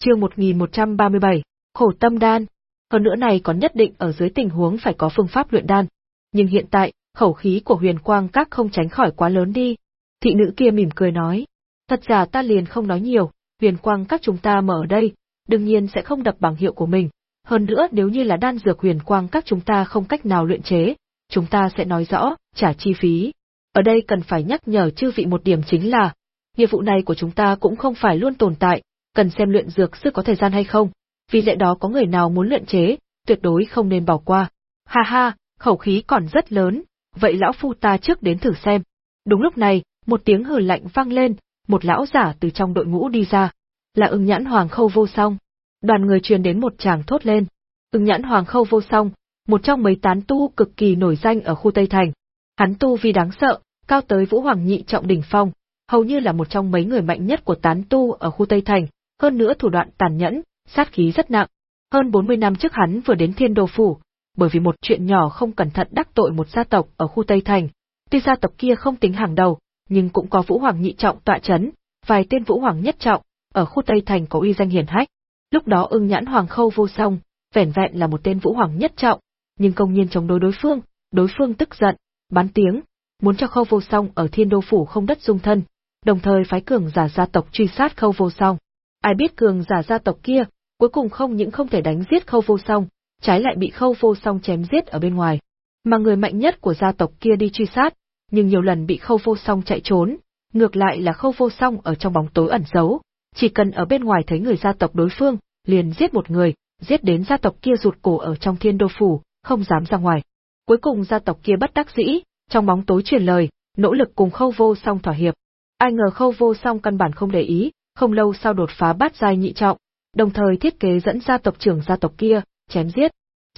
S1: Chương 1137, Khổ Tâm Đan. Hơn nữa này còn nhất định ở dưới tình huống phải có phương pháp luyện đan. Nhưng hiện tại, khẩu khí của huyền quang các không tránh khỏi quá lớn đi. Thị nữ kia mỉm cười nói. Thật ra ta liền không nói nhiều, huyền quang các chúng ta mở ở đây, đương nhiên sẽ không đập bằng hiệu của mình. Hơn nữa nếu như là đan dược huyền quang các chúng ta không cách nào luyện chế, chúng ta sẽ nói rõ, trả chi phí. Ở đây cần phải nhắc nhở chư vị một điểm chính là, nghiệp vụ này của chúng ta cũng không phải luôn tồn tại, cần xem luyện dược sư có thời gian hay không, vì lẽ đó có người nào muốn luyện chế, tuyệt đối không nên bỏ qua. Ha ha, khẩu khí còn rất lớn, vậy lão phu ta trước đến thử xem. Đúng lúc này, một tiếng hừ lạnh vang lên, một lão giả từ trong đội ngũ đi ra, là ưng nhãn hoàng khâu vô song. Đoàn người truyền đến một chàng thốt lên. Ưng nhãn hoàng khâu vô song, một trong mấy tán tu cực kỳ nổi danh ở khu Tây Thành. Hắn tu vì đáng sợ, cao tới vũ hoàng nhị trọng đỉnh phong, hầu như là một trong mấy người mạnh nhất của tán tu ở khu Tây Thành, hơn nữa thủ đoạn tàn nhẫn, sát khí rất nặng. Hơn 40 năm trước hắn vừa đến Thiên Đô Phủ, bởi vì một chuyện nhỏ không cẩn thận đắc tội một gia tộc ở khu Tây Thành. Tuy gia tộc kia không tính hàng đầu, nhưng cũng có Vũ Hoàng nhị trọng tọa chấn, vài tên Vũ Hoàng nhất trọng, ở khu Tây Thành có uy danh hiển hách. Lúc đó ưng nhãn Hoàng Khâu vô song, vẻn vẹn là một tên Vũ Hoàng nhất trọng, nhưng công nhiên chống đối đối phương, đối phương tức giận, bán tiếng, muốn cho Khâu vô song ở Thiên Đô Phủ không đất dung thân, đồng thời phái cường giả gia tộc truy sát Khâu vô song. Ai biết cường giả gia tộc kia, cuối cùng không những không thể đánh giết Khâu vô song, trái lại bị Khâu vô song chém giết ở bên ngoài. Mà người mạnh nhất của gia tộc kia đi truy sát, nhưng nhiều lần bị Khâu vô song chạy trốn, ngược lại là Khâu vô song ở trong bóng tối ẩn giấu, chỉ cần ở bên ngoài thấy người gia tộc đối phương, liền giết một người, giết đến gia tộc kia rụt cổ ở trong thiên đô phủ, không dám ra ngoài. Cuối cùng gia tộc kia bất đắc dĩ, trong bóng tối truyền lời, nỗ lực cùng khâu vô song thỏa hiệp. Ai ngờ khâu vô song căn bản không để ý, không lâu sau đột phá bát giai nhị trọng, đồng thời thiết kế dẫn gia tộc trưởng gia tộc kia, chém giết.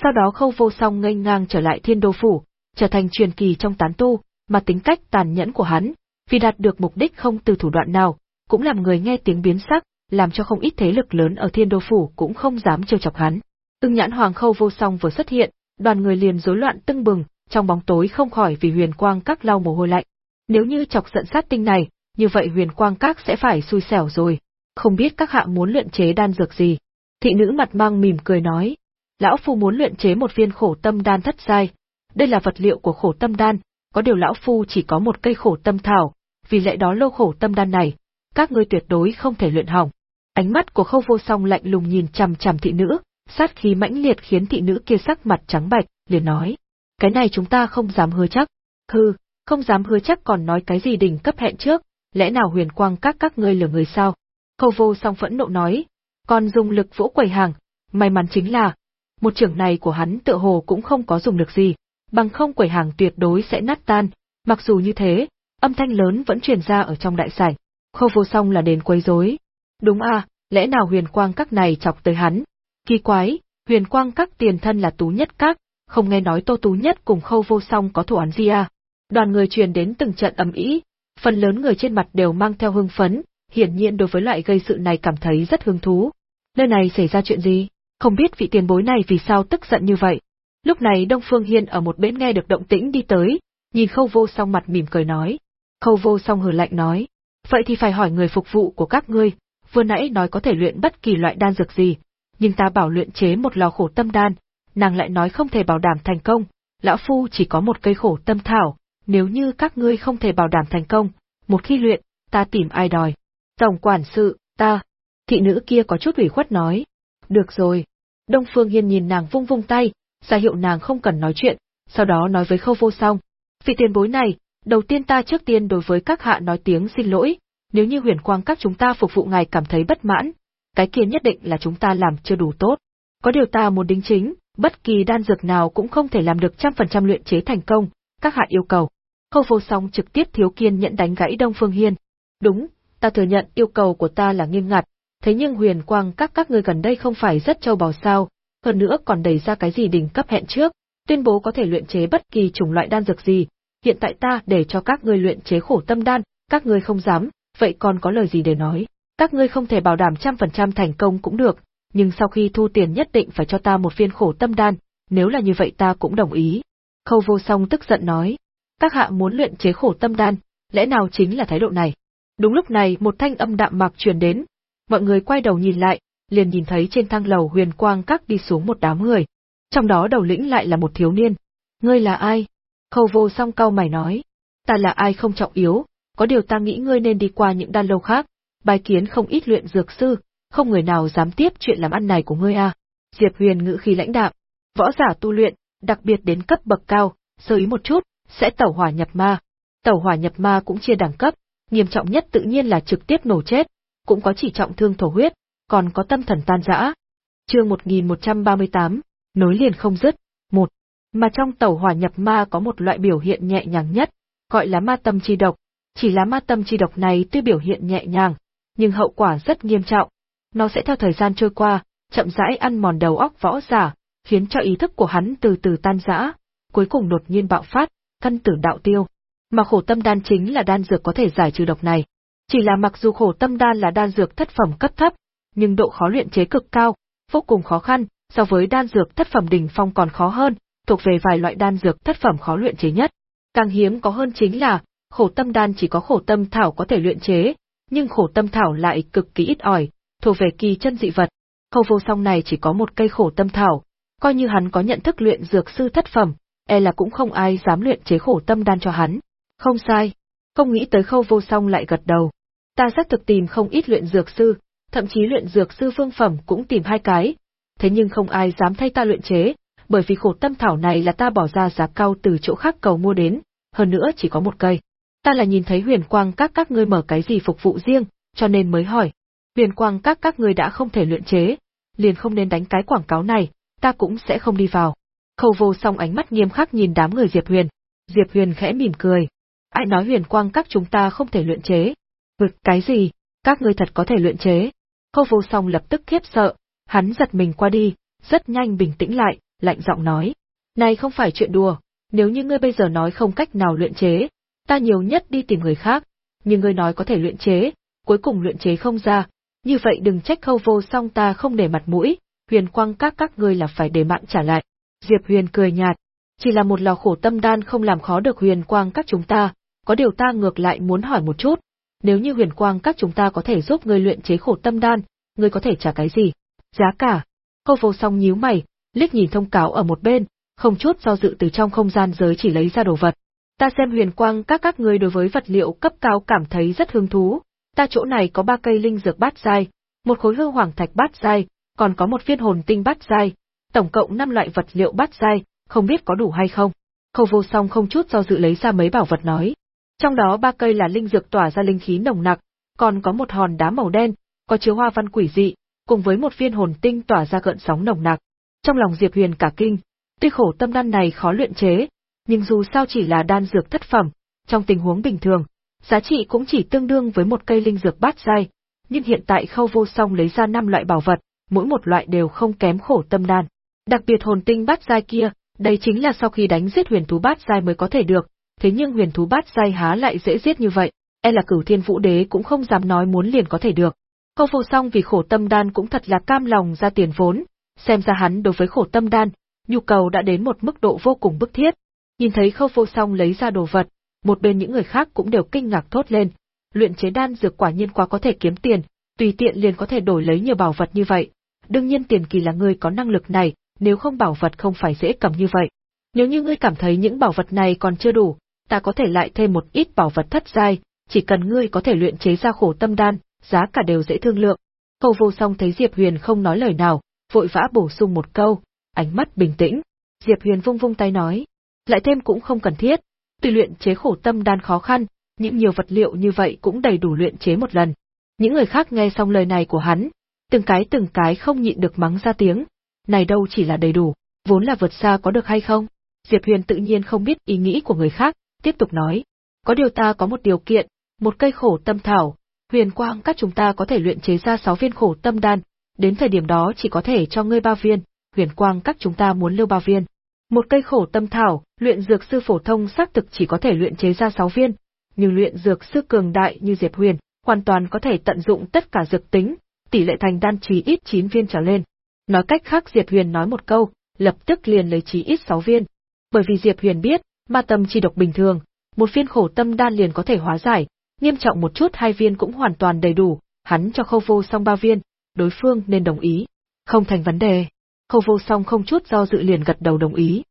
S1: Sau đó khâu vô song nghênh ngang trở lại thiên đô phủ, trở thành truyền kỳ trong tán tu, mà tính cách tàn nhẫn của hắn, vì đạt được mục đích không từ thủ đoạn nào, cũng làm người nghe tiếng biến sắc, làm cho không ít thế lực lớn ở thiên đô phủ cũng không dám trêu chọc hắn. Ưng nhãn hoàng khâu vô song vừa xuất hiện, đoàn người liền rối loạn tưng bừng, trong bóng tối không khỏi vì huyền quang các lau mồ hôi lạnh. Nếu như chọc giận sát tinh này, như vậy huyền quang các sẽ phải xui xẻo rồi. Không biết các hạ muốn luyện chế đan dược gì. Thị nữ mặt mang mỉm cười nói. Lão Phu muốn luyện chế một viên khổ tâm đan thất giai. Đây là vật liệu của khổ tâm đan, có điều Lão Phu chỉ có một cây khổ tâm thảo, vì lẽ đó lô khổ tâm đan này, các ngươi tuyệt đối không thể luyện hỏng. Ánh mắt của khâu vô song lạnh lùng nhìn chằm chằm thị nữ, sát khí mãnh liệt khiến thị nữ kia sắc mặt trắng bạch, liền nói. Cái này chúng ta không dám hứa chắc. Hừ, không dám hứa chắc còn nói cái gì đỉnh cấp hẹn trước, lẽ nào huyền quang các các ngươi lừa người sao? Khâu vô song phẫn nộ nói, còn dùng lực vỗ quầy hàng, may mắn chính là, một trưởng này của hắn tựa hồ cũng không có dùng lực gì, bằng không quầy hàng tuyệt đối sẽ nát tan, mặc dù như thế, âm thanh lớn vẫn truyền ra ở trong đại sảnh. Khâu vô song là đến quấy rối. Đúng à, lẽ nào huyền quang các này chọc tới hắn? Kỳ quái, huyền quang các tiền thân là tú nhất các, không nghe nói tô tú nhất cùng khâu vô song có thủ án gì à? Đoàn người truyền đến từng trận ầm ĩ, phần lớn người trên mặt đều mang theo hưng phấn, hiển nhiên đối với loại gây sự này cảm thấy rất hứng thú. Nơi này xảy ra chuyện gì? Không biết vị tiền bối này vì sao tức giận như vậy. Lúc này Đông Phương Hiên ở một bên nghe được động tĩnh đi tới, nhìn khâu vô song mặt mỉm cười nói. Khâu vô song hừ lạnh nói, vậy thì phải hỏi người phục vụ của các ngươi, vừa nãy nói có thể luyện bất kỳ loại đan dược gì, nhưng ta bảo luyện chế một lò khổ tâm đan, nàng lại nói không thể bảo đảm thành công, lão phu chỉ có một cây khổ tâm thảo, nếu như các ngươi không thể bảo đảm thành công, một khi luyện, ta tìm ai đòi. Tổng quản sự, ta. Thị nữ kia có chút ủy khuất nói. Được rồi. Đông Phương Hiên nhìn nàng vung vung tay, ra hiệu nàng không cần nói chuyện, sau đó nói với khâu vô song. Vị tiền bối này, đầu tiên ta trước tiên đối với các hạ nói tiếng xin lỗi, nếu như huyền quang các chúng ta phục vụ ngài cảm thấy bất mãn, cái kia nhất định là chúng ta làm chưa đủ tốt. Có điều ta muốn đính chính, bất kỳ đan dược nào cũng không thể làm được trăm phần trăm luyện chế thành công, các hạ yêu cầu. Khâu vô song trực tiếp thiếu kiên nhận đánh gãy Đông Phương Hiên. Đúng, ta thừa nhận yêu cầu của ta là nghiêm ngặt, thế nhưng huyền quang các các người gần đây không phải rất châu bò sao, hơn nữa còn đẩy ra cái gì đỉnh cấp hẹn trước, tuyên bố có thể luyện chế bất kỳ chủng loại đan dược gì, hiện tại ta để cho các ngươi luyện chế khổ tâm đan, các ngươi không dám, vậy còn có lời gì để nói? Các ngươi không thể bảo đảm trăm phần trăm thành công cũng được, nhưng sau khi thu tiền nhất định phải cho ta một viên khổ tâm đan, nếu là như vậy ta cũng đồng ý. Khâu vô song tức giận nói, các hạ muốn luyện chế khổ tâm đan, lẽ nào chính là thái độ này? Đúng lúc này một thanh âm đạm mạc truyền đến, mọi người quay đầu nhìn lại, liền nhìn thấy trên thang lầu huyền quang các đi xuống một đám người. Trong đó đầu lĩnh lại là một thiếu niên. Ngươi là ai? Khâu vô song cau mày nói. Ta là ai không trọng yếu, có điều ta nghĩ ngươi nên đi qua những đan lâu khác, bài kiến không ít luyện dược sư, không người nào dám tiếp chuyện làm ăn này của ngươi à. Diệp Huyền ngữ khí lãnh đạm, võ giả tu luyện, đặc biệt đến cấp bậc cao, sơ ý một chút, sẽ tẩu hỏa nhập ma. Tẩu hỏa nhập ma cũng chia đẳng cấp, nghiêm trọng nhất tự nhiên là trực tiếp nổ chết, cũng có chỉ trọng thương thổ huyết, còn có tâm thần tan rã. Chương 1138, nối liền không dứt. Một, Mà trong tẩu hỏa nhập ma có một loại biểu hiện nhẹ nhàng nhất, gọi là ma tâm chi độc. Chỉ là ma tâm chi độc này tuy biểu hiện nhẹ nhàng, nhưng hậu quả rất nghiêm trọng. Nó sẽ theo thời gian trôi qua, chậm rãi ăn mòn đầu óc võ giả, khiến cho ý thức của hắn từ từ tan rã, cuối cùng đột nhiên bạo phát, căn tử đạo tiêu. Mà khổ tâm đan chính là đan dược có thể giải trừ độc này. Chỉ là mặc dù khổ tâm đan là đan dược thất phẩm cấp thấp, nhưng độ khó luyện chế cực cao, vô cùng khó khăn, so với đan dược thất phẩm đỉnh phong còn khó hơn, thuộc về vài loại đan dược thất phẩm khó luyện chế nhất. Càng hiếm có hơn chính là, khổ tâm đan chỉ có khổ tâm thảo có thể luyện chế, nhưng khổ tâm thảo lại cực kỳ ít ỏi, thuộc về kỳ chân dị vật. Khâu vô song này chỉ có một cây khổ tâm thảo, coi như hắn có nhận thức luyện dược sư thất phẩm, e là cũng không ai dám luyện chế khổ tâm đan cho hắn. Không sai, không nghĩ tới khâu vô song lại gật đầu. Ta xác thực tìm không ít luyện dược sư, thậm chí luyện dược sư phương phẩm cũng tìm hai cái, thế nhưng không ai dám thay ta luyện chế, bởi vì khổ tâm thảo này là ta bỏ ra giá cao từ chỗ khác cầu mua đến, hơn nữa chỉ có một cây. Ta là nhìn thấy huyền quang các các ngươi mở cái gì phục vụ riêng, cho nên mới hỏi. Huyền quang các các ngươi đã không thể luyện chế, liền không nên đánh cái quảng cáo này, ta cũng sẽ không đi vào. Khâu vô song ánh mắt nghiêm khắc nhìn đám người Diệp Huyền. Diệp Huyền khẽ mỉm cười. Ai nói huyền quang các chúng ta không thể luyện chế? Vực cái gì? Các ngươi thật có thể luyện chế? Khâu vô song lập tức khiếp sợ, hắn giật mình qua đi, rất nhanh bình tĩnh lại, lạnh giọng nói. Này không phải chuyện đùa, nếu như ngươi bây giờ nói không cách nào luyện chế, ta nhiều nhất đi tìm người khác, nhưng ngươi nói có thể luyện chế, cuối cùng luyện chế không ra, như vậy đừng trách khâu vô song ta không để mặt mũi, huyền quang các các ngươi là phải để mạng trả lại. Diệp Huyền cười nhạt, chỉ là một lò khổ tâm đan không làm khó được huyền quang các chúng ta, có điều ta ngược lại muốn hỏi một chút, nếu như huyền quang các chúng ta có thể giúp ngươi luyện chế khổ tâm đan, ngươi có thể trả cái gì? Giá cả. Khâu vô song nhíu mày, liếc nhìn thông cáo ở một bên, không chút do dự từ trong không gian giới chỉ lấy ra đồ vật. Ta xem huyền quang các các ngươi đối với vật liệu cấp cao cảm thấy rất hứng thú. Ta chỗ này có ba cây linh dược bát giai, một khối hư hoàng thạch bát giai, còn có một viên hồn tinh bát giai, tổng cộng năm loại vật liệu bát giai, không biết có đủ hay không. Khâu vô song không chút do dự lấy ra mấy bảo vật nói. Trong đó ba cây là linh dược tỏa ra linh khí nồng nặc, còn có một hòn đá màu đen, có chứa hoa văn quỷ dị, cùng với một viên hồn tinh tỏa ra gợn sóng nồng nặc. Trong lòng Diệp Huyền cả kinh, tuy khổ tâm đan này khó luyện chế, nhưng dù sao chỉ là đan dược thất phẩm, trong tình huống bình thường, giá trị cũng chỉ tương đương với một cây linh dược bát giai, nhưng hiện tại Khâu Vô Song lấy ra năm loại bảo vật, mỗi một loại đều không kém khổ tâm đan. Đặc biệt hồn tinh bát giai kia, đây chính là sau khi đánh giết huyền thú bát giai mới có thể được, thế nhưng huyền thú bát giai há lại dễ giết như vậy, e là Cửu Thiên Vũ Đế cũng không dám nói muốn liền có thể được. Khâu Vô Song vì khổ tâm đan cũng thật là cam lòng ra tiền vốn, xem ra hắn đối với khổ tâm đan, nhu cầu đã đến một mức độ vô cùng bức thiết. Nhìn thấy Khâu Vô Song lấy ra đồ vật, một bên những người khác cũng đều kinh ngạc thốt lên, luyện chế đan dược quả nhiên quá có thể kiếm tiền, tùy tiện liền có thể đổi lấy nhiều bảo vật như vậy. Đương nhiên tiền kỳ là người có năng lực này, nếu không bảo vật không phải dễ cầm như vậy. Nếu như ngươi cảm thấy những bảo vật này còn chưa đủ, ta có thể lại thêm một ít bảo vật thất giai, chỉ cần ngươi có thể luyện chế ra khổ tâm đan, giá cả đều dễ thương lượng. Khâu vô song thấy Diệp Huyền không nói lời nào, vội vã bổ sung một câu, ánh mắt bình tĩnh. Diệp Huyền vung vung tay nói, lại thêm cũng không cần thiết, tùy luyện chế khổ tâm đan khó khăn, những nhiều vật liệu như vậy cũng đầy đủ luyện chế một lần. Những người khác nghe xong lời này của hắn, từng cái từng cái không nhịn được mắng ra tiếng, này đâu chỉ là đầy đủ, vốn là vượt xa có được hay không? Diệp Huyền tự nhiên không biết ý nghĩ của người khác, tiếp tục nói, có điều ta có một điều kiện, một cây khổ tâm thảo, huyền quang các chúng ta có thể luyện chế ra sáu viên khổ tâm đan, đến thời điểm đó chỉ có thể cho ngươi ba viên, huyền quang các chúng ta muốn lưu ba viên. Một cây khổ tâm thảo, luyện dược sư phổ thông xác thực chỉ có thể luyện chế ra sáu viên, nhưng luyện dược sư cường đại như Diệp Huyền, hoàn toàn có thể tận dụng tất cả dược tính, tỷ lệ thành đan chí ít 9 viên trở lên. Nói cách khác Diệp Huyền nói một câu, lập tức liền lấy chí ít 6 viên. Bởi vì Diệp Huyền biết, ma tâm chi độc bình thường, một viên khổ tâm đan liền có thể hóa giải, nghiêm trọng một chút hai viên cũng hoàn toàn đầy đủ, hắn cho khâu vô Song ba viên, đối phương nên đồng ý. Không thành vấn đề. Khâu vô song không chút do dự liền gật đầu đồng ý.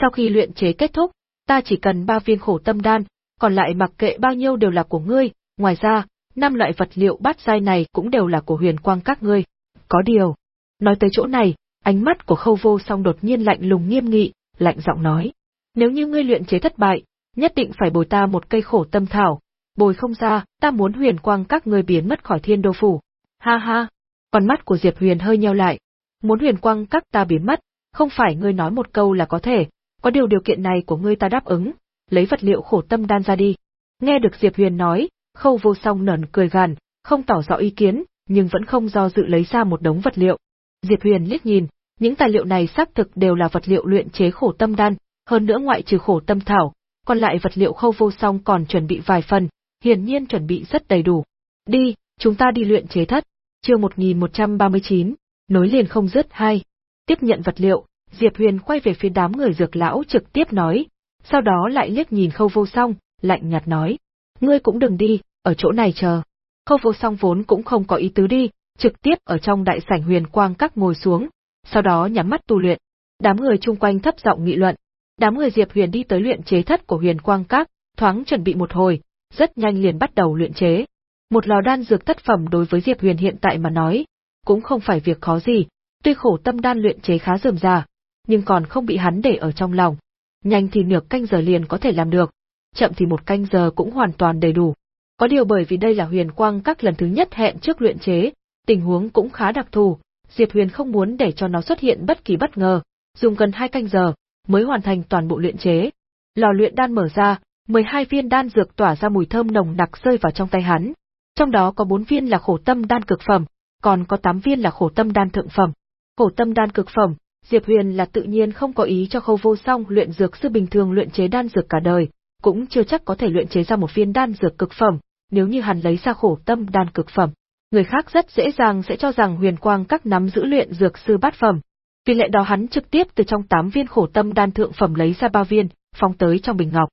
S1: Sau khi luyện chế kết thúc, ta chỉ cần ba viên khổ tâm đan, còn lại mặc kệ bao nhiêu đều là của ngươi, ngoài ra, năm loại vật liệu bát giai này cũng đều là của huyền quang các ngươi. Có điều. Nói tới chỗ này, ánh mắt của khâu vô song đột nhiên lạnh lùng nghiêm nghị, lạnh giọng nói. Nếu như ngươi luyện chế thất bại, nhất định phải bồi ta một cây khổ tâm thảo, bồi không ra, ta muốn huyền quang các ngươi biến mất khỏi thiên đô phủ. Ha ha, con mắt của Diệp Huyền hơi nheo lại. Muốn huyền quang các ta biến mất, không phải ngươi nói một câu là có thể, có điều điều kiện này của ngươi ta đáp ứng, lấy vật liệu khổ tâm đan ra đi. Nghe được Diệp Huyền nói, khâu vô song nở cười gàn, không tỏ rõ ý kiến, nhưng vẫn không do dự lấy ra một đống vật liệu. Diệp Huyền liếc nhìn, những tài liệu này xác thực đều là vật liệu luyện chế khổ tâm đan, hơn nữa ngoại trừ khổ tâm thảo, còn lại vật liệu khâu vô song còn chuẩn bị vài phần, hiển nhiên chuẩn bị rất đầy đủ. Đi, chúng ta đi luyện chế thất. Chương 1139, nối liền không dứt hai. Tiếp nhận vật liệu, Diệp Huyền quay về phía đám người dược lão trực tiếp nói, sau đó lại liếc nhìn khâu vô song, lạnh nhạt nói, ngươi cũng đừng đi, ở chỗ này chờ. Khâu vô song vốn cũng không có ý tứ đi, trực tiếp ở trong đại sảnh huyền quang các ngồi xuống, sau đó nhắm mắt tu luyện. Đám người chung quanh thấp giọng nghị luận. Đám người Diệp Huyền đi tới luyện chế thất của huyền quang các, thoáng chuẩn bị một hồi, rất nhanh liền bắt đầu luyện chế. Một lò đan dược thất phẩm đối với Diệp Huyền hiện tại mà nói, cũng không phải việc khó gì, tuy khổ tâm đan luyện chế khá rườm rà, nhưng còn không bị hắn để ở trong lòng. Nhanh thì nửa canh giờ liền có thể làm được, chậm thì một canh giờ cũng hoàn toàn đầy đủ. Có điều bởi vì đây là huyền quang các lần thứ nhất hẹn trước luyện chế, tình huống cũng khá đặc thù, Diệp Huyền không muốn để cho nó xuất hiện bất kỳ bất ngờ, dùng gần hai canh giờ mới hoàn thành toàn bộ luyện chế. Lò luyện đan mở ra, 12 viên đan dược tỏa ra mùi thơm nồng nặc rơi vào trong tay hắn. Trong đó có 4 viên là khổ tâm đan cực phẩm, còn có 8 viên là khổ tâm đan thượng phẩm. Khổ tâm đan cực phẩm, Diệp Huyền là tự nhiên không có ý cho Khâu Vô Song luyện dược sư bình thường luyện chế đan dược cả đời, cũng chưa chắc có thể luyện chế ra một viên đan dược cực phẩm, nếu như hắn lấy ra khổ tâm đan cực phẩm. Người khác rất dễ dàng sẽ cho rằng Huyền Quang các nắm giữ luyện dược sư bát phẩm. Vì lẽ đó hắn trực tiếp từ trong tám viên khổ tâm đan thượng phẩm lấy ra ba viên, phóng tới trong bình ngọc.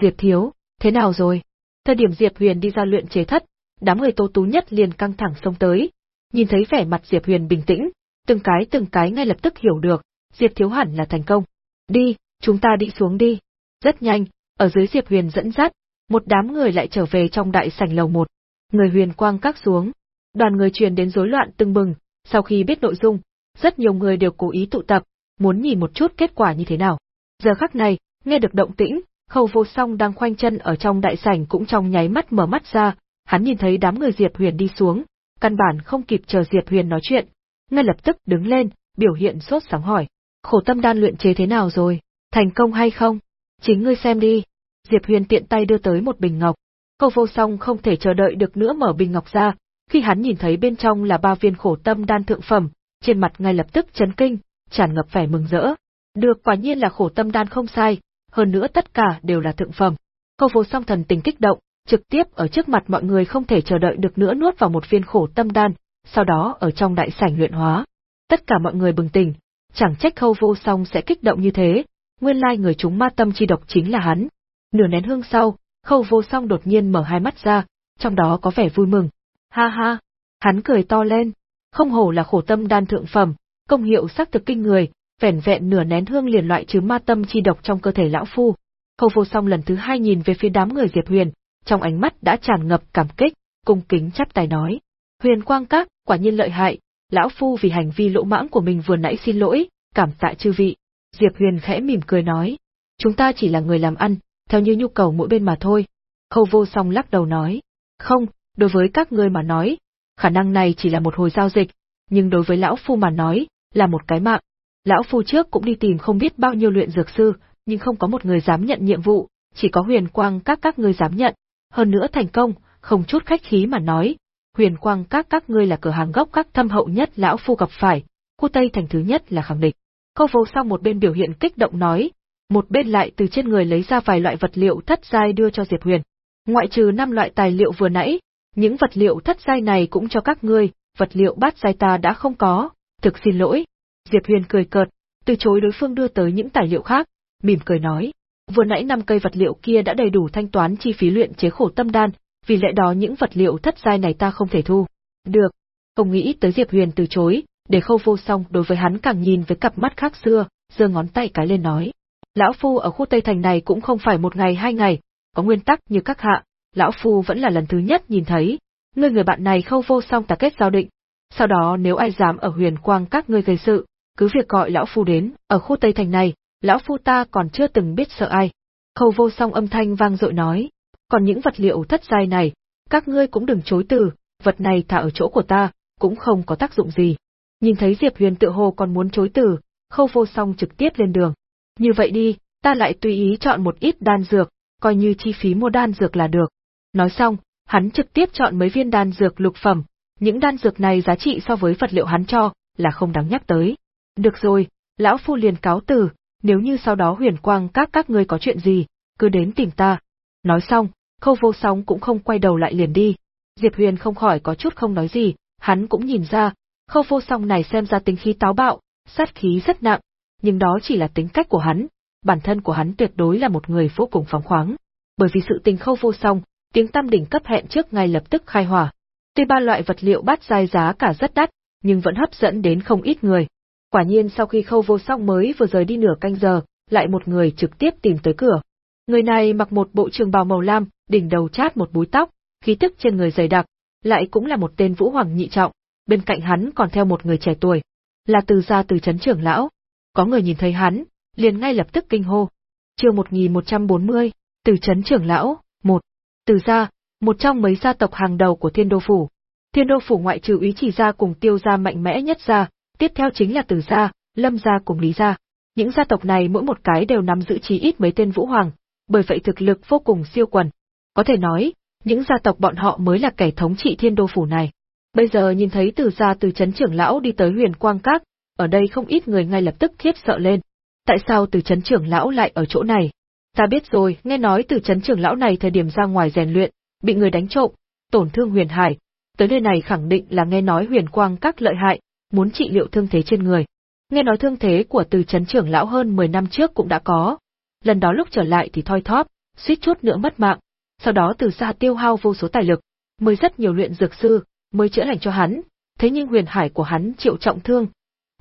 S1: Diệp Thiếu, thế nào rồi? Thời điểm Diệp Huyền đi ra luyện chế thất, đám người Tô Tú nhất liền căng thẳng xông tới. Nhìn thấy vẻ mặt Diệp Huyền bình tĩnh, từng cái từng cái ngay lập tức hiểu được, Diệp Thiếu hẳn là thành công. Đi, chúng ta đi xuống đi. Rất nhanh, ở dưới Diệp Huyền dẫn dắt, một đám người lại trở về trong đại sảnh lầu một. Người huyền quang các xuống. Đoàn người truyền đến rối loạn tưng bừng, sau khi biết nội dung, rất nhiều người đều cố ý tụ tập, muốn nhìn một chút kết quả như thế nào. Giờ khắc này, nghe được động tĩnh, khâu vô song đang khoanh chân ở trong đại sảnh cũng trong nháy mắt mở mắt ra, hắn nhìn thấy đám người Diệp Huyền đi xuống, căn bản không kịp chờ Diệp Huyền nói chuyện, ngay lập tức đứng lên, biểu hiện sốt sáng hỏi. Khổ tâm đan luyện chế thế nào rồi? Thành công hay không? Chính ngươi xem đi. Diệp Huyền tiện tay đưa tới một bình ngọc. Khâu vô song không thể chờ đợi được nữa mở bình ngọc ra, khi hắn nhìn thấy bên trong là ba viên khổ tâm đan thượng phẩm, trên mặt ngay lập tức chấn kinh, tràn ngập vẻ mừng rỡ. Được quả nhiên là khổ tâm đan không sai, hơn nữa tất cả đều là thượng phẩm. Câu vô song thần tình kích động, trực tiếp ở trước mặt mọi người không thể chờ đợi được nữa nuốt vào một viên khổ tâm đan, sau đó ở trong đại sảnh luyện hóa. Tất cả mọi người bừng tỉnh, chẳng trách khâu vô song sẽ kích động như thế, nguyên lai người chúng ma tâm chi độc chính là hắn. Nửa nén hương sau, khâu vô song đột nhiên mở hai mắt ra, trong đó có vẻ vui mừng. Ha ha, hắn cười to lên, không hổ là khổ tâm đan thượng phẩm, công hiệu sắc thực kinh người, vẻn vẹn nửa nén hương liền loại trừ ma tâm chi độc trong cơ thể lão phu. Khâu vô song lần thứ hai nhìn về phía đám người Diệp Huyền, trong ánh mắt đã tràn ngập cảm kích, cung kính chắp tay nói. Huyền quang các, quả nhiên lợi hại, lão phu vì hành vi lỗ mãng của mình vừa nãy xin lỗi, cảm tạ chư vị. Diệp Huyền khẽ mỉm cười nói, chúng ta chỉ là người làm ăn, theo như nhu cầu mỗi bên mà thôi. Khâu vô song lắc đầu nói, không, đối với các ngươi mà nói, khả năng này chỉ là một hồi giao dịch, nhưng đối với lão phu mà nói, là một cái mạng. Lão phu trước cũng đi tìm không biết bao nhiêu luyện dược sư, nhưng không có một người dám nhận nhiệm vụ, chỉ có huyền quang các các ngươi dám nhận. Hơn nữa thành công, không chút khách khí mà nói, huyền quang các các ngươi là cửa hàng gốc các thâm hậu nhất lão phu gặp phải, khu Tây thành thứ nhất là khẳng định. Câu vô sau một bên biểu hiện kích động nói, một bên lại từ trên người lấy ra vài loại vật liệu thất giai đưa cho Diệp Huyền. Ngoại trừ năm loại tài liệu vừa nãy, những vật liệu thất giai này cũng cho các ngươi, vật liệu bát giai ta đã không có, thực xin lỗi. Diệp Huyền cười cợt, từ chối đối phương đưa tới những tài liệu khác, mỉm cười nói, vừa nãy năm cây vật liệu kia đã đầy đủ thanh toán chi phí luyện chế khổ tâm đan, vì lẽ đó những vật liệu thất giai này ta không thể thu. Được. Không nghĩ tới Diệp Huyền từ chối, để khâu vô song đối với hắn càng nhìn với cặp mắt khác xưa, giơ ngón tay cái lên nói. Lão Phu ở khu Tây Thành này cũng không phải một ngày hai ngày, có nguyên tắc như các hạ, Lão Phu vẫn là lần thứ nhất nhìn thấy, ngươi người bạn này khâu vô song ta kết giao định. Sau đó nếu ai dám ở huyền quang các ngươi gây sự, cứ việc gọi Lão Phu đến, ở khu Tây Thành này, Lão Phu ta còn chưa từng biết sợ ai. Khâu vô song âm thanh vang dội nói, còn những vật liệu thất giai này, các ngươi cũng đừng chối từ, vật này thả ở chỗ của ta, cũng không có tác dụng gì. Nhìn thấy Diệp Huyền tự hồ còn muốn chối từ, khâu vô song trực tiếp lên đường. Như vậy đi, ta lại tùy ý chọn một ít đan dược, coi như chi phí mua đan dược là được. Nói xong, hắn trực tiếp chọn mấy viên đan dược lục phẩm, những đan dược này giá trị so với vật liệu hắn cho, là không đáng nhắc tới. Được rồi, lão phu liền cáo từ, nếu như sau đó huyền quang các các ngươi có chuyện gì, cứ đến tìm ta. Nói xong, khâu vô song cũng không quay đầu lại liền đi. Diệp Huyền không khỏi có chút không nói gì, hắn cũng nhìn ra, khâu vô song này xem ra tính khí táo bạo, sát khí rất nặng, nhưng đó chỉ là tính cách của hắn, bản thân của hắn tuyệt đối là một người vô cùng phóng khoáng. Bởi vì sự tình khâu vô song, tiếng tam đỉnh cấp hẹn trước ngay lập tức khai hỏa. Tuy ba loại vật liệu bát giai giá cả rất đắt, nhưng vẫn hấp dẫn đến không ít người. Quả nhiên sau khi khâu vô song mới vừa rời đi nửa canh giờ, lại một người trực tiếp tìm tới cửa. Người này mặc một bộ trường bào màu lam, đỉnh đầu chát một búi tóc, khí tức trên người dày đặc, lại cũng là một tên vũ hoàng nhị trọng, bên cạnh hắn còn theo một người trẻ tuổi, là từ gia từ chấn trưởng lão. Có người nhìn thấy hắn, liền ngay lập tức kinh hô. Chương 1140, từ chấn trưởng lão, một. Từ gia, một trong mấy gia tộc hàng đầu của Thiên Đô phủ. Thiên Đô phủ ngoại trừ ý chỉ gia cùng Tiêu gia mạnh mẽ nhất gia, tiếp theo chính là Từ gia, Lâm gia cùng Lý gia. Những gia tộc này mỗi một cái đều nắm giữ chí ít mấy tên vũ hoàng, bởi vậy thực lực vô cùng siêu quần. Có thể nói, những gia tộc bọn họ mới là kẻ thống trị thiên đô phủ này. Bây giờ nhìn thấy từ gia từ chấn trưởng lão đi tới huyền quang các, ở đây không ít người ngay lập tức khiếp sợ lên. Tại sao từ chấn trưởng lão lại ở chỗ này? Ta biết rồi, nghe nói từ chấn trưởng lão này thời điểm ra ngoài rèn luyện, bị người đánh trộm, tổn thương huyền hải. Tới nơi này khẳng định là nghe nói huyền quang các lợi hại, muốn trị liệu thương thế trên người. Nghe nói thương thế của từ chấn trưởng lão hơn 10 năm trước cũng đã có. Lần đó lúc trở lại thì thoi thóp, suýt chút nữa mất mạng, sau đó từ xa tiêu hao vô số tài lực, mới rất nhiều luyện dược sư, mới chữa lành cho hắn, thế nhưng huyền hải của hắn chịu trọng thương.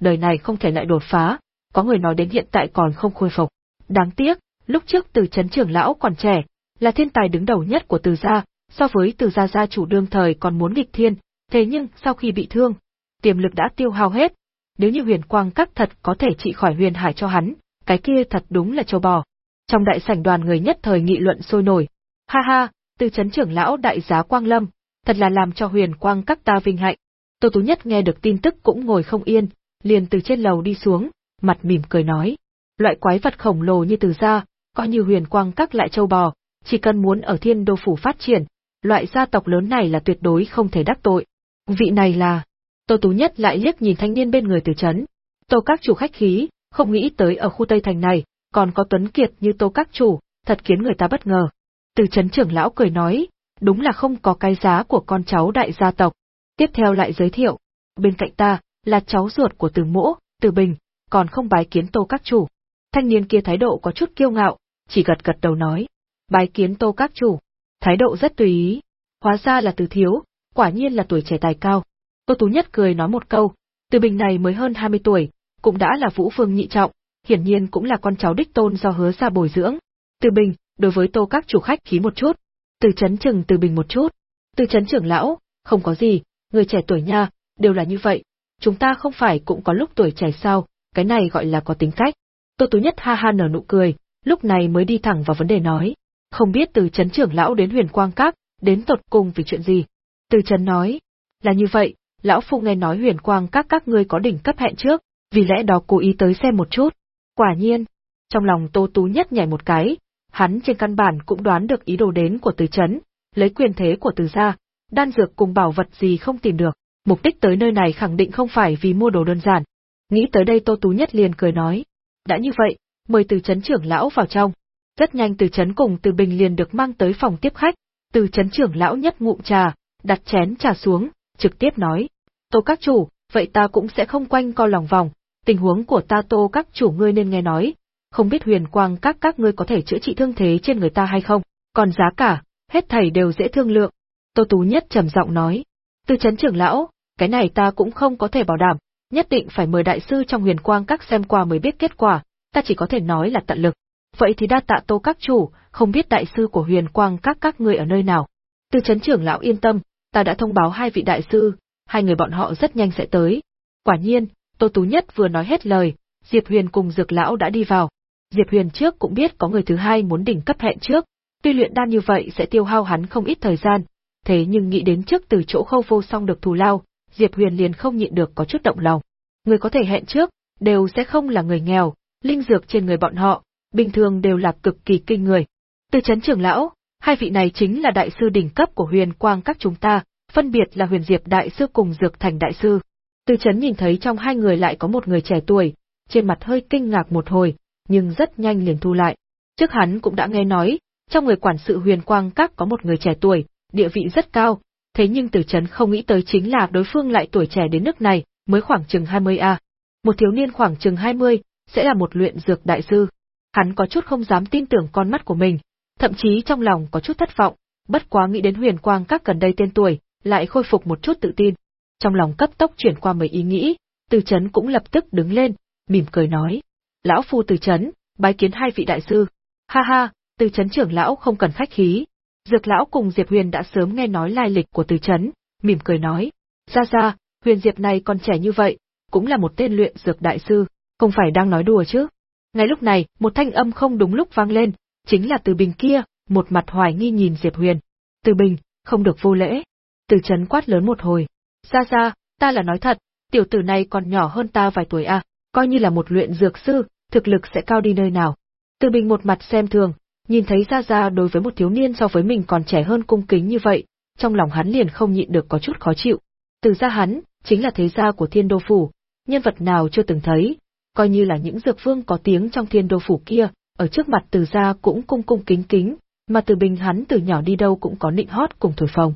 S1: Đời này không thể lại đột phá, có người nói đến hiện tại còn không khôi phục. Đáng tiếc, lúc trước từ chấn trưởng lão còn trẻ, là thiên tài đứng đầu nhất của từ gia, so với từ gia gia chủ đương thời còn muốn nghịch thiên, thế nhưng sau khi bị thương, tiềm lực đã tiêu hao hết. Nếu như huyền quang các thật có thể trị khỏi huyền hải cho hắn, cái kia thật đúng là châu bò. Trong đại sảnh đoàn người nhất thời nghị luận sôi nổi, Ha ha, từ chấn trưởng lão đại giá Quang Lâm, thật là làm cho huyền quang các ta vinh hạnh. Tô Tú Nhất nghe được tin tức cũng ngồi không yên, liền từ trên lầu đi xuống, mặt mỉm cười nói. Loại quái vật khổng lồ như từ gia, coi như huyền quang các lại châu bò, chỉ cần muốn ở thiên đô phủ phát triển, loại gia tộc lớn này là tuyệt đối không thể đắc tội. Vị này là... Tô Tú Nhất lại liếc nhìn thanh niên bên người từ chấn. Tô các chủ khách khí, không nghĩ tới ở khu Tây Thành này, còn có tuấn kiệt như tô các chủ, thật khiến người ta bất ngờ. Từ chấn trưởng lão cười nói, đúng là không có cái giá của con cháu đại gia tộc. Tiếp theo lại giới thiệu, bên cạnh ta, là cháu ruột của từ mỗ, từ bình, còn không bái kiến tô các chủ. Thanh niên kia thái độ có chút kiêu ngạo, chỉ gật gật đầu nói, bái kiến tô các chủ. Thái độ rất tùy ý, hóa ra là từ thiếu, quả nhiên là tuổi trẻ tài cao. Tô Tú Nhất cười nói một câu, từ bình này mới hơn 20 tuổi, cũng đã là vũ phương nhị trọng, hiển nhiên cũng là con cháu đích tôn do hứa ra bồi dưỡng. Từ bình, đối với tô các chủ khách khí một chút, từ chấn chừng từ bình một chút, từ chấn trưởng lão, không có gì, người trẻ tuổi nha, đều là như vậy, chúng ta không phải cũng có lúc tuổi trẻ sao, cái này gọi là có tính cách. Tô Tú Nhất ha ha nở nụ cười, lúc này mới đi thẳng vào vấn đề nói, không biết từ chấn trưởng lão đến huyền quang các, đến tột cùng vì chuyện gì. Từ chấn nói, là như vậy, lão phu nghe nói huyền quang các các ngươi có đỉnh cấp hẹn trước, vì lẽ đó cố ý tới xem một chút. Quả nhiên, trong lòng Tô Tú Nhất nhảy một cái, hắn trên căn bản cũng đoán được ý đồ đến của từ chấn, lấy quyền thế của từ gia, đan dược cùng bảo vật gì không tìm được, mục đích tới nơi này khẳng định không phải vì mua đồ đơn giản. Nghĩ tới đây Tô Tú Nhất liền cười nói, đã như vậy, mời từ chấn trưởng lão vào trong. Rất nhanh từ chấn cùng từ bình liền được mang tới phòng tiếp khách, từ chấn trưởng lão nhất ngụm trà, đặt chén trà xuống, trực tiếp nói, Tô các chủ, vậy ta cũng sẽ không quanh co lòng vòng, tình huống của ta Tô các chủ ngươi nên nghe nói, không biết huyền quang các các ngươi có thể chữa trị thương thế trên người ta hay không, còn giá cả, hết thảy đều dễ thương lượng. Tô Tú Nhất trầm giọng nói, từ chấn trưởng lão, cái này ta cũng không có thể bảo đảm, nhất định phải mời đại sư trong huyền quang các xem qua mới biết kết quả, ta chỉ có thể nói là tận lực. Vậy thì đa tạ tô các chủ, không biết đại sư của huyền quang các các ngươi ở nơi nào. tư chấn trưởng lão yên tâm, ta đã thông báo hai vị đại sư, hai người bọn họ rất nhanh sẽ tới. Quả nhiên, Tô Tú Nhất vừa nói hết lời, Diệp Huyền cùng Dược lão đã đi vào. Diệp Huyền trước cũng biết có người thứ hai muốn đỉnh cấp hẹn trước, tuy luyện đan như vậy sẽ tiêu hao hắn không ít thời gian, thế nhưng nghĩ đến trước từ chỗ khâu vô song được thù lao, Diệp Huyền liền không nhịn được có chút động lòng. Người có thể hẹn trước, đều sẽ không là người nghèo, linh dược trên người bọn họ, bình thường đều là cực kỳ kinh người. Từ chấn trưởng lão, hai vị này chính là đại sư đỉnh cấp của huyền quang các chúng ta, phân biệt là huyền diệp đại sư cùng dược thành đại sư. Từ chấn nhìn thấy trong hai người lại có một người trẻ tuổi, trên mặt hơi kinh ngạc một hồi, nhưng rất nhanh liền thu lại. Trước hắn cũng đã nghe nói, trong người quản sự huyền quang các có một người trẻ tuổi, địa vị rất cao, thế nhưng từ chấn không nghĩ tới chính là đối phương lại tuổi trẻ đến nước này, mới khoảng chừng 20 a. Một thiếu niên khoảng chừng 20, sẽ là một luyện dược đại sư. Hắn có chút không dám tin tưởng con mắt của mình, thậm chí trong lòng có chút thất vọng, bất quá nghĩ đến huyền quang các gần đây tên tuổi, lại khôi phục một chút tự tin. Trong lòng cấp tốc chuyển qua mấy ý nghĩ, từ chấn cũng lập tức đứng lên, mỉm cười nói. Lão phu từ chấn, bái kiến hai vị đại sư. Ha ha, từ chấn trưởng lão không cần khách khí. Dược lão cùng Diệp Huyền đã sớm nghe nói lai lịch của từ chấn, mỉm cười nói. Ra ra, Huyền Diệp này còn trẻ như vậy, cũng là một tên luyện dược đại sư, không phải đang nói đùa chứ. Ngay lúc này, một thanh âm không đúng lúc vang lên, chính là Từ Bình kia, một mặt hoài nghi nhìn Diệp Huyền. Từ Bình, không được vô lễ. Từ chấn quát lớn một hồi. Ra ra, ta là nói thật, tiểu tử này còn nhỏ hơn ta vài tuổi à, coi như là một luyện dược sư, thực lực sẽ cao đi nơi nào. Từ Bình một mặt xem thường, nhìn thấy Gia Gia đối với một thiếu niên so với mình còn trẻ hơn cung kính như vậy, trong lòng hắn liền không nhịn được có chút khó chịu. Từ gia hắn, chính là thế gia của thiên đô phủ, nhân vật nào chưa từng thấy, coi như là những dược vương có tiếng trong thiên đô phủ kia, ở trước mặt từ gia cũng cung cung kính kính, mà từ bình hắn từ nhỏ đi đâu cũng có nịnh hót cùng thổi phồng.